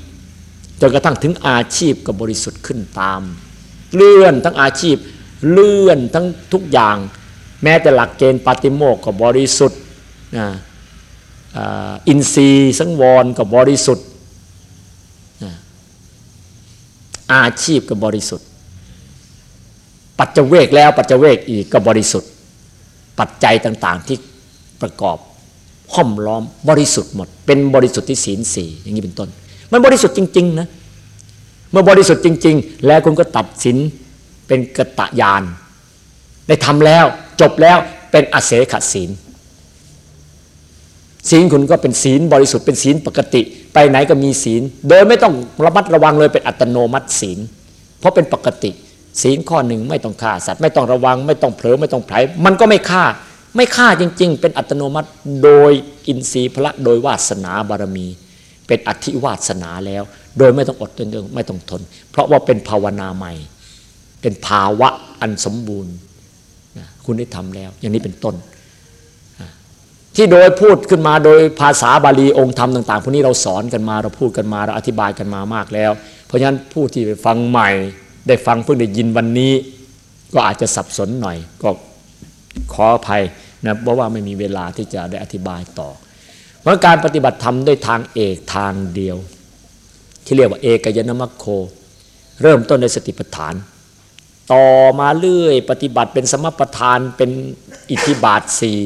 Speaker 2: จนกระทั่งถึงอาชีพกับริสุทธิ์ขึ้นตาม เลื่อนทั้งอาชีพเลื่อนทั้งทุกอย่าง แม้แต่หลักเกณฑ์ปฏิโมกข์ก็บริสุทธิ์อินทรีย์สังวรก็บริสุทธิ์อาชีพก็บริสุทธิ์ ปัจเจเวกแล้วปัจเจเวกอีกก็บริสุทธิ์ ปัจจัยต่างๆที่ประกอบ ห้อมล้อมบริสุทธิ์หมด เป็นบริสุทธิ์ที่ศีลสี่อย่างนี้เป็นต้น มันบริสุทธิ์จริง ๆ นะ เมื่อบริสุทธิ์จริง ๆ แล้วคุณก็ตัดสินเป็นกตะยานได้ทำแล้วจบแล้วเป็นอเสขศีลศีลคุณก็เป็นศีลบริสุทธิ์เป็นศีลปกติ ไปไหนก็มีศีล โดยไม่ต้องระมัดระวังเลยเป็นอัตโนมัติศีล เพราะเป็นปกติ ศีลข้อหนึ่งไม่ต้องฆ่าสัตว์ไม่ต้องระวัง ไม่ต้องเผลอไม่ต้องไผลมันก็ไม่ฆ่า ไม่ฆ่าจริง ๆ เป็นอัตโนมัติโดยอินทรีย์พระโดยวาสนาบารมี เป็นอธิวาสนาแล้ว โดยไม่ต้องอดทนไม่ต้องทน เพราะว่าเป็นภาวนาใหม่ เป็นภาวะอันสมบูรณ์คุณได้ทำแล้ว อย่างนี้เป็นต้น ที่โดยพูดขึ้นมาโดยภาษาบาลีองค์ธรรมต่างๆพวกนี้เราสอนกันมาเราพูดกันมาเราอธิบายกันมามากแล้ว เพราะฉะนั้นผู้ที่ไปฟังใหม่ ได้ฟังเพิ่งได้ยินวันนี้ ก็อาจจะสับสนหน่อยก็ขออภัย นะเพราะว่าไม่มีเวลาที่จะได้อธิบายต่อ เพราะการปฏิบัติธรรมด้วยทางเอกทางเดียว ที่เรียกว่าเอกยนมัคโค เริ่มต้นในสติปัฏฐาน ต่อมาเรื่อยปฏิบัติเป็นสมปทานเป็นอิทธิบาทสี่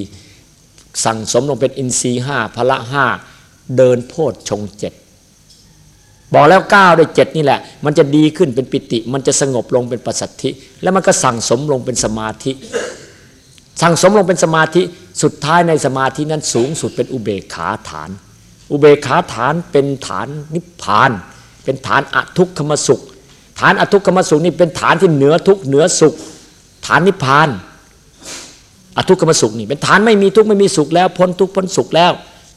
Speaker 2: สั่งสมลงเป็นอินทรีห้าพละห้าเดินโพชฌงเจ็ดบอกแล้วก้าวได้เจ็ดนี่แหละ มันจะดีขึ้นเป็นปิติ มันจะสงบลงเป็นปัสสัทธิ แล้วมันก็สั่งสมลงเป็นสมาธิ สั่งสมลงเป็นสมาธิสุดท้ายในสมาธินั้นสูงสุดเป็นอุเบกขาฐาน อุเบกขาฐานเป็นฐานนิพพาน เป็นฐานอทุกขมสุข ฐานอทุกขมสุขนี่เป็นฐานที่เหนือทุกเหนือสุข ฐานนิพพาน อทุกขมสุขนี่เป็นฐานไม่มีทุกไม่มีสุขแล้วพ้นทุกพ้นสุขแล้ว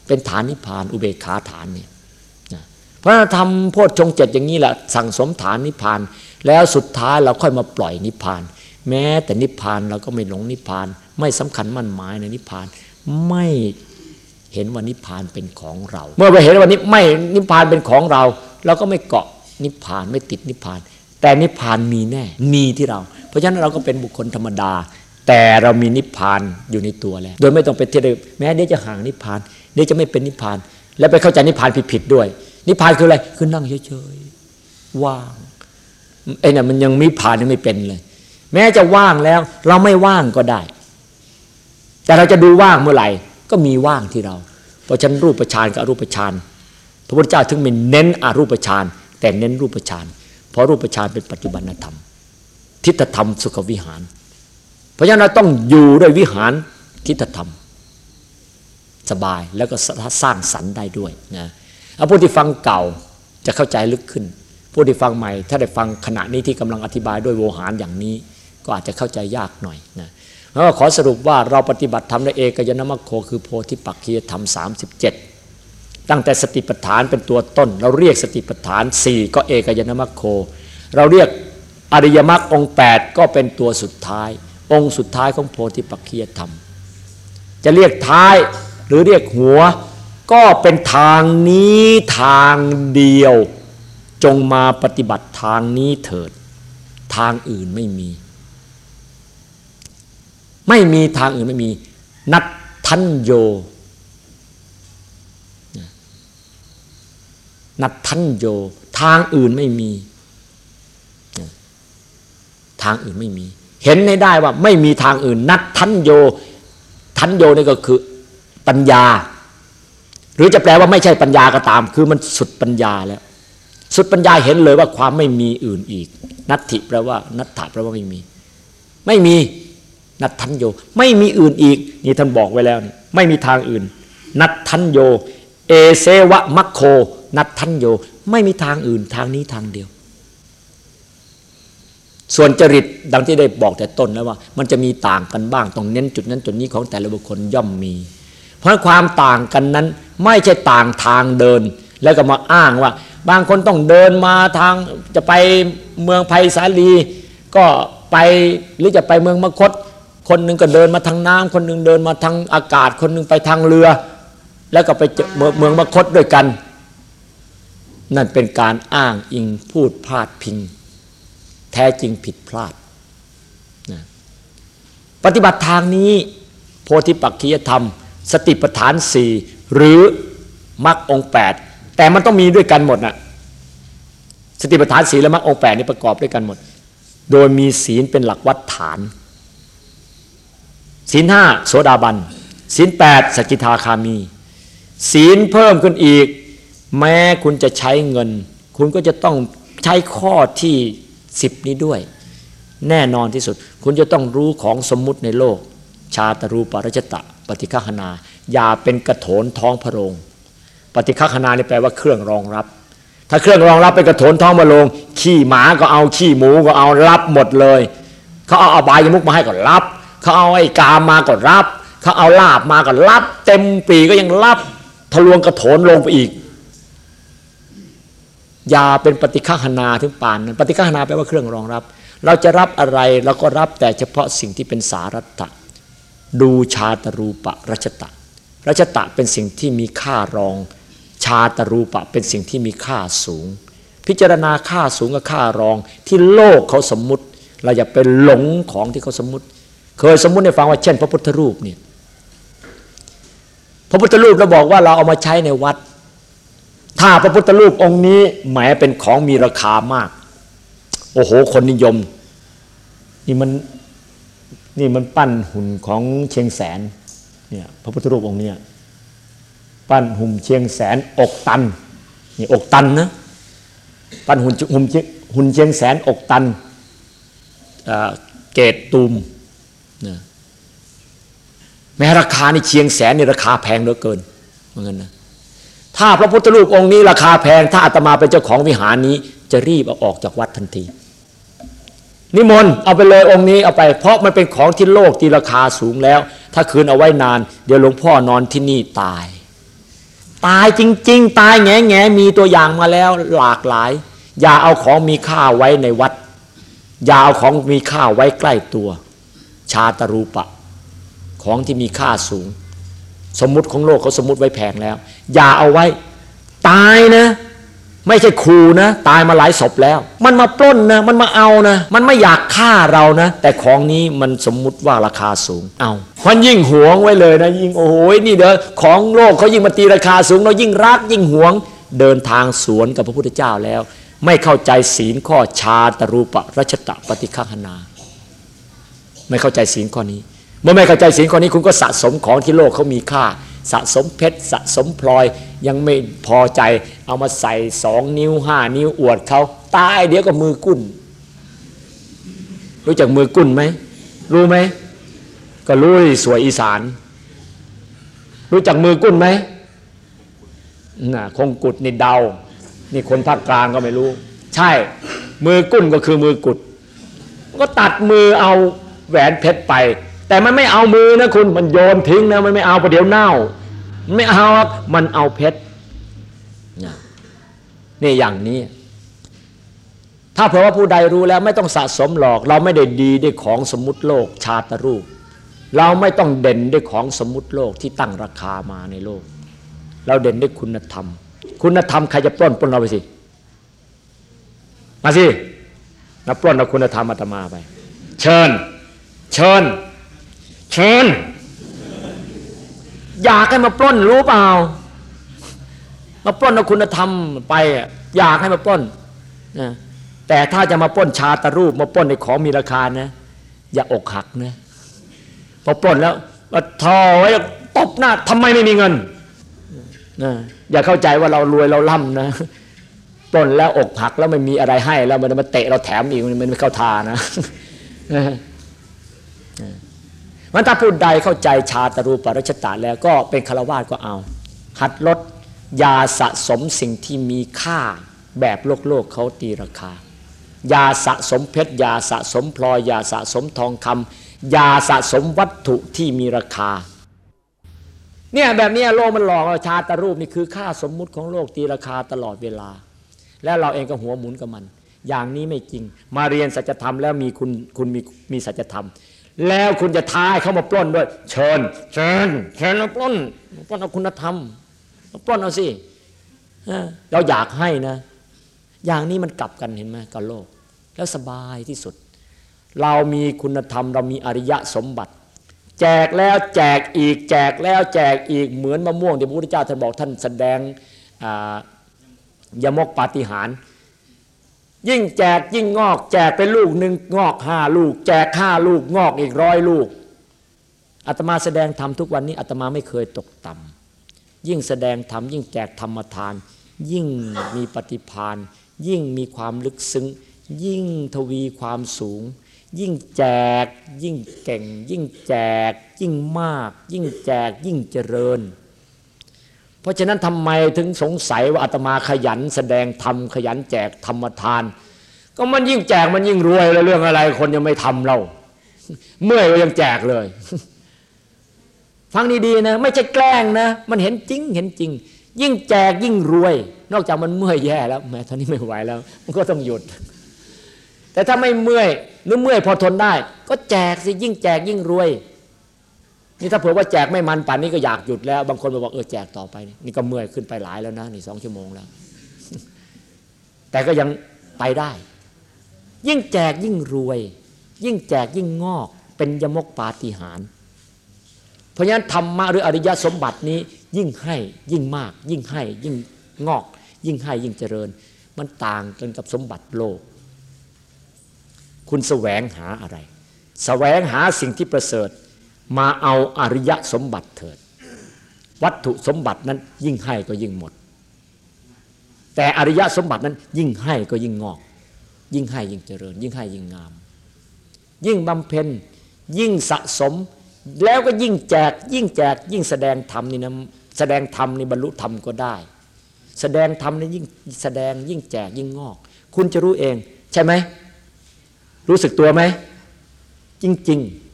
Speaker 2: เป็นฐานนิพพาน อุเบกขาฐานนี่เพราะเราทำโพชฌงเจ็ดอย่างนี้แหละสั่งสมฐานนิพพาน แล้วสุดท้ายเราค่อยมาปล่อยนิพพาน แม้แต่นิพพานเราก็ไม่หลงนิพพาน ไม่สำคัญมั่นหมายในนิพพาน ไม่เห็นว่านิพพานเป็นของเรา เมื่อไปเห็นว่านิไม่นิพพานเป็นของเราเราก็ไม่เกาะนิพพานไม่ติดนิพพาน แต่นิพพานมีแน่ มีที่เรา เพราะฉะนั้นเราก็เป็นบุคคลธรรมดา แต่เรามีนิพพานอยู่ในตัวแล้ว โดยไม่ต้องไปเที่ยวแม้เดี๋ยวจะห่างนิพพานเดี๋ยวจะไม่เป็นนิพพาน แล้วไปเข้าใจนิพพานผิดๆด้วย นิพพานคืออะไรคือนั่งเฉยๆว่างไอ้นี่ะมันยังมีผ่านยังไม่เป็นเลย แม้จะว่างแล้ว เราไม่ว่างก็ได้ แต่เราจะดูว่างเมื่อไหร่ก็มีว่างที่เรา เพราะฉะนั้นรูปฌานกับอรูปฌานพระพุทธเจ้าถึงไม่เน้นอรูปฌานแต่เน้นรูปฌานเพราะรูปฌานเป็นปัจจุบันธรรม ทิฏฐธรรมสุขวิหาร เพราะฉะนั้นเราต้องอยู่ด้วยวิหารทิฏฐธรรม สบายแล้วก็สร้างสรรค์ได้ด้วยนะเอาผู้ที่ฟังเก่าจะเข้าใจลึกขึ้น ผู้ที่ฟังใหม่ ถ้าได้ฟังขณะนี้ที่กำลังอธิบายด้วยโวหารอย่างนี้ ก็อาจจะเข้าใจยากหน่อยนะ แล้วขอสรุปว่าเราปฏิบัติธรรมในเอกยนมัคโคคือโพธิปักขียธรรม 37 ตั้งแต่สติปัฏฐานเป็นตัวต้น เราเรียกสติปัฏฐาน 4 ก็เอกยนมัคโค เราเรียกอริยมรรคองค์ 8 ก็เป็นตัวสุดท้าย องค์สุดท้ายของโพธิปักขียธรรม จะเรียกท้ายหรือเรียกหัว ก็เป็นทางนี้ทางเดียว จงมาปฏิบัติทางนี้เถิด ทางอื่นไม่มี ไม่มีทางอื่นไม่มี นัตทันโย นัตทันโย ทางอื่นไม่มี ทางอื่นไม่มี เห็นได้ว่าไม่มีทางอื่น นัดทันโย ทันโยนี่ก็คือปัญญา หรือจะแปลว่าไม่ใช่ปัญญาก็ตาม คือมันสุดปัญญาแล้ว สุดปัญญาเห็นเลยว่าความไม่มีอื่นอีก นัตถิแปลว่า นัตถะแปลว่าไม่มี ไม่มี นัตทันโย ไม่มีอื่นอีก นี่ท่านบอกไว้แล้วนี่ไม่มีทางอื่น นัตทันโย เอเซวะมัคโค นัตทันโย ไม่มีทางอื่นทางนี้ทางเดียว ส่วนจริตดังที่ได้บอกแต่ต้นแล้วว่า มันจะมีต่างกันบ้างต้องเน้นจุดนั้นจุดนี้ของแต่ละบุคคลย่อมมี เพราะความต่างกันนั้นไม่ใช่ต่างทางเดิน แล้วก็มาอ้างว่า บางคนต้องเดินมาทางจะไปเมืองไผ่สาลี ก็ไปหรือจะไปเมืองมคต คนหนึ่งก็เดินมาทางน้ำคนหนึ่งเดินมาทางอากาศ คนหนึ่งไปทางเรือ แล้วก็ไปเจอเมืองมคตด้วยกัน นั่นเป็นการอ้างอิงพูดพลาดพิง แท้จริงผิดพลาดนะปฏิบัติทางนี้ โพธิปักขียธรรม สติปัฏฐานสี่หรือมรรคองแปดแต่มันต้องมีด้วยกันหมดนะสติปัฏฐานสีและมรรคองแปดนี่ประกอบด้วยกันหมด โดยมีศีลเป็นหลักวัดฐาน ศีลห้าโสดาบันศีลแปดสกิทาคามี ศีลเพิ่มขึ้นอีก แม้คุณจะใช้เงิน คุณก็จะต้องใช้ข้อที่สิบนี้ด้วย แน่นอนที่สุด คุณจะต้องรู้ของสมมุติในโลก ชาตรูปรจตะ ปฏิฆานา อย่าเป็นกระโถนท้องพระโรง ปฏิฆานานี่แปลว่าเครื่องรองรับ ถ้าเครื่องรองรับเป็นกระโถนท้องพระโรงขี้หมาก็เอาขี้หมูก็เอารับหมดเลย เขาเอาอบายมุกมาให้ก็รับ เขาเอาไอ้กามมาก็รับ เขาเอาลาบมาก็รับ เต็มปีก็ยังรับทะลวงกระโถนลงไปอีกยาเป็นปฏิฆานาถึงป่านนั้นปฏิฆานาแปลว่าเครื่องรองรับ เราจะรับอะไรเราก็รับแต่เฉพาะสิ่งที่เป็นสารัตะดูชาตรูปะรัชตะรัชตะเป็นสิ่งที่มีค่ารอง ชาตรูปะเป็นสิ่งที่มีค่าสูง พิจารณาค่าสูงกับค่ารองที่โลกเขาสมมุติ เราอย่าไปหลงของที่เขาสมมุติ เคยสมมุติในฟังว่าเช่น พระพุทธรูปเนี่ยพระพุทธรูปเราบอกว่าเราเอามาใช้ในวัด ถ้าพระพุทธรูปองค์นี้หมายเป็นของมีราคามาก โอ้โห คนนิยม นี่มันนี่มันปั้นหุ่นของเชียงแสนเนี่ยพระพุทธรูปองค์เนี้ยปั้นหุ่นเชียงแสนอกตันนี่อกตันนะปั้นหุ่นหุ่นหุ่นเชียงแสนอกตันเกตตูม แม้ราคาในเชียงแสนนี่ราคาแพงเหลือเกินเหมือนกันนะถ้าพระพุทธรูปองค์นี้ราคาแพง ถ้าอาตมาเป็นเจ้าของวิหารนี้จะรีบเอาออกจากวัดทันที นิมนต์เอาไปเลยองค์นี้เอาไป เพราะมันเป็นของที่โลกที่ราคาสูงแล้ว ถ้าคืนเอาไว้นาน เดี๋ยวหลวงพ่อนอนที่นี่ตาย ตายจริง ๆ ตายแง่แง่มีตัวอย่างมาแล้วหลากหลาย อย่าเอาของมีค่าไว้ในวัด อย่าเอาของมีค่าไว้ใกล้ตัว ชาตรูปะ ของที่มีค่าสูง สมมุติของโลกเขาสมมุติไว้แพงแล้ว อย่าเอาไว้ ตายนะ ไม่ใช่ครูนะ ตายมาหลายศพแล้ว มันมาปล้นนะ มันมาเอานะ มันไม่อยากฆ่าเรานะ แต่ของนี้มันสมมุติว่าราคาสูง เอามันยิ่งหวงไว้เลยนะ ยิ่งโอ้โหนี่เด้อของโลกเขายิ่งมาตีราคาสูง เรายิ่งรักยิ่งหวง เดินทางสวนกับพระพุทธเจ้าแล้ว ไม่เข้าใจศีลข้อชาตรูปรัชตะปฏิฆานา ไม่เข้าใจศีลข้อนี้ เมื่อไม่เข้าใจศีลข้อนี้คุณก็สะสมของที่โลกเขามีค่า สะสมเพชรสะสมพลอยยังไม่พอใจเอามาใส่สองนิ้วห้านิ้วอวดเขาตายเดี๋ยวก็มือกุ้น รู้จักมือกุ้นไหมรู้ไหมก็รู้สวยอีสาน รู้จักมือกุ้นไหมน่ะคงกุดนี่เดา นี่คนภาคกลางก็ไม่รู้ ใช่ มือกุ้นก็คือมือกุด ก็ตัดมือเอาแหวนเพชรไป แต่มันไม่เอามือนะคุณมันโยนทิ้งนะมันไม่เอาประเดี๋ยวเน่า ไม่เอามันเอาเพชรนี่อย่างนี้ ถ้าเพราะว่าผู้ใดรู้แล้ว ไม่ต้องสะสมหรอก เราไม่ได้ดีด้วยของสมมุติโลก ชาตรูป เราไม่ต้องเด่นด้วยของสมมุติโลกที่ตั้งราคามาในโลก เราเด่นด้วยคุณธรรม คุณธรรมใครจะปล้นปล้นเราไปสิมาสินับปล้นเอาคุณธรรมอาตมาไป เชิญ เชิญ เชิญอยากให้มาปล้นรู้เปล่า มาปล้นเอาคุณธรรมไป อยากให้มาปล้นนะแต่ถ้าจะมาปล้นชาตรูป มาปล้นในของมีราคานะ อย่าอกหักนะพอปล้นแล้วทอไว้ตบหน้าทำไมไม่มีเงินนะอย่าเข้าใจว่าเรารวยเราล่ำนะปล้นแล้วอกหักแล้วไม่มีอะไรให้แล้วมันมาเตะเราแถมอีกมันไม่เข้าทานะ มันถ้าพูดใดเข้าใจชาตรูปรัชตาแล้วก็เป็นคารวาสก็เอา หัดลดยาสะสมสิ่งที่มีค่าแบบโลกโลกเขาตีราคา ยาสะสมเพชรยาสะสมพลอยยาสะสมทองคำยาสะสมวัตถุที่มีราคาเนี่ยแบบนี้โลกมันหลอกเราชาตรูปนี่คือค่าสมมุติของโลกตีราคาตลอดเวลา แล้วเราเองก็หัวหมุนกับมัน อย่างนี้ไม่จริง มาเรียนสัจธรรมแล้วมีคุณคุณมีมีสัจธรรม แล้วคุณจะท้ายเขามาปล้นด้วย เชิญ เชิญ เชิญมาปล้นปล้นเอาคุณธรรมมาปล้นเอาสิเราอยากให้นะ อย่างนี้มันกลับกันเห็นไหมกับโลก แล้วสบายที่สุด เรามีคุณธรรม เรามีอริยะสมบัติ แจกแล้วแจกอีก แจกแล้วแจกอีกเหมือนมะม่วงที่พระพุทธเจ้าท่านบอกท่านแสดงยมกปาฏิหารยิ่ ยิ่งแจกยิ่งงอก แจกไปลูกหนึ่งงอกห้าลูก แจกห้าลูกงอกอีกร้อยลูกอาตมาแสดงธรรมทุกวันนี้อาตมาไม่เคยตกต่ำยิ่งแสดงธรรมยิ่งแจกธรรมทาน ยิ่งมีปฏิพานยิ่งมีความลึกซึ้ง ยิ่งทวีความสูง ยิ่งแจกยิ่งเก่ง ยิ่งแจกยิ่งมาก ยิ่งแจกยิ่งเจริญ เพราะฉะนั้นทำไมถึงสงสัยว่าอาตมาขยันแสดงธรรมขยันแจกธรรมทาน ก็มันยิ่งแจกมันยิ่งรวยแล้วเรื่องอะไร คนยังไม่ทำเรา เมื่อยก็ยังแจกเลย ฟังดีๆนะ ไม่ใช่แกล้งนะ มันเห็นจริงเห็นจริง ยิ่งแจกยิ่งรวย นอกจากมันเมื่อยแย่แล้วแม้ท่านี้ไม่ไหวแล้ว มันก็ต้องหยุด แต่ถ้าไม่เมื่อยหรือเมื่อยพอทนได้ ก็แจกสิยิ่งแจกยิ่งรวย นี่ถ้าเผื่อว่าแจกไม่มันป่านนี้ก็อยากหยุดแล้ว บางคนบอกเออแจกต่อไปนี่ก็เมื่อยขึ้นไปหลายแล้วนะนี่สองชั่วโมงแล้ว แต่ก็ยังไปได้ ยิ่งแจกยิ่งรวย ยิ่งแจกยิ่งงอก เป็นยมกปาฏิหารเพราะฉะนั้นธรรมะหรืออริยสมบัตินี้ ยิ่งให้ยิ่งมาก ยิ่งให้ยิ่งงอก ยิ่งให้ยิ่งเจริญ มันต่างกันกับสมบัติโลก คุณแสวงหาอะไร แสวงหาสิ่งที่ประเสริฐ มาเอาอริยสมบัติเถิด วัตถุสมบัตินั้นยิ่งให้ก็ยิ่งหมด แต่อริยสมบัตินั้น ยิ่งให้ก็ยิ่งงอก ยิ่งให้ยิ่งเจริญ ยิ่งให้ยิ่งงาม ยิ่งบำเพ็ญยิ่งสะสม แล้วก็ยิ่งแจก ยิ่งแจก ยิ่งแสดงธรรมนี่นะแสดงธรรมนี่บรรลุธรรมก็ได้ แสดงธรรมนี่ยิ่งแสดงยิ่งแจกยิ่งงอก คุณจะรู้เอง ใช่ไหมรู้สึกตัวไหมจริง ๆ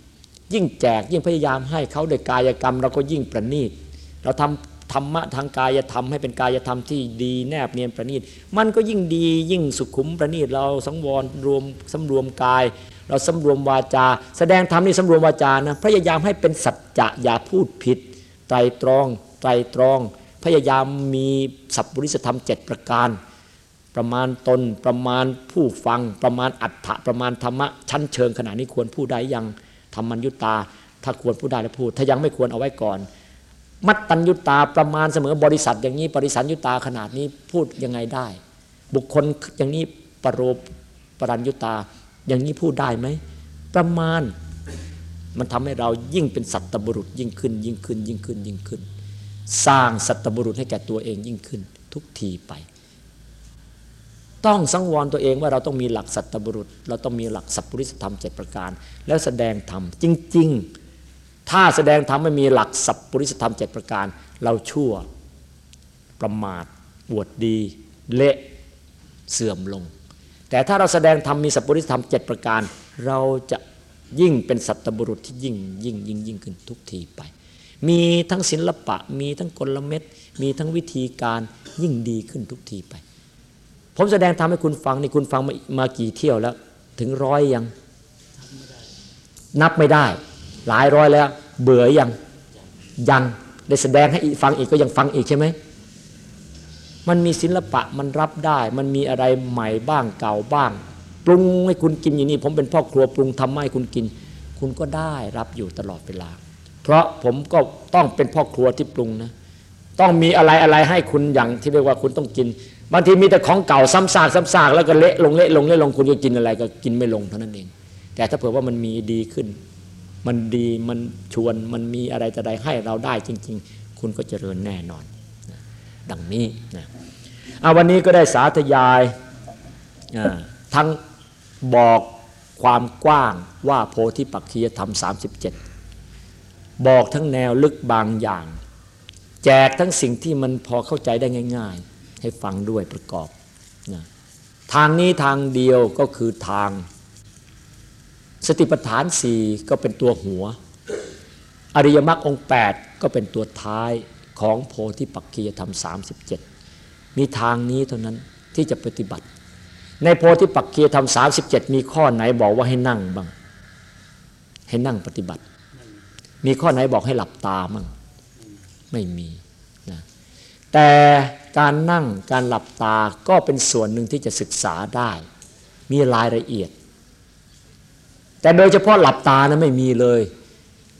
Speaker 2: ยิ่งแจกยิ่งพยายามให้เขาโดยกายกรรม เราก็ยิ่งประณีต เราทำธรรมะทางกายธรรมให้เป็นกายธรรมที่ดีแนบเนียนประณีต มันก็ยิ่งดียิ่งสุขุมประณีต เราสังวรรวมสำรวมกาย เราสำรวมวาจา แสดงธรรมนี่สำรวมวาจานะพยายามให้เป็นสัจจะอย่าพูดผิดไตรตรองไตรตรอง พยายามมีสัพพุริสธรรมเจ็ดประการประมาณตนประมาณผู้ฟัง ประมาณอัฏฐะประมาณธรรมะชั้นเชิงขณะนี้ควรพูดได้ยัง ธรรมัญยุตา ถ้าควรพูดได้แล้วพูด ถ้ายังไม่ควรเอาไว้ก่อน มัตตัญยุตาประมาณเสมอบริษัทอย่างนี้ปริสัญยุตาขนาดนี้พูดยังไงได้ บุคคลอย่างนี้ปรโรปรัญยุตา อย่างนี้พูดได้ไหมประมาณมันทำให้เรายิ่งเป็นสัตบุรุษยิ่งขึ้น ยิ่งขึ้น ยิ่งขึ้นยิ่งขึ้น สร้างสัตบุรุษให้แก่ตัวเองยิ่งขึ้น ทุกทีไป ต้องสังวรตัวเองว่าเราต้องมีหลักสัตบุรุษ เราต้องมีหลักสัพพุริสธรรมเจ็ดประการ แล้วแสดงธรรมจริง ๆ ถ้าแสดงธรรมไม่มีหลักสัพพุริสธรรมเจ็ดประการ เราชั่วประมาทอวดดี เละเสื่อมลง แต่ถ้าเราแสดงธรรมมีสัพพุริสธรรมเจ็ดประการ เราจะยิ่งเป็นสัตบุรุษที่ยิ่งยิ่งยิ่งยิ่งขึ้นทุกทีไป มีทั้งศิลปะ มีทั้งกลเม็ดมีทั้งวิธีการยิ่งดีขึ้นทุกทีไป ผมแสดงทำให้คุณฟังนี่คุณฟังมามากี่เที่ยวแล้ว ถึงร้อยยัง นับไม่ได้ หลายร้อยแล้ว เบื่อยังยังได้แสดงให้ฟังอีกก็ยังฟังอีกใช่ไหมมันมีศิลปะมันรับได้ มันมีอะไรใหม่บ้างเก่าบ้างปรุงให้คุณกินอย่างนี้ ผมเป็นพ่อครัวปรุงทำให้คุณกิน คุณก็ได้รับอยู่ตลอดเวลา เพราะผมก็ต้องเป็นพ่อครัวที่ปรุงนะ ต้องมีอะไรอะไรให้คุณอย่างที่เรียกว่าคุณต้องกิน บางทีมีแต่ของเก่าซ้ำซากซ้ำซากแล้วก็เละลงเละลงเละลงคุณจะกินอะไรก็กินไม่ลงเท่านั้นเอง แต่ถ้าเผื่อว่ามันมีดีขึ้น มันดีมันชวนมันมีอะไรจะได้ให้เราได้จริง ๆ คุณก็เจริญแน่นอนดังนี้นะวันนี้ก็ได้สาธยายทั้งบอกความกว้างว่าโพธิปักขียธรรม 37 บอกทั้งแนวลึกบางอย่าง แจกทั้งสิ่งที่มันพอเข้าใจได้ง่าย ๆ ให้ฟังด้วยประกอบนะทางนี้ทางเดียวก็คือทาง สติปัฏฐานสี่ก็เป็นตัวหัว อริยมรรคองแปดก็เป็นตัวท้ายของโพธิปักกียธรรม 37 มีทางนี้เท่านั้นที่จะปฏิบัติ ในโพธิปักกียธรรม 37 มีข้อไหนบอกว่าให้นั่งบ้าง ให้นั่งปฏิบัติ มีข้อไหนบอกให้หลับตามั่งไม่มีนะแต่ การนั่งการหลับตาก็เป็นส่วนหนึ่งที่จะศึกษาได้ มีรายละเอียด แต่โดยเฉพาะหลับตานะไม่มีเลย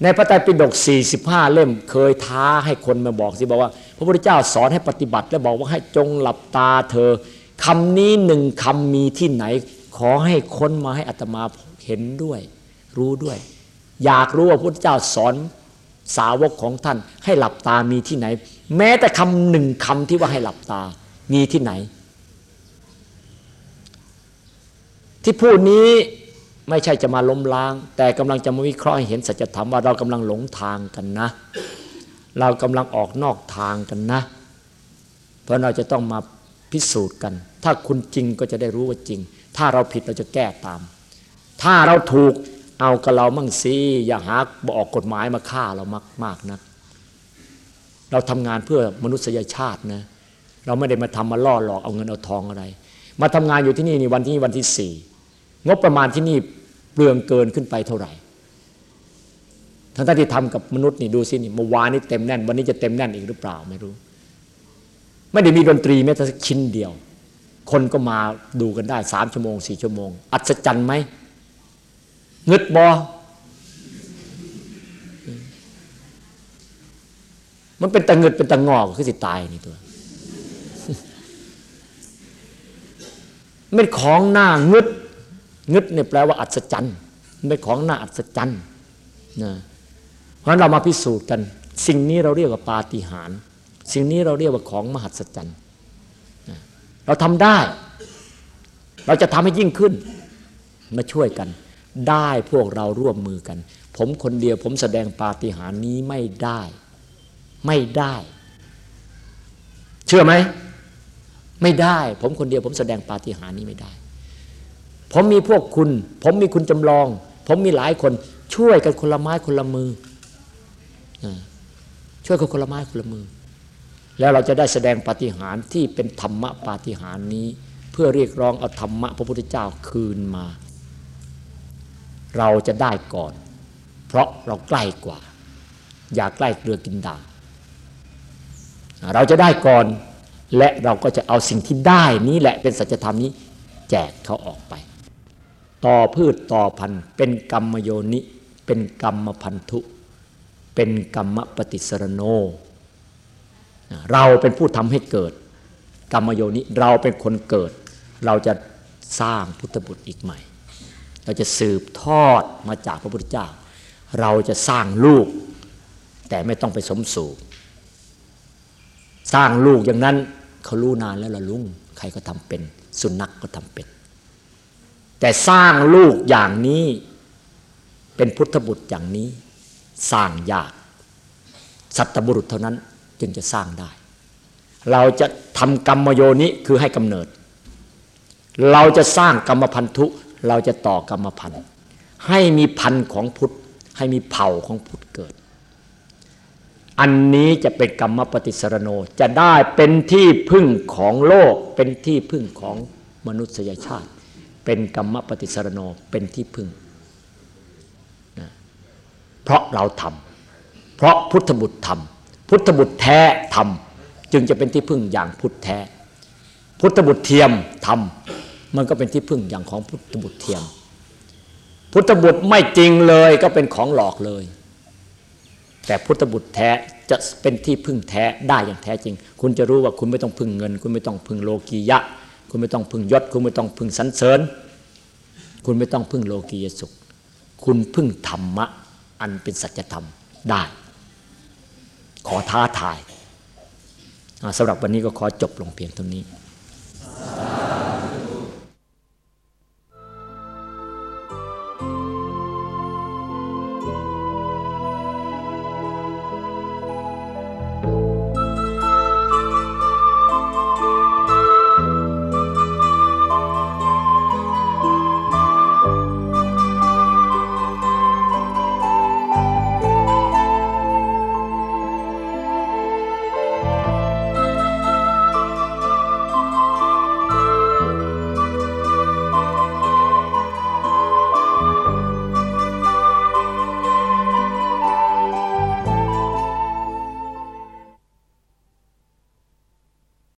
Speaker 2: ในพระไตรปิฎก45 เล่มเคยท้าให้คนมาบอกสิบอกว่า พระพุทธเจ้าสอนให้ปฏิบัติ และบอกว่าให้จงหลับตาเธอคำนี้หนึ่งคำมีที่ไหน ขอให้ค้นมาให้อัตมาเห็นด้วย รู้ด้วย อยากรู้ว่าพระพุทธเจ้าสอนสาวกของท่าน ให้หลับตามีที่ไหน แม้แต่คำหนึ่งคำที่ว่าให้หลับตา มีที่ไหน ที่พูดนี้ไม่ใช่จะมาล้มล้าง แต่กำลังจะมาวิเคราะห์ให้เห็นสัจธรรมว่าเรากำลังหลงทางกันนะ เรากำลังออกนอกทางกันนะ เพราะเราจะต้องมาพิสูจน์กัน ถ้าคุณจริงก็จะได้รู้ว่าจริง ถ้าเราผิดเราจะแก้ตาม ถ้าเราถูกเอากับเรามั่งสิอย่าหาบอกออกกฎหมายมาฆ่าเรามากมากนะ เราทำงานเพื่อมนุษยชาตินะเราไม่ได้มาทำมาล่อหลอกเอาเงินเอาทองอะไร มาทำงานอยู่ที่นี่นี่วันที่วันที่สี่งบประมาณที่นี่เปลืองเกินขึ้นไปเท่าไหร่ทั้งที่ทำกับมนุษย์นี่ดูสินี่เมื่อวานนี้เต็มแน่น วันนี้จะเต็มแน่นอีกหรือเปล่าไม่รู้ ไม่ได้มีดนตรีแม้แต่สักชิ้นเดียว คนก็มาดูกันได้สามชั่วโมงสี่ชั่วโมง อัศจรรย์ไหมงึดบอ มันเป็นตะเงึดเป็นตะงอกคือสิตายนี่ตัวเป็นของหน้างึดงึดเนี่ยแปลว่าอัศจรรย์มันเป็นของหน้าอัศจรรย์นะเพราะเรามาพิสูจน์กัน สิ่งนี้เราเรียกว่าปาฏิหาริย์สิ่งนี้เราเรียกว่าของมหัศจรรย์เราทำได้ เราจะทำให้ยิ่งขึ้น มาช่วยกัน ได้พวกเราร่วมมือกัน ผมคนเดียวผมแสดงปาฏิหาริย์นี้ไม่ได้ ไม่ได้ เชื่อไหม ไม่ได้ ผมคนเดียวผมแสดงปาฏิหาริย์นี้ไม่ได้ ผมมีพวกคุณ ผมมีคุณจำลอง ผมมีหลายคน ช่วยกันคนละไม้คนละมือ ช่วยกันคนละไม้คนละมือ แล้วเราจะได้แสดงปาฏิหาริย์ที่เป็นธรรมะปาฏิหาริย์นี้ เพื่อเรียกร้องเอาธรรมะพระพุทธเจ้าคืนมา เราจะได้ก่อน เพราะเราใกล้กว่า อยากใกล้เกลือกินด่าง เราจะได้ก่อน และเราก็จะเอาสิ่งที่ได้นี้แหละเป็นสัจธรรมนี้ แจกเขาออกไป ต่อพืชต่อพันธุ์เป็นกรรมโยนิ เป็นกรรมพันธุ เป็นกรรมปฏิสรโน เราเป็นผู้ทำให้เกิด กรรมโยนิเราเป็นคนเกิด เราจะสร้างพุทธบุตรอีกใหม่ เราจะสืบทอดมาจากพระพุทธเจ้า เราจะสร้างลูก แต่ไม่ต้องไปสมสู่ สร้างลูกอย่างนั้นเขารู้นานแล้วละลุงใครก็ทำเป็น สุนัขกก็ทำเป็น แต่สร้างลูกอย่างนี้เป็นพุทธบุตรอย่างนี้ สร้างยาก สัตบุรุษเท่านั้นจึงจะสร้างได้ เราจะทำกรรมโยนิคือให้กำเนิด เราจะสร้างกรรมพันธุ เราจะต่อกรรมพันธุ์ให้มีพันธุ์ของพุทธให้มีเผ่าของพุทธเกิด อันนี้จะเป็นกรรมปฏิสรโนจะได้เป็นที่พึ่งของโลก เป็นที่พึ่งของมนุษยชาติ เป็นกรรมปฏิสรโนเป็นที่พึ่งนะเพราะเราทำเพราะพุทธบุตรทำพุทธบุตรแท้ทำจึงจะเป็นที่พึ่งอย่างพุทธแท้ พุทธบุตรเทียมทำมันก็เป็นที่พึ่งอย่างของพุทธบุตรเทียม พุทธบุตรไม่จริงเลยก็เป็นของหลอกเลย แต่พุทธบุตรแท้จะเป็นที่พึ่งแท้ได้อย่างแท้จริง คุณจะรู้ว่าคุณไม่ต้องพึ่งเงิน คุณไม่ต้องพึ่งโลกียะ คุณไม่ต้องพึ่งยศ คุณไม่ต้องพึ่งสรรเสริญ คุณไม่ต้องพึ่งโลกียสุข คุณพึ่งธรรมะ อันเป็นสัจธรรมได้ ขอท้าทายสำหรับวันนี้ก็ขอจบลงเพียงเท่านี้